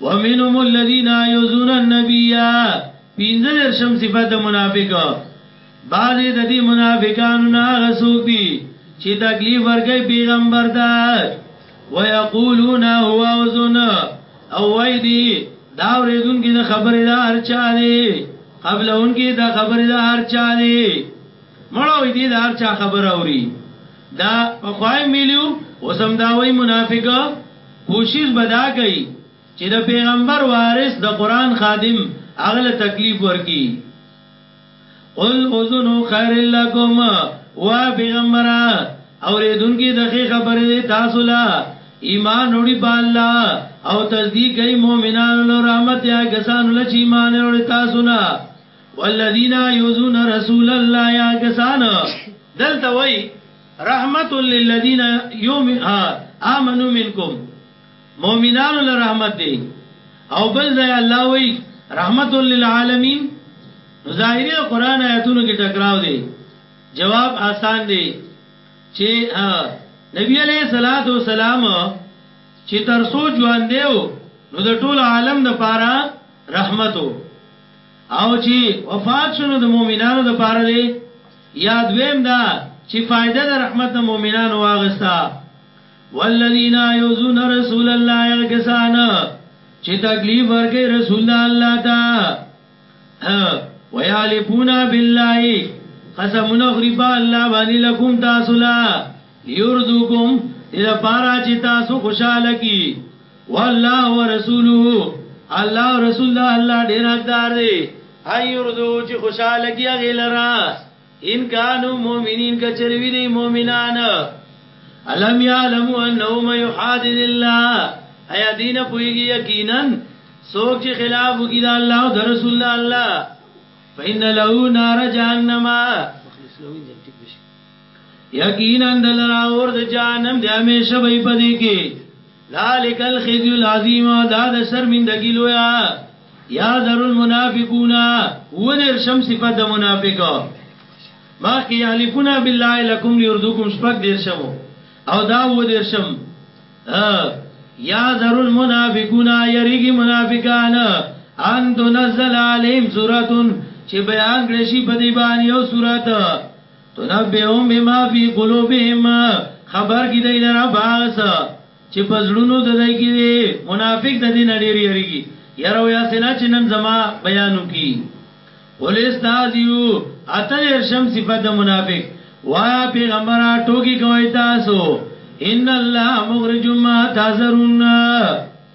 ومنهم الذين يؤذون النبي پینځه درشم صفت منافق بعضې د دې منافقانو نه هغه څوک دي چې تکلیف ورکوي پیغمبر ته ويقولون هو اذن او وای دي دا ورېدونکي د خبرې د هر چا دي قبلونکي د خبرې د هر چا دي مړه وي دي د هر چا خبره اوري دا په خوای مليو اوسم دا وای منافقه کوشش به دا کوي چې د پيغمبر وارث د قران خادم هغه له تکلیف ورکي قل اذن خير لكم وا پیغمبره اوریدونکو د خې خبرې تاسو لا ایمان وړي په الله او تصدیق کوي مؤمنانو له رحمت یا کسانو له ایمان وړي تاسو نه والذین یؤذون رسول الله یا کسان دلته وای رحمت للذین آمنوا منکم مؤمنانو له رحمت دی او بل ځای الله وی رحمت للعالمین ظاهری قران آیاتونو کې ټکراو دی جواب آسان دی چې نبی علیہ الصلات والسلام چې تر سو ژوند دیو نو د ټول عالم د پاره رحمتو او چې وفات شونه د مؤمنانو د پاره دی یا دویم دا چی فایده د رحمت نه مومنانو واغسته والذین یوزون رسول الله هغه کسان چې تکلیف ورکړي رسول الله ته ویالفونا بالله قسمونه خریبا الله باندې لکم تاسو لا لیرضوکم دې لپاره چې تاسو خوشاله کړي والله ورسوله الله او رسول ده الله ډېر حقدار دی ان یرضو چې خوشاله کړي هغه لرا ان کانو مؤمنین کچری وی دی مؤمنان الم یعلمو انه من یحادد الله ایا دین پویږي یقینا څوک چې خلاف وکړي د الله او د رسول الله الله فإن له نار جهنم یقینا دلرا اور د جانم د همیشه به پدې کې ذالک الخزي العظیم دا د شرمندګی لویا یا ذر المنافقون ونر شم صفات د منافقو ما کې یحلفون بالله لکم لیردکم شپک دیر شمو او دا و دیر شم یا ذر المنافقون یریږي منافقان ان تنزل علیهم سورۃ چې بیان کړی شي په دې باندې یو سورۃ تنبئهم بما فی قلوبهم خبر کی دی لرا باغس چې پزړونو د دای کی دی منافق د دین ډیر یریږي یره ویا سینا چې نن زما بیانو کی قل استاذیو اتل ارشم صفت د منافق وایا پیغمبر ټوکی کوي تاسو ان الله مخرج ما تذرون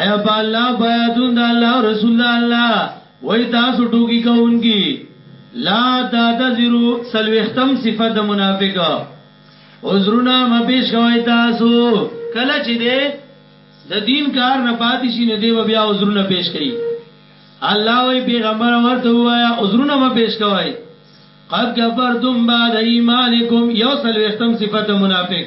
ایا په الله بیاتون د الله او رسول الله وای تاسو ټوکی کوونکی لا تعتذرو سلوختم صفت منافق عذرنا مبیش کوي تاسو کله چې دې د دین کار نه پاتې شي نه دی بیا عذرنا پیش کوي الله وی پیغمبر ورته وایا عذرنا مبیش کوي قد کفرتم بعد ایمانکم یوصل وختم صفت منافق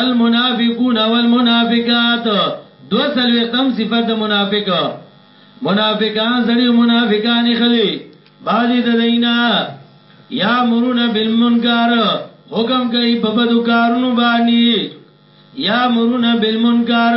المنافقون والمنافقات دوه څلوېښتم صفت د منافق منافقان سړي او منافقانې ښځې بعضې د دوی نه یامرون بالمنکر حکم کوي په بدو کارونو باندې یامرون بالمنکر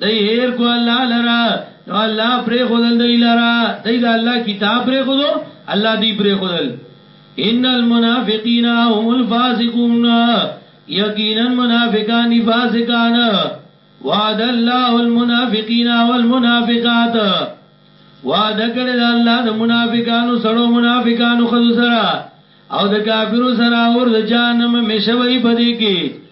دی هېر کړو الله لره نو الله پرېښودل دی لره، دی د الله کتاب پرېښودو، الله دوی پرېښودل، ان المنافقین هم الفاسقون یقینا منافقان دي فاسقان، وعد الله المنافقین والمنافقات وعده کړې ده الله د منافقانو سړو منافقانو ښځو سره او د کافرو سره اور د جهنم همیشه به وي په دې کې.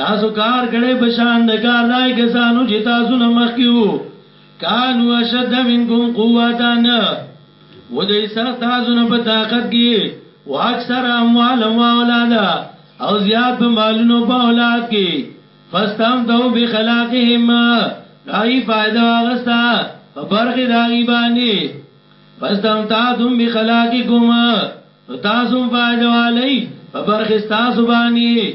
تاسو کار کړی په شان د کار د هغه کسانو چې تاسو نه مخکې وو کانو اشد منکم قوتان و دوی سخت تاسو نه په طاقت کې و اکثر اموال و اولاد او زیات په مالونو په اولاد کې فاستم دو بخلاقهم رائی فائدہ واغستا په برخې داغي باندې فاستم تاتم بخلاقکم تاسو فائدہ والی په برخې تاسو باندې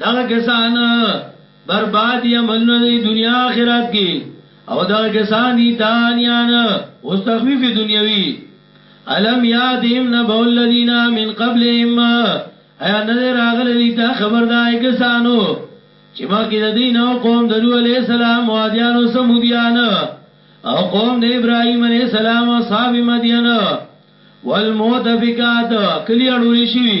دغه کسان برباد یا ملنه دی دنیا آخرت کی او دغه کسان دی تانیان او تخویف دنیاوی علم یادیم نبو الذین من قبلهم ایا نده راغل دی تا خبر دائی کسانو چی مخی دا دین او قوم دلو علیہ السلام و آدیان و سمودیان او قوم دا ابراہیم علیہ السلام و صحاب مدین والموتفقات کلی اڑولی شوی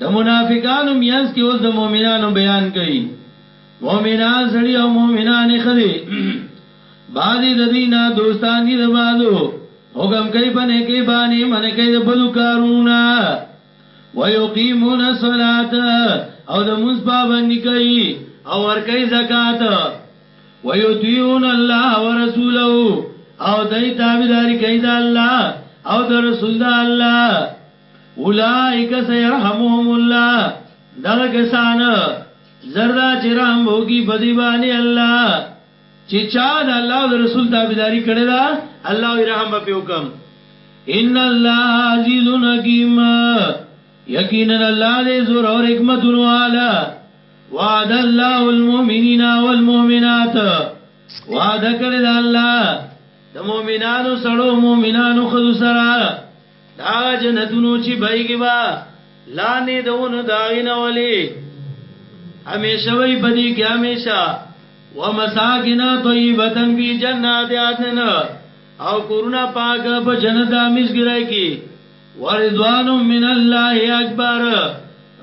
د منافقانو مینس کې اوس د مؤمنانو بیان کړي مؤمنان سړي او مؤمنان خدي بعضی د دینا دوستان دي د بعضو حکم کوي په نه کې باندې من کوي د بدو کارونو نه ويقيمون الصلاه او د موږ پابندي کوي او ور کوي زکات ويطيعون الله ورسوله او دای تابعداري کوي د الله او د رسول الله اولائک سیرحمهم الله دغه کسان زردا چې رحم وکي په دی باندې الله چې چا د الله او رسول تابعداري کړې ده الله یې رحم په حکم ان الله عزیز حکیم یقینا الله دې زور او حکمت والا وعد الله المؤمنین والمؤمنات وعده کړی الله د مؤمنانو سره مؤمنانو خو سره دا جنتونو چې بایګي با لانه دونه داغینه ولی همیشه وی بدی کې همیشه ومساکن طیبه فی جنات عدن او کورونا پاک په جنت امیش ګرای کی ورضوان من الله اکبر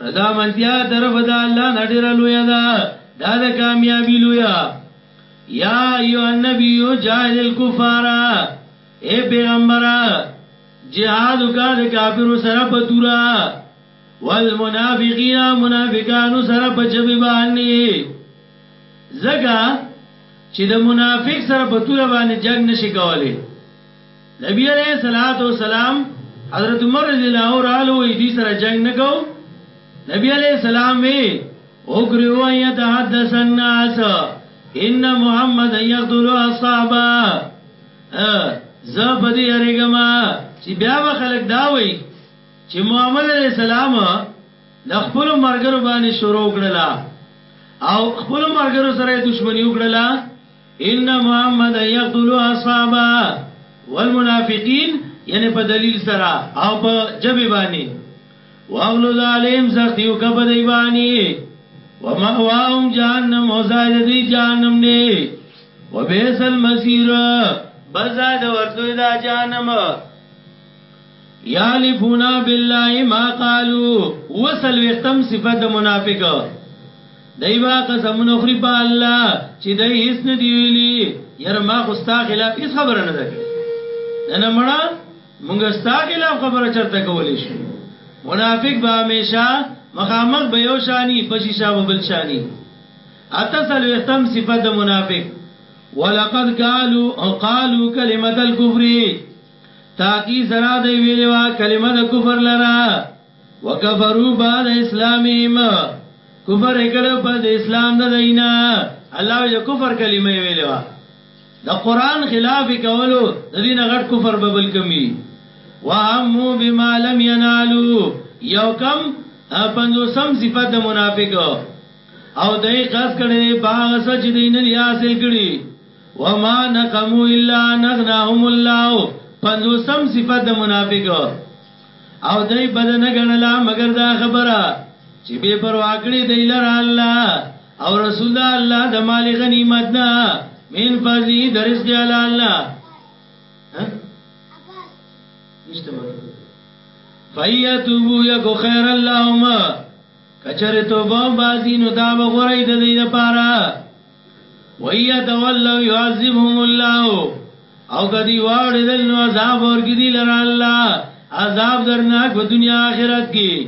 رضا منتیا طرف د الله نډیر لوی دا دا د کامیابی لوی یا ایو النبی جاهل الکفار اې پیغمبره جهاد وکا د کافرو سره په تورا والمنافقین منافقانو سره په جبی باندې زګه چې د منافق سره په تورا باندې جنگ نشي کولای نبی علیہ الصلوۃ والسلام حضرت عمر رضی الله عنه وی دي سره جنگ نکاو نبی علیہ السلام وی او کریو ایت حدث الناس ان محمد یقتل اصحابہ زه په دې اړېګم چې بیا به خلک دا وایي چې محمد عليه السلام د خپل مرګرو باندې شروع کړل او خپل مرګرو سره دښمنی وکړل ان محمد يقتل اصحابا والمنافقين یعنی په دلیل سره او په جبه باندې واغلو ظالم سختی او کپ دی بانی ومأواهم جهنم او زائد دی جهنم نی وبیس المسیر بزائد ورتو دا جهنم یالفونا بالله ما قالو وصل وختم صفت منافق دای با قسم نخری په الله چې دای هیڅ نه دی ویلی یره ما خو ستا خلاف هیڅ خبره نه ده نه مړه مونږ ستا خلاف خبره چرته کولی شو منافق به همیشه مخامخ به یو شانی په شیشه به بل شانی اته سلوختم صفت د منافق ولقد قالو او قالو کلمت الكفر تاکی سرا دی ویلی وا کلمه د کفر لرا وکفرو بعد اسلامیم کفر اکڑو پس اسلام دا دینا اللہ وی کفر کلمه ویلی وا د قرآن خلاف کولو د دې نه غټ کفر به بل کوم وي وهمو بما لم ينالو یو کم پنځوسم صفت د منافق او دای قص کړي باغ سچ دین نه حاصل کړي وما نقمو الا نغناهم الله پنځوسم صفت د منافق او دای بدن غنلا مگر دا خبره چې به پر واکړي دی لره الله او رسول دا الله د مال غنیمت نه من فضلی د رزق حلال نه نشته مطلب فیتوبو یکو خیر اللهم کچره توبه بازی نو دا بغوری د دې لپاره ویتولوا يعذبهم الله او کدی واړ دل نو عذاب ورګی دی لره الله عذاب درناک په دنیا آخرت کې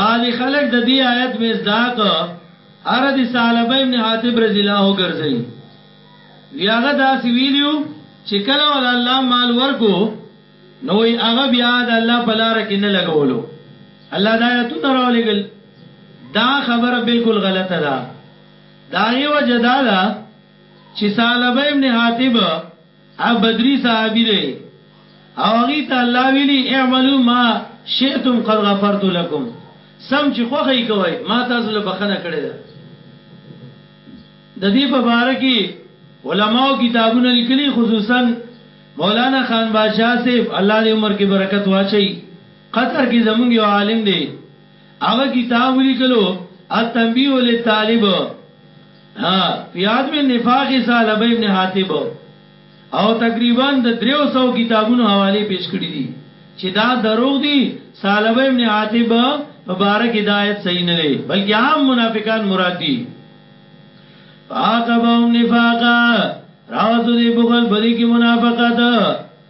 بعضی خلک د دې آیت مصداق هر د ثعلبه ابن حاطب رضی الله ګرځي وی هغه داسې ویلیو چې کله ول الله مال ورکو نو وی هغه بیا د الله په لار کې نه لګولو الله دا آیتونه راولېګل دا خبره بالکل غلطه ده دا یو جدا ده چې ثعلبه ابن حاطب هغه بدري صحابي دی او هغه ته الله ویلي اعملوا ما شئتم قد غفرت لكم سم چې خوخه یې کوي ما تاسو له بخنه کړی ده د دې په باره کې علماو کتابونه لیکلي خصوصا مولانا خان بادشاہ صاحب الله دې عمر کې برکت واچي قطر کې زمونږ یو عالم دی هغه کتاب ولیکلو التنبیه للطالب ها فی عدم النفاق ثعلبه ابن حاتب او تقریبا د 300 کتابونو حواله پیش کړی دي چې دا دروغ دي ثعلبه ابن حاتب مبارک ہدایت صحیح نه دی بلکې عام منافقان مراد دي فاقبهم نفاقا راوتو دی بخل بدی کی منافقت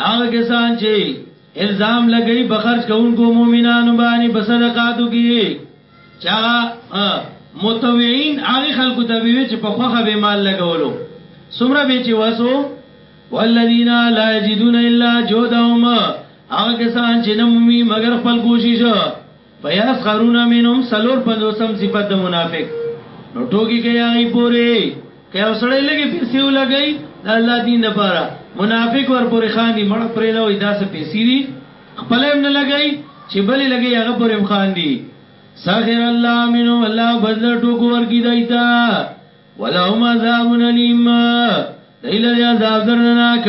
هغه کسان چي الزام لګوي په خرج کوونکو مؤمنانو باندې په صدقاتو کې چې هغه متوعين هغه خلکو ته وي چې په خوخه به مال لګولو سمره به چې وسو والذین لا یجدون الا جهدهم هغه کسان چې نه مومي مگر خپل کوشش فیاس خرون منهم سلور پنځوسم صفت د منافق نو ټوکی کوي هغه پوره که اوسړې لګي پیسې ولګي د الله دین لپاره منافق ور پوره خاندي مړ پرې دا وې داسې پیسې دي خپل هم نه لګي چې بلې لګي هغه پوره هم خاندي ساخر الله منو الله بدل ټوک ورکی دایتا ولهم عذاب الیم دیل عذاب درناک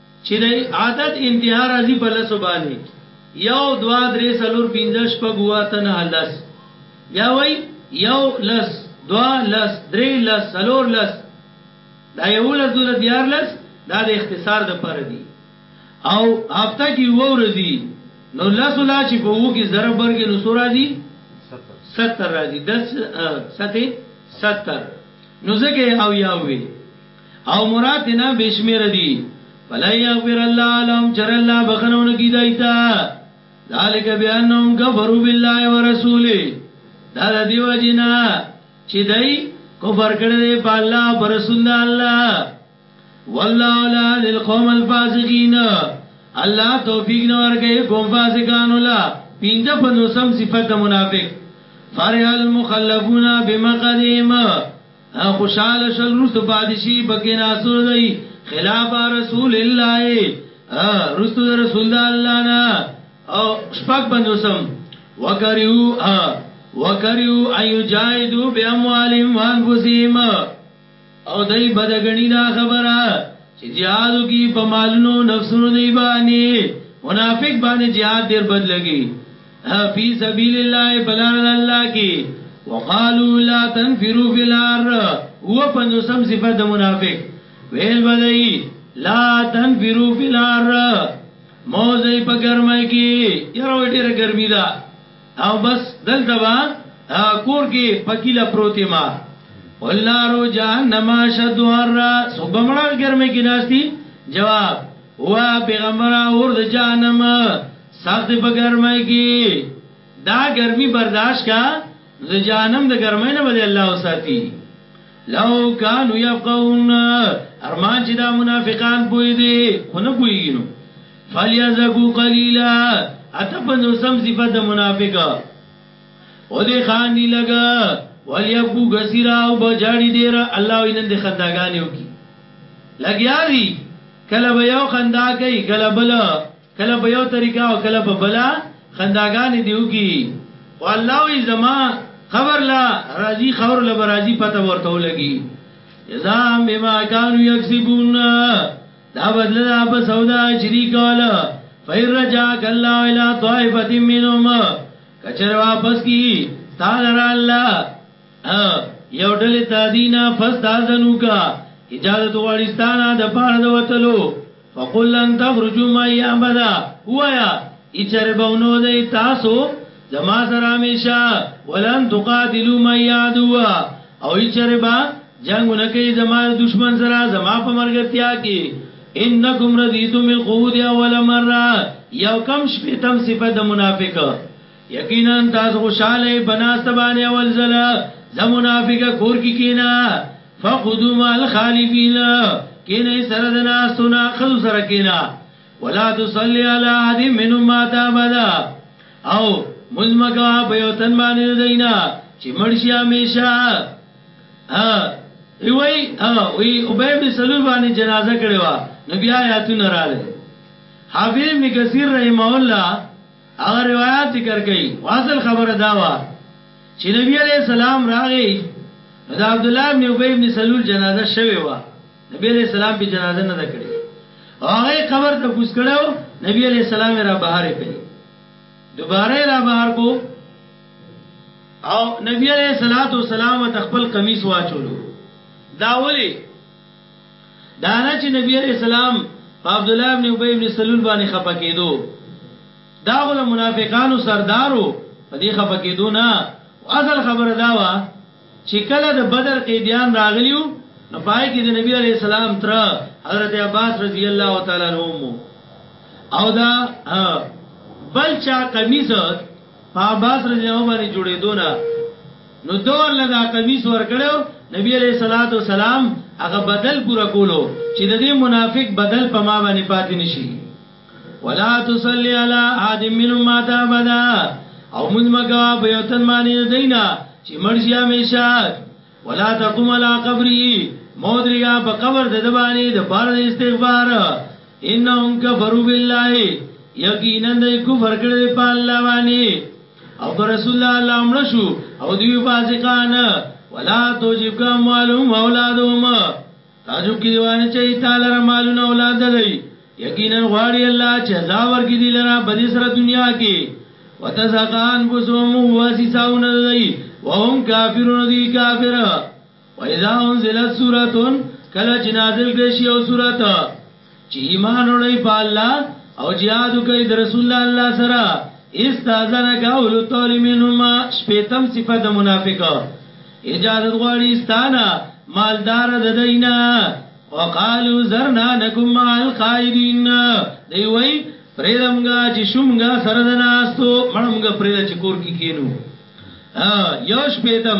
چې د عدد انتها راځي په لسو باندې یو دوا درې څلور پنځه شپږ اووه اته نهه لس بیا وایي یو لس دوا لس درې لس څلور لس دا یولس دولس دیارلس دا د اختصار د پر دي او هفته کې یو ورځي نو لس لا چې په وو کې ضرب ورګې نو سو راځي 70 راځي 10 سته 70 نو زګه او یاوي او مراد نه بشمیر دی فلا یغفر الله لهم چر الله بخنون کی دایتا ذالک بانهم کفروا بالله ورسوله دا د دیو جنا چې دای کفر کړی دی په الله پر رسول الله والله لا للقوم الفاسقین الله توفیق نه ورکه کوم فاسقان ولا پینځه په نوسم صفت منافق فرح المخلفون بمقدیم خوشاله شل رست بادشي بګې ناسو دی خلاف رسول الله رست رسول الله نه او شپږ پنځوسم وکریو وکریو ایو جایدو بیاموالیم وانفسیم او دای بدګنی دا خبره چې جهادو کې په مالونو نفسونو دی باندې منافق باندې جهاد ډیر بد لګي فی سبیل الله بلار الله کی وقالو لا تنفرو فی الار و پنزو سم صفت منافق ویل بدئی لا تنفرو فی الار موزی پا گرمائی کی یرو دیر گرمی دا او بس دلتا با کور کی پکیل پروتی ما قل نارو جهنم شد حر سو بمڑا گرمی کی ناستی جواب وا پیغمبر اور د جهنم سخت په ګرمۍ کې دا ګرمي برداشت کا د جهنم د ګرمۍ نه به الله وساتي لو کانو یفقهون ارمان چې دا منافقان پوي دي خو نه پويږي نو فلیذکو قلیلا اته پنځو سم صفات د منافقه او دې خان دی لګا ولیبو غسیرا او بجاړي ډیر الله وینن دې خنداګانیو کی لګیا دی کله به یو خندا کوي کله بل کله په یو طریقه او کله په بلا خنداګانې دی وکي خو الله وی زما خبر لا راضی خبر لا راضی پته ورته ولګي جزاء بما كانوا يكسبون دا بدل دا په سودا چری کول فیر رجاک الله الى طائفه منهم کچر واپس کی تعالی را الله یو ډل تادینا فاستاذنو کا اجازه وړستانه د پاره د وتلو فقل لن تخرجوا معي ابدا وایا اچره بونو دی تاسو زما سره همیشه ولن تقاتلوا معي عدوا او اچره با جنگ نه کوي زما دشمن سره زما په مرګتیا کې انکم رضیتم القعود اول مره یو کم شپیتم صفه د منافق یقینا تاسو خوشاله بناست باندې اول ځل د منافقه کور کې کینا فقدوا مع الخالفین کینه سره د ناسونه خذ سره کینا ولا تصلي على احد منهم مات ابدا او مزمکا په یو تن باندې دینا چې مرشي همیشه ها وی وی او به ابن سلول باندې جنازه کړي وا نو بیا آیاتونه رااله حافظ ابن کثیر رحمه الله هغه روایات ذکر کوي خو اصل خبره دا وه چې نبي علیه السلام راغی نو د عبدالله ابن ابی ابن سلول جنازه شوې وه نبي علیه السلام پې جنازه نه ده کړې او هغه قبر ته کوز کړو نبی علیہ السلام را بهر کړي دوباره را بهر کو او نبی علیہ الصلوۃ والسلام تخپل قمیص واچولو دا ولي دا نه چې نبی عليه السلام په عبد الله ابن ابي ابن سلول باندې خپه کېدو دا غو د منافقانو سردارو په دې خپه کېدو نه اصل خبره دا و چې کله د بدر قیدیان راغلیو نو پای کې د نبی عليه السلام تر حضرت عباس رضی الله تعالی عنہ او دا بل چا قمیص په عباس رضی الله باندې جوړېدو نه نو دور له دا قمیص ورکړو نبی علیہ الصلوۃ والسلام هغه بدل پورا کولو چې د دې منافق بدل په ما باندې پاتې نشي ولا تصلي علی احد منهم مات ابدا او موږ مګه په یو تن باندې دینا چې مرشي همیشه ولا تقم علی قبره مودریګا په قبر د دبانی د پاره د استغفار انهم کفروا بالله یقینا د کفر کړي په الله باندې او پر رسول الله لامل شو او دی فاسقان ولا توجب کا مالهم اولادهم تاسو کلي وانه چي تعالی را مالونه اولاد دی یقینا غواړي الله چې عذاب ورکړي دي لرا په دې سره دنیا کې وتزقان بوسوم واسي ساونه دی وهم کافرون دی کافر و اذا انزلت سوره کله چې نازل کړي شی او سوره چې ایمان وروړي په الله او جهاد کوي د رسول الله الله سره استاذنک اول طول منهما شپیتم صفه د منافق اجازه غواړي ستانه مالدار د دینه وقالو زرنا نکم مع القائدین دی وای پرېدمګه چې شومګه سره د ناستو مړمګه پرېد چې کور کې کینو یو شپیتم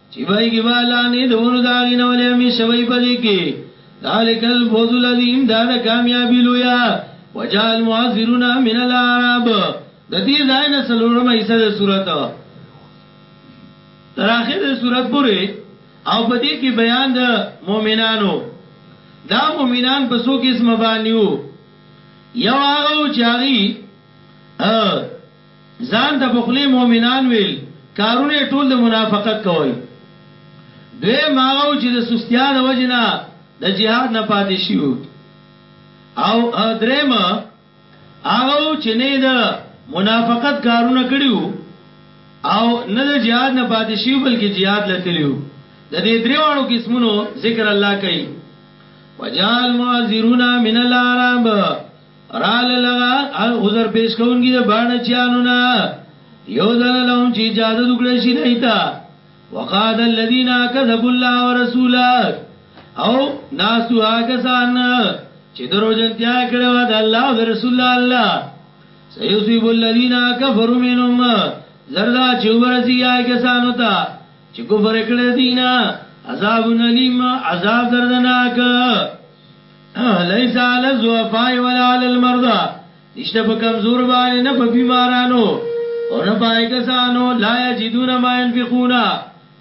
چی بای کی با لانی دونو داغی نولی امی شوی پدی کی ذالک الفوز العظیم دا دا کامیابی لویا وجاء المعذرون من العرب د دې ځای نه سلورم ایسه د صورت تر اخر د صورت پورې او په دې کې بیان د مؤمنانو دا مؤمنان په څو قسم باندې یو هغه چې هغه ځان ته په خولې مؤمنان ویل، کارونه یې ټول د منافقت کول. دویم هغه وو چې د سستیا د وجې نه د جهاد نه پاتې شوي وو. او دریم هغه وو چې نه یې د منافقت کارونه کړي وو او نه د جهاد نه پاتې شوي بلکې جهاد له تللي وو. د دې درېواړو قسمونو ذکر الله کوي. وجاء المهاجرون من الاعراب. رالل هغه عذر پیش کوونکي د باڼچیانو نه یوزن لهم چې اجازه وکړي شي نه ایتا وقاد الذين كذبوا الله ورسوله او ناسو آکسان چې درو جنتیا کړو د الله او رسول الله سيصيب الذين كفروا منهم زردا چې ورسي آکسانو ته چې کفر کړی دینه عذاب نلیم عذاب دردناک ليس على الضعفاء ولا على المرضى نشته په کمزور باندې نه په بیمارانو او نه پای کسانو لا یجدون ما ينفقون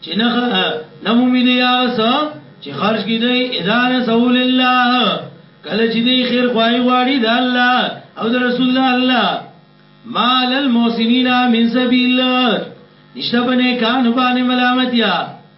چې نه نه مومي دی هغه څه چې خرج کړي اذا رسول الله کله چې دی خیر خوای غواړي د الله او د رسول الله مال المحسنین من سبیل نشته بنه کان باندې ملامتیا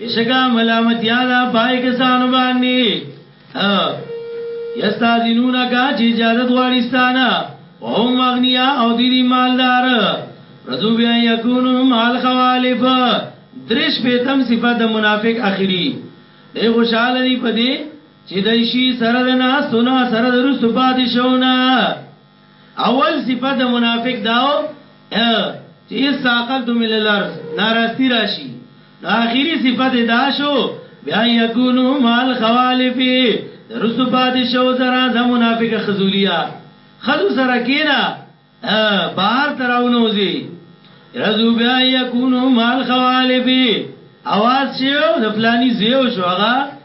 بشکا ملامتیا دا پای کسانو باندې یستاذینون کا چې اجازه غواړي ستانه وهم مغنیا او دې دي مالدار رضو بیا یکونو مال خوالف درش په تم صفات منافق اخیری دی خوشاله دی په دې چې دای شي سره د ناس سنا سره د رسو پاتې شونه اول صفت د منافق داو چې استاقلتم من الارض ناراستی راشي نو اخیری صفت دا شو بیا یکونو مال خوالف رسو پادشو سره د منافق خزولیا خزو سره کینا بهر تراونوزی رزو بیا یکونو مال خوالف اواز شو د فلانی زیو شو هغه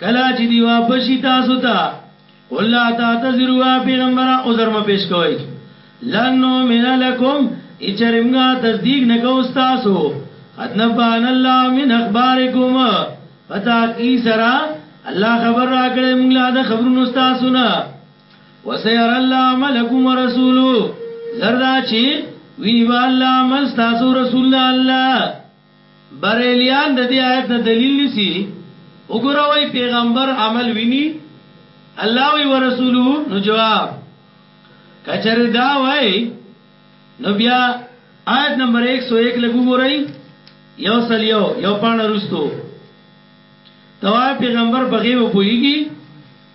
کله چې دی واپس شي تاسو ته قل لا تعتذروا پیغمبر عذر م پیش کوي لن نؤمن لكم اچرمغا تصدیق نکو تاسو قد نبان الله من اخباركم پتا کی سرا الله خبر را کړې موږ لا د خبرونو تاسو نه وسير الله عملكم ورسوله زردا چې ویني با الله عمل تاسو رسول الله بریلیان د دې آیت نه دلیل نیسي، وګوره وایي پیغمبر عمل ویني، الله وایي ورسوله نو جواب، که چېرې دا وایي نو بیا آیت نمبر ایک سو ایک لږ وګورئ یو سل یو یو پاڼه وروسته ته وایه پیغمبر په غیب پوهېږي،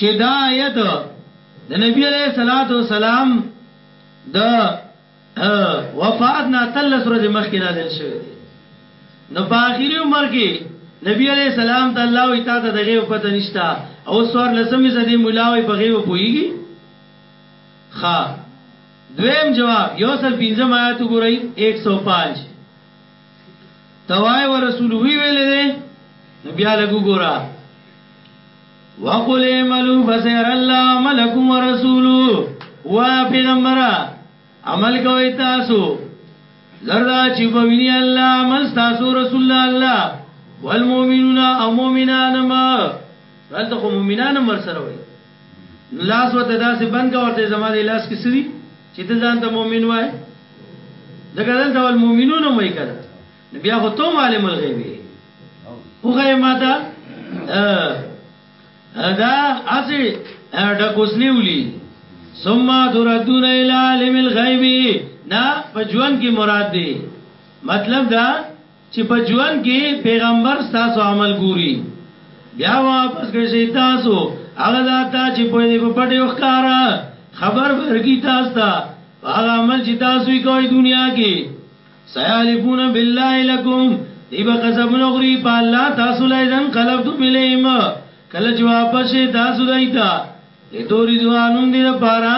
چه دا آیت د نبی علیہ الصلات والسلام د وفات نه تل سره مخ کې نازل شوی دی نو په اخیری عمر کې نبی علیہ السلام ته الله وی تا ته دغه پته نشتا او سوار لسمی زدی ملاوی په غیو پویږي خا دویم جواب یو سل پنځم آیات وګورئ 105 توای ورسول وی ویلې نبی علیہ وګورئ وقل اعملوا فسير الله عملكم ورسوله وا پیغمبره عمل کوي تاسو زردا چې په ویني الله عمل تاسو رسول الله والمؤمنون او مؤمنان ما دلته خو مؤمنان مر سره وي لاس وته داسې بند کا ورته زماده لاس کې سړي چې ته ځان ته مؤمن وای دغه دلته والمؤمنون مې کړه نو بیا خو ته عالم الغیب یې وغه ما ته دا اسی ډکوسنی ولي ثم تردون الى عالم الغیب دا پجوان کی مراد دی مطلب دا چې پجوان کی پیغمبر تاسو عمل ګوري بیا واپس کړئ تاسو هغه ذاته چې په دې په پټه وکړه خبر ورګی تاسو ته هغه عمل چې تاسو یې کوي دنیا کې سيحلفون بالله لکم دی به قسمونه خوري په الله تاسو له اذا انقلبتم اليهم کله چې واپس شئ تاسو دوی ته لتوریدو عنهم دې لپاره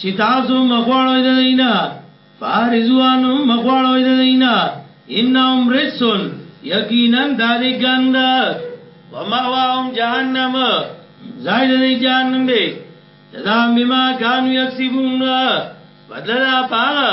چې تاسو مخ واړوئ د دوی نه فاعرضوا عنهم مخ واړوئ د دوی نه انهم رجس یقینا دا دې ګند ومأواهم جهنم زائد دې جهنم دې جزاء بما كانوا يكسبون بدلا پاغه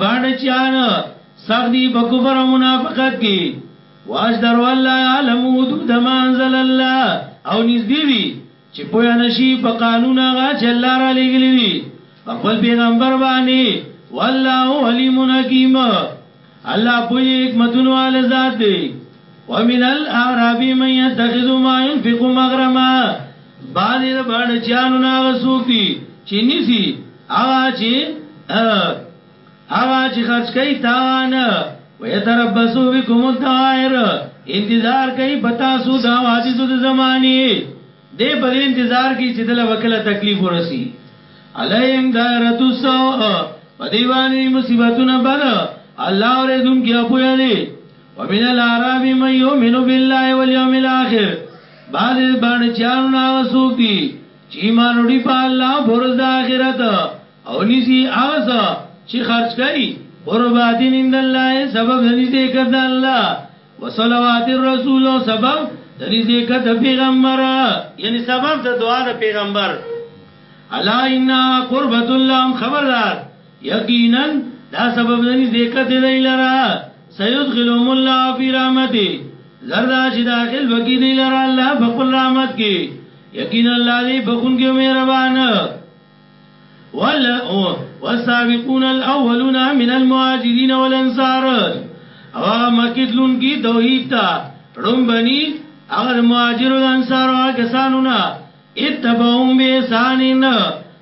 بانچان سخت دی په کفر او منافقت کې واش درو الله علم حدود ما انزل الله او نږدې دي چې په نشي په قانون هغه چې الله را لګلې دي خپل پیغمبر باندې والله علیم حکیم الله په حکمتونو ال ذات دی ومن الاعراب من يتخذ ما ينفق مغرما بعض د باندې چانو نه غسوفي چې نسی هغه چې هغه چې خرج کوي تاوان ويتربصو بكم الدائر انتظار کوي پتا سو دا حادث د زماني دې په انتظار کې چې دله وکړه تکلیف ورسي عليهم دائرۃ السوء پدیوانی مصیبتونه بل الله اورې دن کې اپو یادي ومن العرب من يؤمن بالله واليوم الاخر بعد باندې چارونه وسوک دي چې ایمان وروړي په الله او په ورځ د آخرت او نیسي هغه څه چې خرج کوي قربات عند الله سبب د نږدې کړ د الله وصلوات الرسول او سبب د نږدې کړ د پیغمبر یعنی سبب د دعا د پیغمبر الا ان قربت الله خبردار یقینا دا سبب د نږدې کړ د لرا سيدخلهم الله في رحمته زردا چې داخل وکړي دی لره الله په خپل رحمت کې یقینا الله دی بخونکی او مهربان ول والسابقون الاولون من المهاجرين والانصار او هغه مکیدلون کی توحید تا روم بنی هغه مهاجر او انصار او کسانو نه اتبعهم بسانین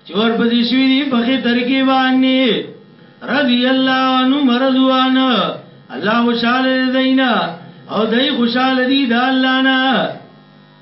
چور پدې شوی دی په خې طریقې باندې رضی الله عنه مرضوان الله خوشاله دینا او دای خوشاله دی د الله نه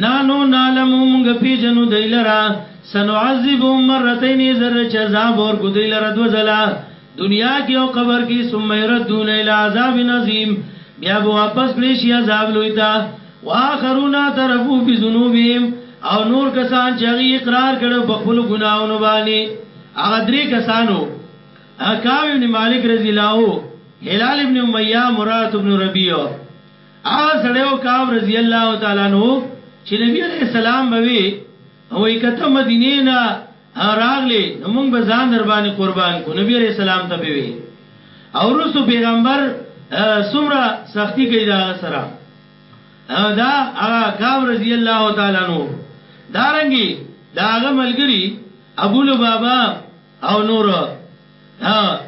نحن نعلم مونږ پیژنو دوی لره سنعذبهم مرتين ذره چې عذاب ورکو دوی لره دو ځله دنیا کې او قبر کې ثم يردون الى عذاب عظیم بیا به واپس کړی شي عذاب لوی تا واخرون اعترفوا بذنوبهم او نور کسان چې هغه اقرار کړو په خپل ګناونو باندې هغه درې کسانو اکاو ابن مالک رضی الله هلال ابن امیہ مرات ابن ربیعه هغه سړی و کعب رضی الله تعالی عنه چی نبی علیه السلام به وی او وایی که ته مدینه نه راغلی نو مونږ به ځان درباندی قربان کړو نبی علیه السلام ته به وی او وروسته پیغمبر څومره سختی کوي دا هغه سره دا هغه کعب رضی الله تعالی عنه دارنګي دا هغه ملګری ابو لبابا او نور ها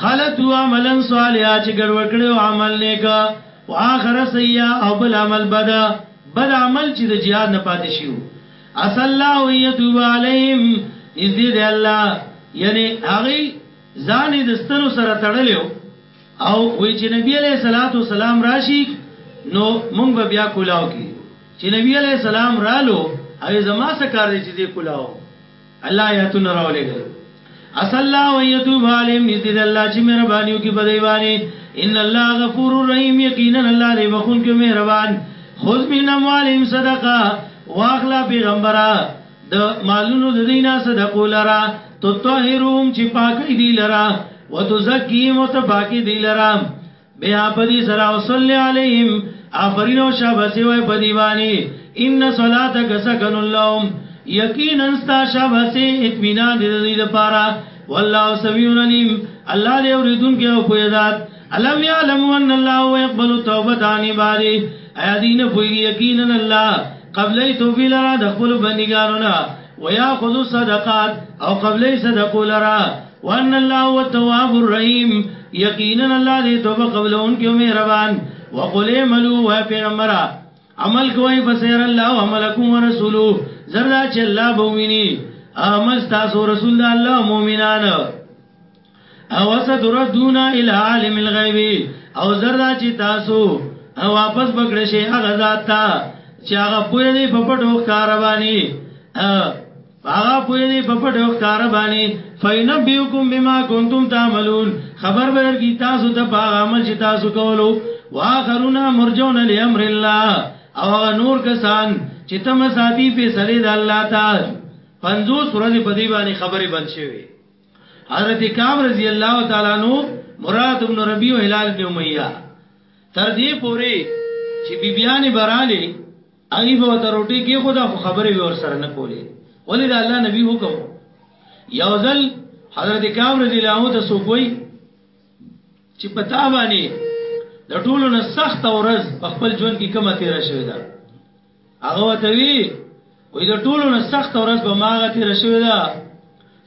خلطوا عملا صالحا چې ګډوډ کړی و عمل نېک، واخر سيئا او بل عمل بد، بد عمل چې د جهاد نه پاتې شوی وو، عسي الله ان يتوب عليهم، نږدې دی الله، يعنې هغوی ځان يې د ستنو سره تړلی و او وي چې نبي عليه الصلوة والسلام راشي نو موږ به بيا کلاو کې يو، چې نبي عليه السلام رالو هغوی زما څه کار دی چې زه کلاوم؟ الله آیاتونه راولېږل اصل الله ان يتوب عليهم نزدې د الله چې مهربانيو کې بدای باندې ان الله غفور رحیم یقینا الله دې بخون کې مهربان خذ من اموالهم صدقه واخلا پیغمبره د مالونو د دینه صدقه لرا تو طاهروم چې پاکي دي لرا وتزکیم وتباکي دي لرا بیا پدی سرا وصلی علیهم آفرین او شاباسی وای پدی بانی ان صلاتک سکن اللهم یقینا ستا شاباسی اتمنان دی دی دی پارا والله سمیون علیم الله دی اوریدون کې او پوی ذات علم یعلم ان الله هو يقبل التوبه عن عباده ایا دین پوی یقینا الله قبلې توبې لرا د خپل بندګانو نه وياخذ صدقات او قبلې صدقو لرا وان الله هو التواب الرحیم یقینا الله دې توبه قبلون کې مهربان وقل اعملوا و پیغمبر عمل کوي فسير الله عملكم ورسوله زردا چې الله بومینی عمل تاسو رسول الله مؤمنان او ستردون الى عالم الغيب او زردا چې تاسو واپس بکړې شي هغه ذات ته چې هغه پوهې په پټو کاروانی هغه پوهیږي په پټو ښکارا باندې فینبئکم بما کنتم تعملون خبر به درکې تاسو ته په عمل چې تاسو کولو واخرون مرجون لامر الله او هغه نور کسان چې تم ساتي په سره د الله تعالی 50 ورځې په دی باندې خبره بند شوه حضرت کعب رضی الله تعالی عنہ مراد ابن ربیع هلال بن امیہ تر دې پوري چې بیبیانې براله هغوی به ورته روټۍ کېښوده خو خبرې به ورسره نه کولې ولې د الله نبي حکم یو ځل حضرت کعب رضی الله عنه ته څوک وایي چې په تا باندې د ټولو نه سخته ورځ په خپل ژوند کې کومه تېره شوې ده هغه ورته وی وایي د ټولو نه سخته ورځ به ما هغه تېره شوې ده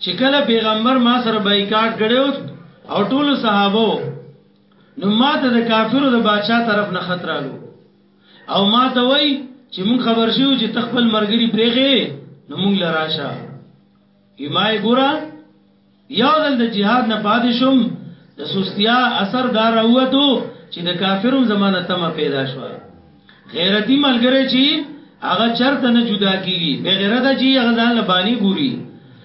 چې کله پیغمبر ما سره بایکاټ کړی او ټولو صحابو نو ما ته د کافرو د بادشاہ طرف نه خطر رالو او ما ته وای چې مون خبر شو چې تخپل مرګري پرېغه نو مونږ لراشه یمای ګورا یو دل د جهاد نه پاتې شوم د سستیا اثر دار اوتو چې د کافرو زمانه تم پیدا شو غیرتی ملګری چې هغه چرته نه جدا کیږي بغیرته چې هغه ځان لبانی ګوري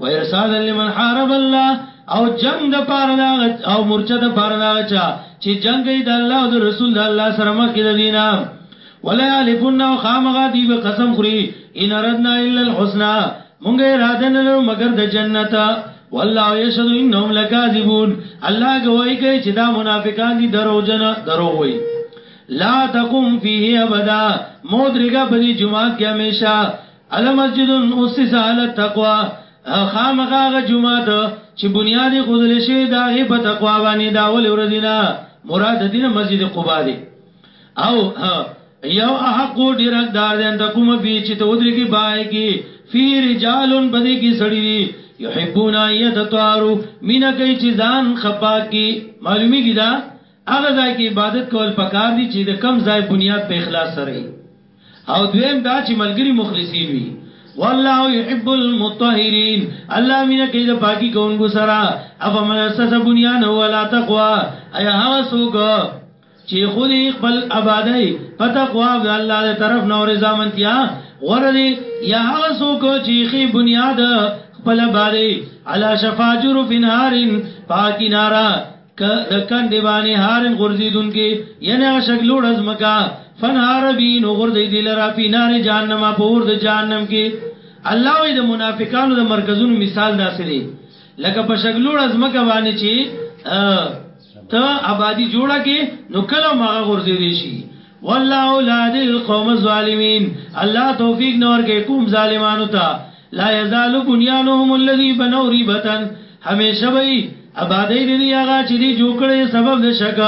وارصادا لمن حارب الله او جنگ د پاره دا او مرچه د پاره دا چا چې جنگ ای د الله او د رسول د الله سره مخ کې د دینا ولا الفن او خامغه دی به قسم خوري ان ردنا الا الحسنى مونږه اراده نه لرو مگر د جنت والله یشهد انهم لکاذبون الله گواہی کوي چې دا منافقان دي دروژن درو وي لا تقوم فيه ابدا مودرګه په دې جمعه کې همیشه المسجد اسس علی التقوی خامخا هغه جومات چې بنیاد خودل شوی دا غي په تقوا باندې دا ول وردینا مراد دینه مسجد قباء دی او یو حق ډیر حقدار دی انت کوم فی چې ته ودرې کې بای کې فی رجال بدی کې سړی دی یحبون یتطارو مینا کوي چې ځان خپا کې معلومی کی دا هغه ځای کې عبادت کول پکار دي چې د کم ځای بنیاد په اخلاص سره او دویم دا چې ملګری مخلصین وي والله يحب المطهرين الله مینا کوي د پاکي کوونکو سره اف من اسس بنيان ولا تقوا اي هغه سوګ چې خود خپل آبادای په تقوا د الله تر طرف نور ځامنتیا ورده یا هغه سوګ چې خي بنیاد خپل باندې علا شفاجر فنار پاکي نارا که د کندې باندې هارن غورځېدونکې یعنې عشق لوړه ځمکه فنهار بی نو غورځوي دې لره فی نار جهنم په اور د جهنم کې الله وایي د منافقانو د مرکزونو مثال داسې دی لکه په شګ لوړه ځمکه باندې چې ته آبادی جوړه کې نو کله مغه غورځې دي شي والله لا يهدي القوم الظالمين الله توفيق نه ورکوي قوم ظالمانو ته لا يزال بنيانهم الذي بنوا ريبة هميشه به وي ابادي د دې هغه چې دي جوړ کړي سبب د شک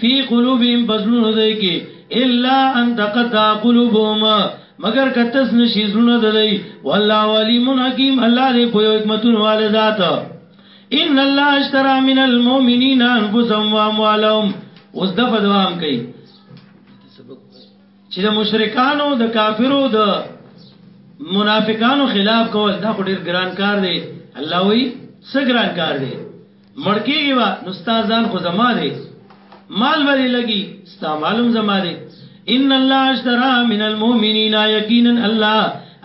فی قلوبهم بزلونو دی کې الا ان تقطع قلوبهم مگر کتس نشي زړونه د دی والله علیم حکیم الله دې په حکمتونو والے ذات ان الله اشترى من المؤمنين انفسهم واموالهم اوس د فدوام کوي چې د مشرکانو د کافرو د منافقانو خلاف کول دا خو ډیر ګران کار دی الله وی څه ګران کار دی مړکیږي وا نو استادان خو زما دی مال وری لګي ستا معلوم زما دی ان الله اشترى من المؤمنين يقينا الله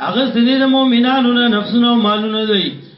اغه دې د مؤمنانو نه نفسونه او مالونه دی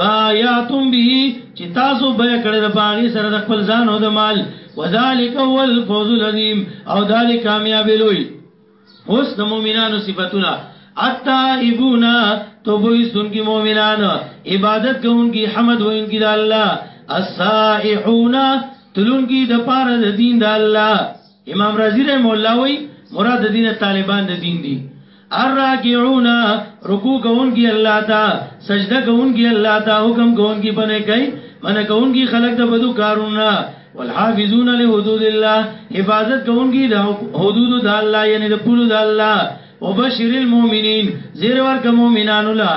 بایاتم به چې تاسو به کړی د باغی سره د خپل ځان او د مال وذالک هو الفوز العظیم او دار کامیاب لوی اوس د مؤمنانو صفاتونه اتا ایبونا توبوی سن کی مؤمنان عبادت کون کی حمد و ان کی دا اللہ السائحونا تلون کی د پاره د دین د الله امام رازی رحمه الله وی مراد د دین طالبان د دین دی الراکعون رکوع کوونکی الله تا سجده کوونکی الله تا حکم کوونکی بنه کوي من کوونکی خلق د بدو کارونه والحافظون لحدود الله حفاظت کوونکی د حدود د الله یعنی د پولو د الله وبشر المؤمنین زیر ورک مؤمنان الله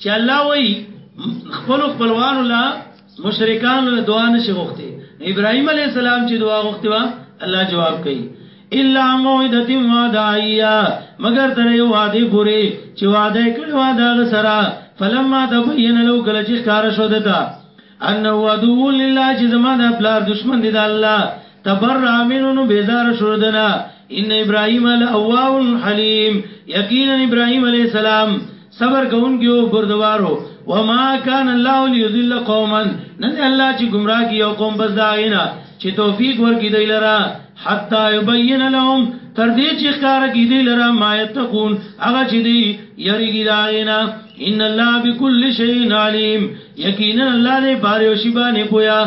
چې الله وایي خپل خپلوان الله مشرکان له دعا نشي غوښتي ابراهيم عليه السلام چې دعا غوښتي وا الله جواب کوي الا موعده وعدايا مگر تر یو وعده پوره چې وعده کړو وعده سره فلما تبين له کله چې کار شو دتا ان هو عدو لله چې زمانه پلار دشمن دي د الله تبرع منه بیزار شو دنا ان ابراهيم الاواه الحليم یقینا ابراهيم عليه السلام صبر کوونکي او بردوارو وما كان الله ليضل قوما نه دی الله چې گمراه کی یو قوم بس دا غینا چې توفیق ورکی دی لرا حتا یبین لهم تر دې چې ښکار کی دی لرا ما یتقون هغه چې دی یریږي دا غینا ان الله بكل شيء عليم یقینا الله دې بار یو شی باندې پویا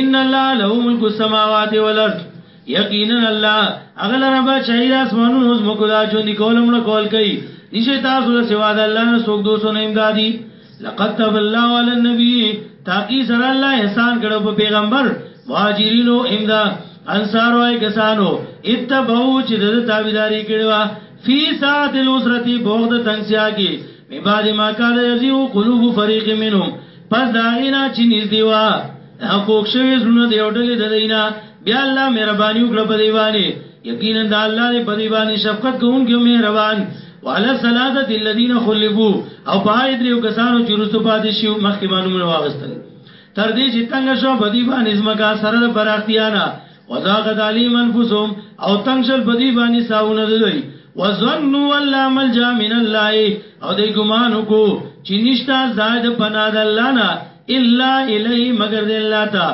ان الله له ملک السماوات والارض یقینا الله هغه لره با چای د اسمانونو زمکو دا ژوند کول مړ کول کوي نشه تاسو له سوا د الله نه څوک دوسو نه امدادي لقد تب الله علی النبی تاکي سره الله احسان کړو په پیغمبر مهاجرینو امدا انصار وای کسانو اتبعو چې د تابعداري کړو فی ساعت الاسرتی بغد تنگسیا کی مباد ما کار یزیو قلوب فریق منهم پس داغینا چی نزدیوا خوښ شوی زړونه دی او ډلې د دینا بیا الله مهرباني وکړه په دی باندې یقینا د الله دې په دی باندې شفقت کوونکی او مهربان وعلى ثلاثه الذين خلفوا او پای دریو کسانو چې رسو پاتې شو مخکې معلومه واغستل تر دې چې تنگ شو بدی باندې زمکا سره د براختیانا وضاقت عليهم انفسهم او تنگ شل بدی بانی ساونه دوی وظنوا والله ملجا من الله او دی گمانو کو چی نشتا زائد پنا د الله نه الا الیه مگر د الله تا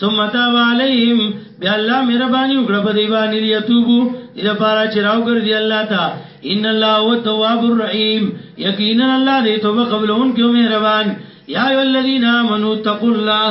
ثم تاب علیهم بیا الله مهرباني وکړه په دی باندې لیتوبو اذا پارا چراو ګر دی الله تا ان الله هو التواب الرحیم یقینا الله دې توبه قبلون کې مهربان یا ایو الذین آمنو تقوا الله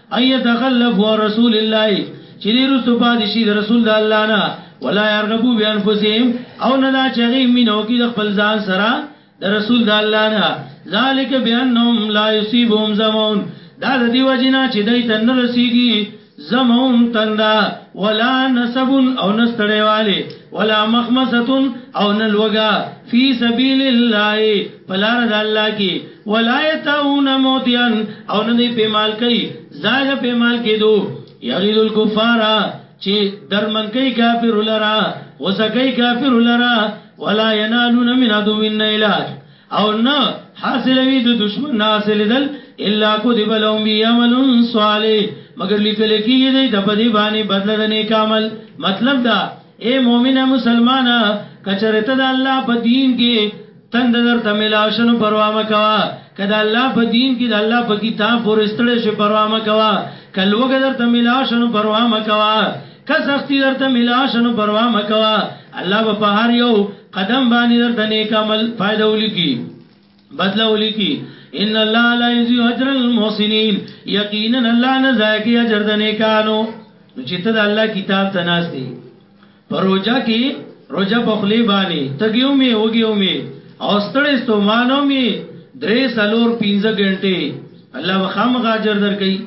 ان يتخلف رسول الله چې دې رسو پاتې شي د رسول د الله نه ولا يرغبو بانفسهم او نه دا چغي مينو کې د خپل ځان سره د رسول د الله نه ذالک بانهم لا يصيبهم زمون دا د دې وجنا چې دای ته نه رسیږي زمون تندا ولا نسب او نستړې والے ولا مخمسه او نلوګا فی سبیل الله پلار د الله کې ولا یتاون موتیان او نه دی پیمال کوي زاګه پیمال کېدو یغید الکفارا چې درمن کوي کافر لرا غوسه کوي کافر لرا ولا ینالون من عدو من علاج او نه حاصل وی د دشمن نه حاصل دل الا کو دی بلوم بی عمل صالح مگر لیکل کیږي دی د بدی باندې بدل د نیک عمل مطلب دا اے مؤمنه مسلمانه کچرته د الله په دین کې تند درته ملاو شنو پروا مکوا که د الله په دین کې د الله په کتاب پورې ستړې شي پروا مکوا کلوګه درته ملاو شنو پروا مکوا که سختی درته ملاو شنو پروا مکوا الله په هر یو قدم باندې درته نیک عمل فائدہ ولیکي بدلا ولیکي ان الله لا یذ اجر المحسنین یقینا الله نه ضایع کی اجر د نیکانو چې ته د الله کتاب تناستی په روژه کې روژه په خلی باندې تګیو می اوګیو می او ستړې ستومانو می درې سلور 15 غنټه الله وخام غاجر در کوي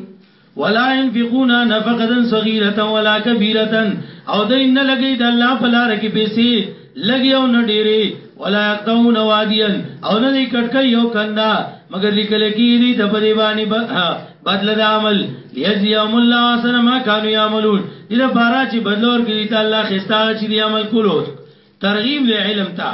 ولا ينفقون نفقه صغيره ولا كبيره او دین نه لګي د الله په لار کې پیسې لګي او نه ډېری ولا يقطعون واديا او نه کټکې یو کندا مگر لیکل کېږي د پریوانی بدل د عمل یجزیهم الله احسن ما كانوا يعملون دې لپاره چې بدلور کې ته الله خستا چې دې عمل کولو ترغیب له علم ته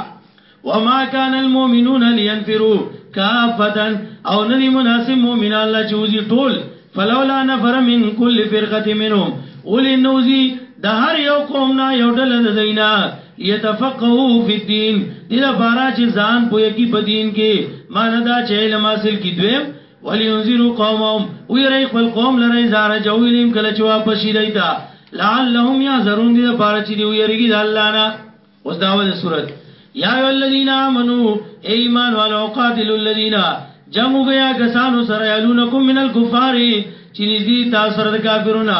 وما كان المؤمنون لينفروا كافتا او ندی مناسب مؤمن الله چې وزي ټول فلولا نفر من كل فرقه منهم اولي نوزي د هر یو قوم نه یو ډله د دینا يتفقهو فی الدین دغه بارا چې ځان پوهه کی په دین کې ماندا چې علم حاصل کی دویم ولینذروا قومهم ویری خپل قوم لره زار جویلیم کله چې واپس شي دیتا لعلهم یذرون دې لپاره چې دی ویریږي د الله نه اوس داول صورت یا ای الذین آمنو ایمان والو قاتلوا الذین جنگو گیا کسانو سره یلونکم من الکفار چې نږدې تاسو سره د کافرونو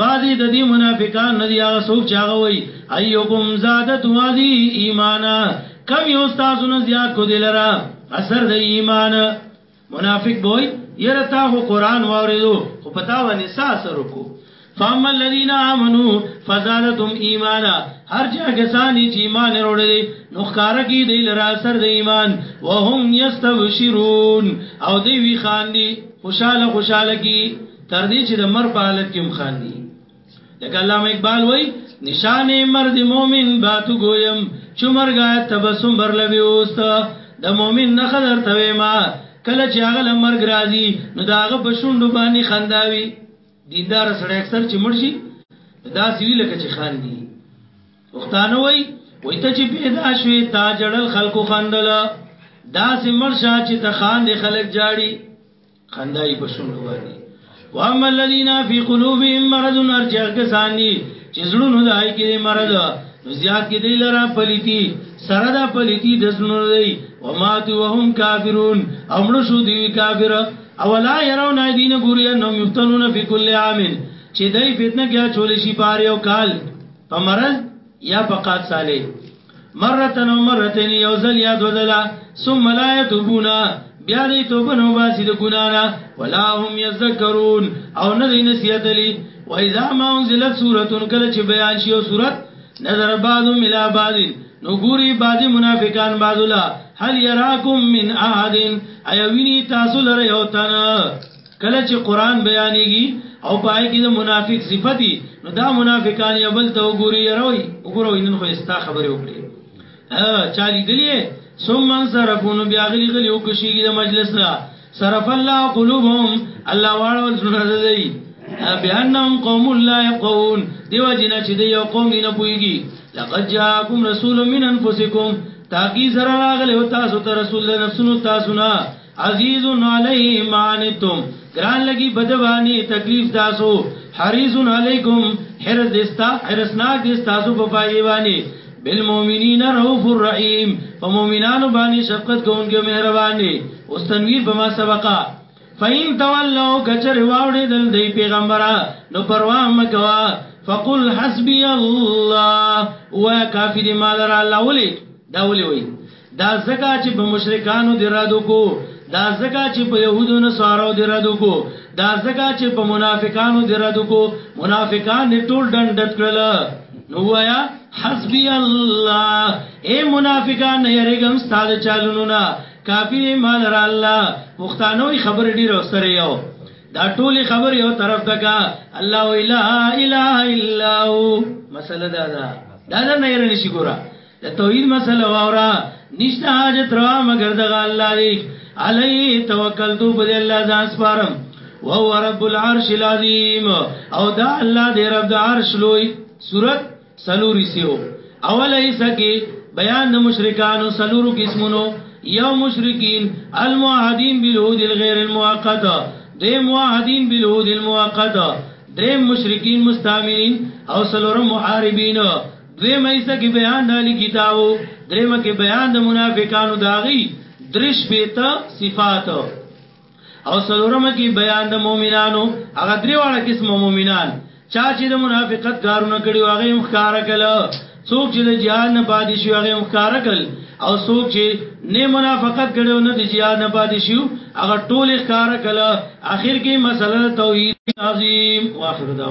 بعضی د دې منافقان نه دی هغه څوک چې هغه وایي ايکم زادت وادي ایمان کم یو تاسو نه زیات کو دلرا اثر د ایمان منافق بوي یره تا هو قران واوریدو خو پتا باندې اثر وکړو فاما الذين امنوا فزادتهم ایمانا هر چا کسان چې ایمان وروړي نو ښکار کی دی لرا اثر د ایمان وهم یستبشرون او دی وی خان دی خوشاله خوشاله کی تر دې چې د مر په حالت کې هم خاندي لکه علامه اقبال وای نشان مرد مومن باتو گویم چې مرګ تبسم برلوي اوست د مومن نه خدر توي ما کله چې هغه لمر راځي نو داغه په شونډو باندې خنداوي دیندار سره اکثر چې مرشي دا سوي لکه چې خان دي وختانه وای وای ته چې پیدا شوي تا جړل خلکو خندل دا سمر شاه چې ته خان دي خلک جاړي خندا یې په شونډو باندې واما الذين في قلوبهم مرض ارجع کسان دي چې زړونو دای کې مرض زیات کې دی لرا پلیتی سره دا پلیتی د زړونو دی و ماتو وهم کافرون امړ شو دی کافر او لا يرون دین ګوري انهم یفتنون فی کل عام چې دای فتنه کې چول شي پاره او کال په مرض یا په قات صالح مرتن او مرتين یو ځل یا دو ځله ثم لا يتوبون بیا دې توبه نو باسي د ګنا نه ولا هم يذكرون او نه دې نصیحت لي و اذا ما انزلت سوره کله چې بیان شي او سوره نظر بعض ملا بعض نو ګوري بعض منافقان بعضلا هل يراكم من احد ايويني تاسو لره یو تنه کله چې قران بیانېږي او پای کې د منافق صفتی نو دا منافقان یې بل ته وګوري یروي وګوري نن خو استا خبره وکړي ها چالي دلیه ثم انصرفون بیا غلی غلی وکشيږي د مجلس نه صرف الله قلوبهم الله واړو زړه دی بانهم قوم لا يقون دیو جنا چې دی یو قوم نه پويږي لقد جاءكم رسول من انفسكم تاکي زرا راغله تاسو ته رسول نفسونو تاسو نه عزیز علیه ما عنتم ګران لګي بده باندې تکلیف تاسو حریص علیکم حرس دستا حرسناک دستا سو په فائدې باندې بالمؤمنین رؤوف الرحیم په مؤمنانو باندې شفقت کوونکی مهربان دی اوس تنویر به ما سبقا فین تولوا کچر واوړې دل دی پیغمبره نو پروا مکوا فقل حسبی الله و کافی دی مال را الله ولي دا ولي وي دا ځکه چې په مشرکانو دې رد وکړو، دا ځکه چې په یهودو نصارو دې رد وکړو، دا ځکه چې په منافقانو دې رد وکړو، منافقان دې ټول ډن ډت کړل. نو وایا حسبی الله اے منافقان یریګم ستاد چالونو نا کافی مال را الله پښتانوي خبر ډیر سره یو دا ټولي خبر یو طرف تکا الله الا اله الا هو مسله دا دا دا نه رنشي ګورا د توحید مسله واورا نشته حاجت روا مگر دغه الله دی علی توکل تو په الله ځان سپارم وهو رب العرش العظیم او دا الله دی رب د عرش لوی صورت سلوری سیو اول ایسا کې بیان د مشرکانو سلورو قسمونو یو مشرکین الموحدین بالهود الغیر المؤقت دې موحدین بالهود المؤقت درې مشرکین مستعملین او سلورم محاربین دویمه حصه کې بیان د اهل کتابو دریمه کې بیان د منافقانو داغي درش بیته صفات او څلورمه کې بیان د مؤمنانو هغه دریواړه قسم مؤمنان چا چې د منافقت کارونه کړي هغه هم ښکار کړه څوک چې د جهاد نه پاتې شي هغه هم ښکار کړ او څوک چې نه منافقت کړي او نه د جهاد نه پاتې شي هغه ټول ښکار کړه اخر کې مسله توحید عظیم واخر دا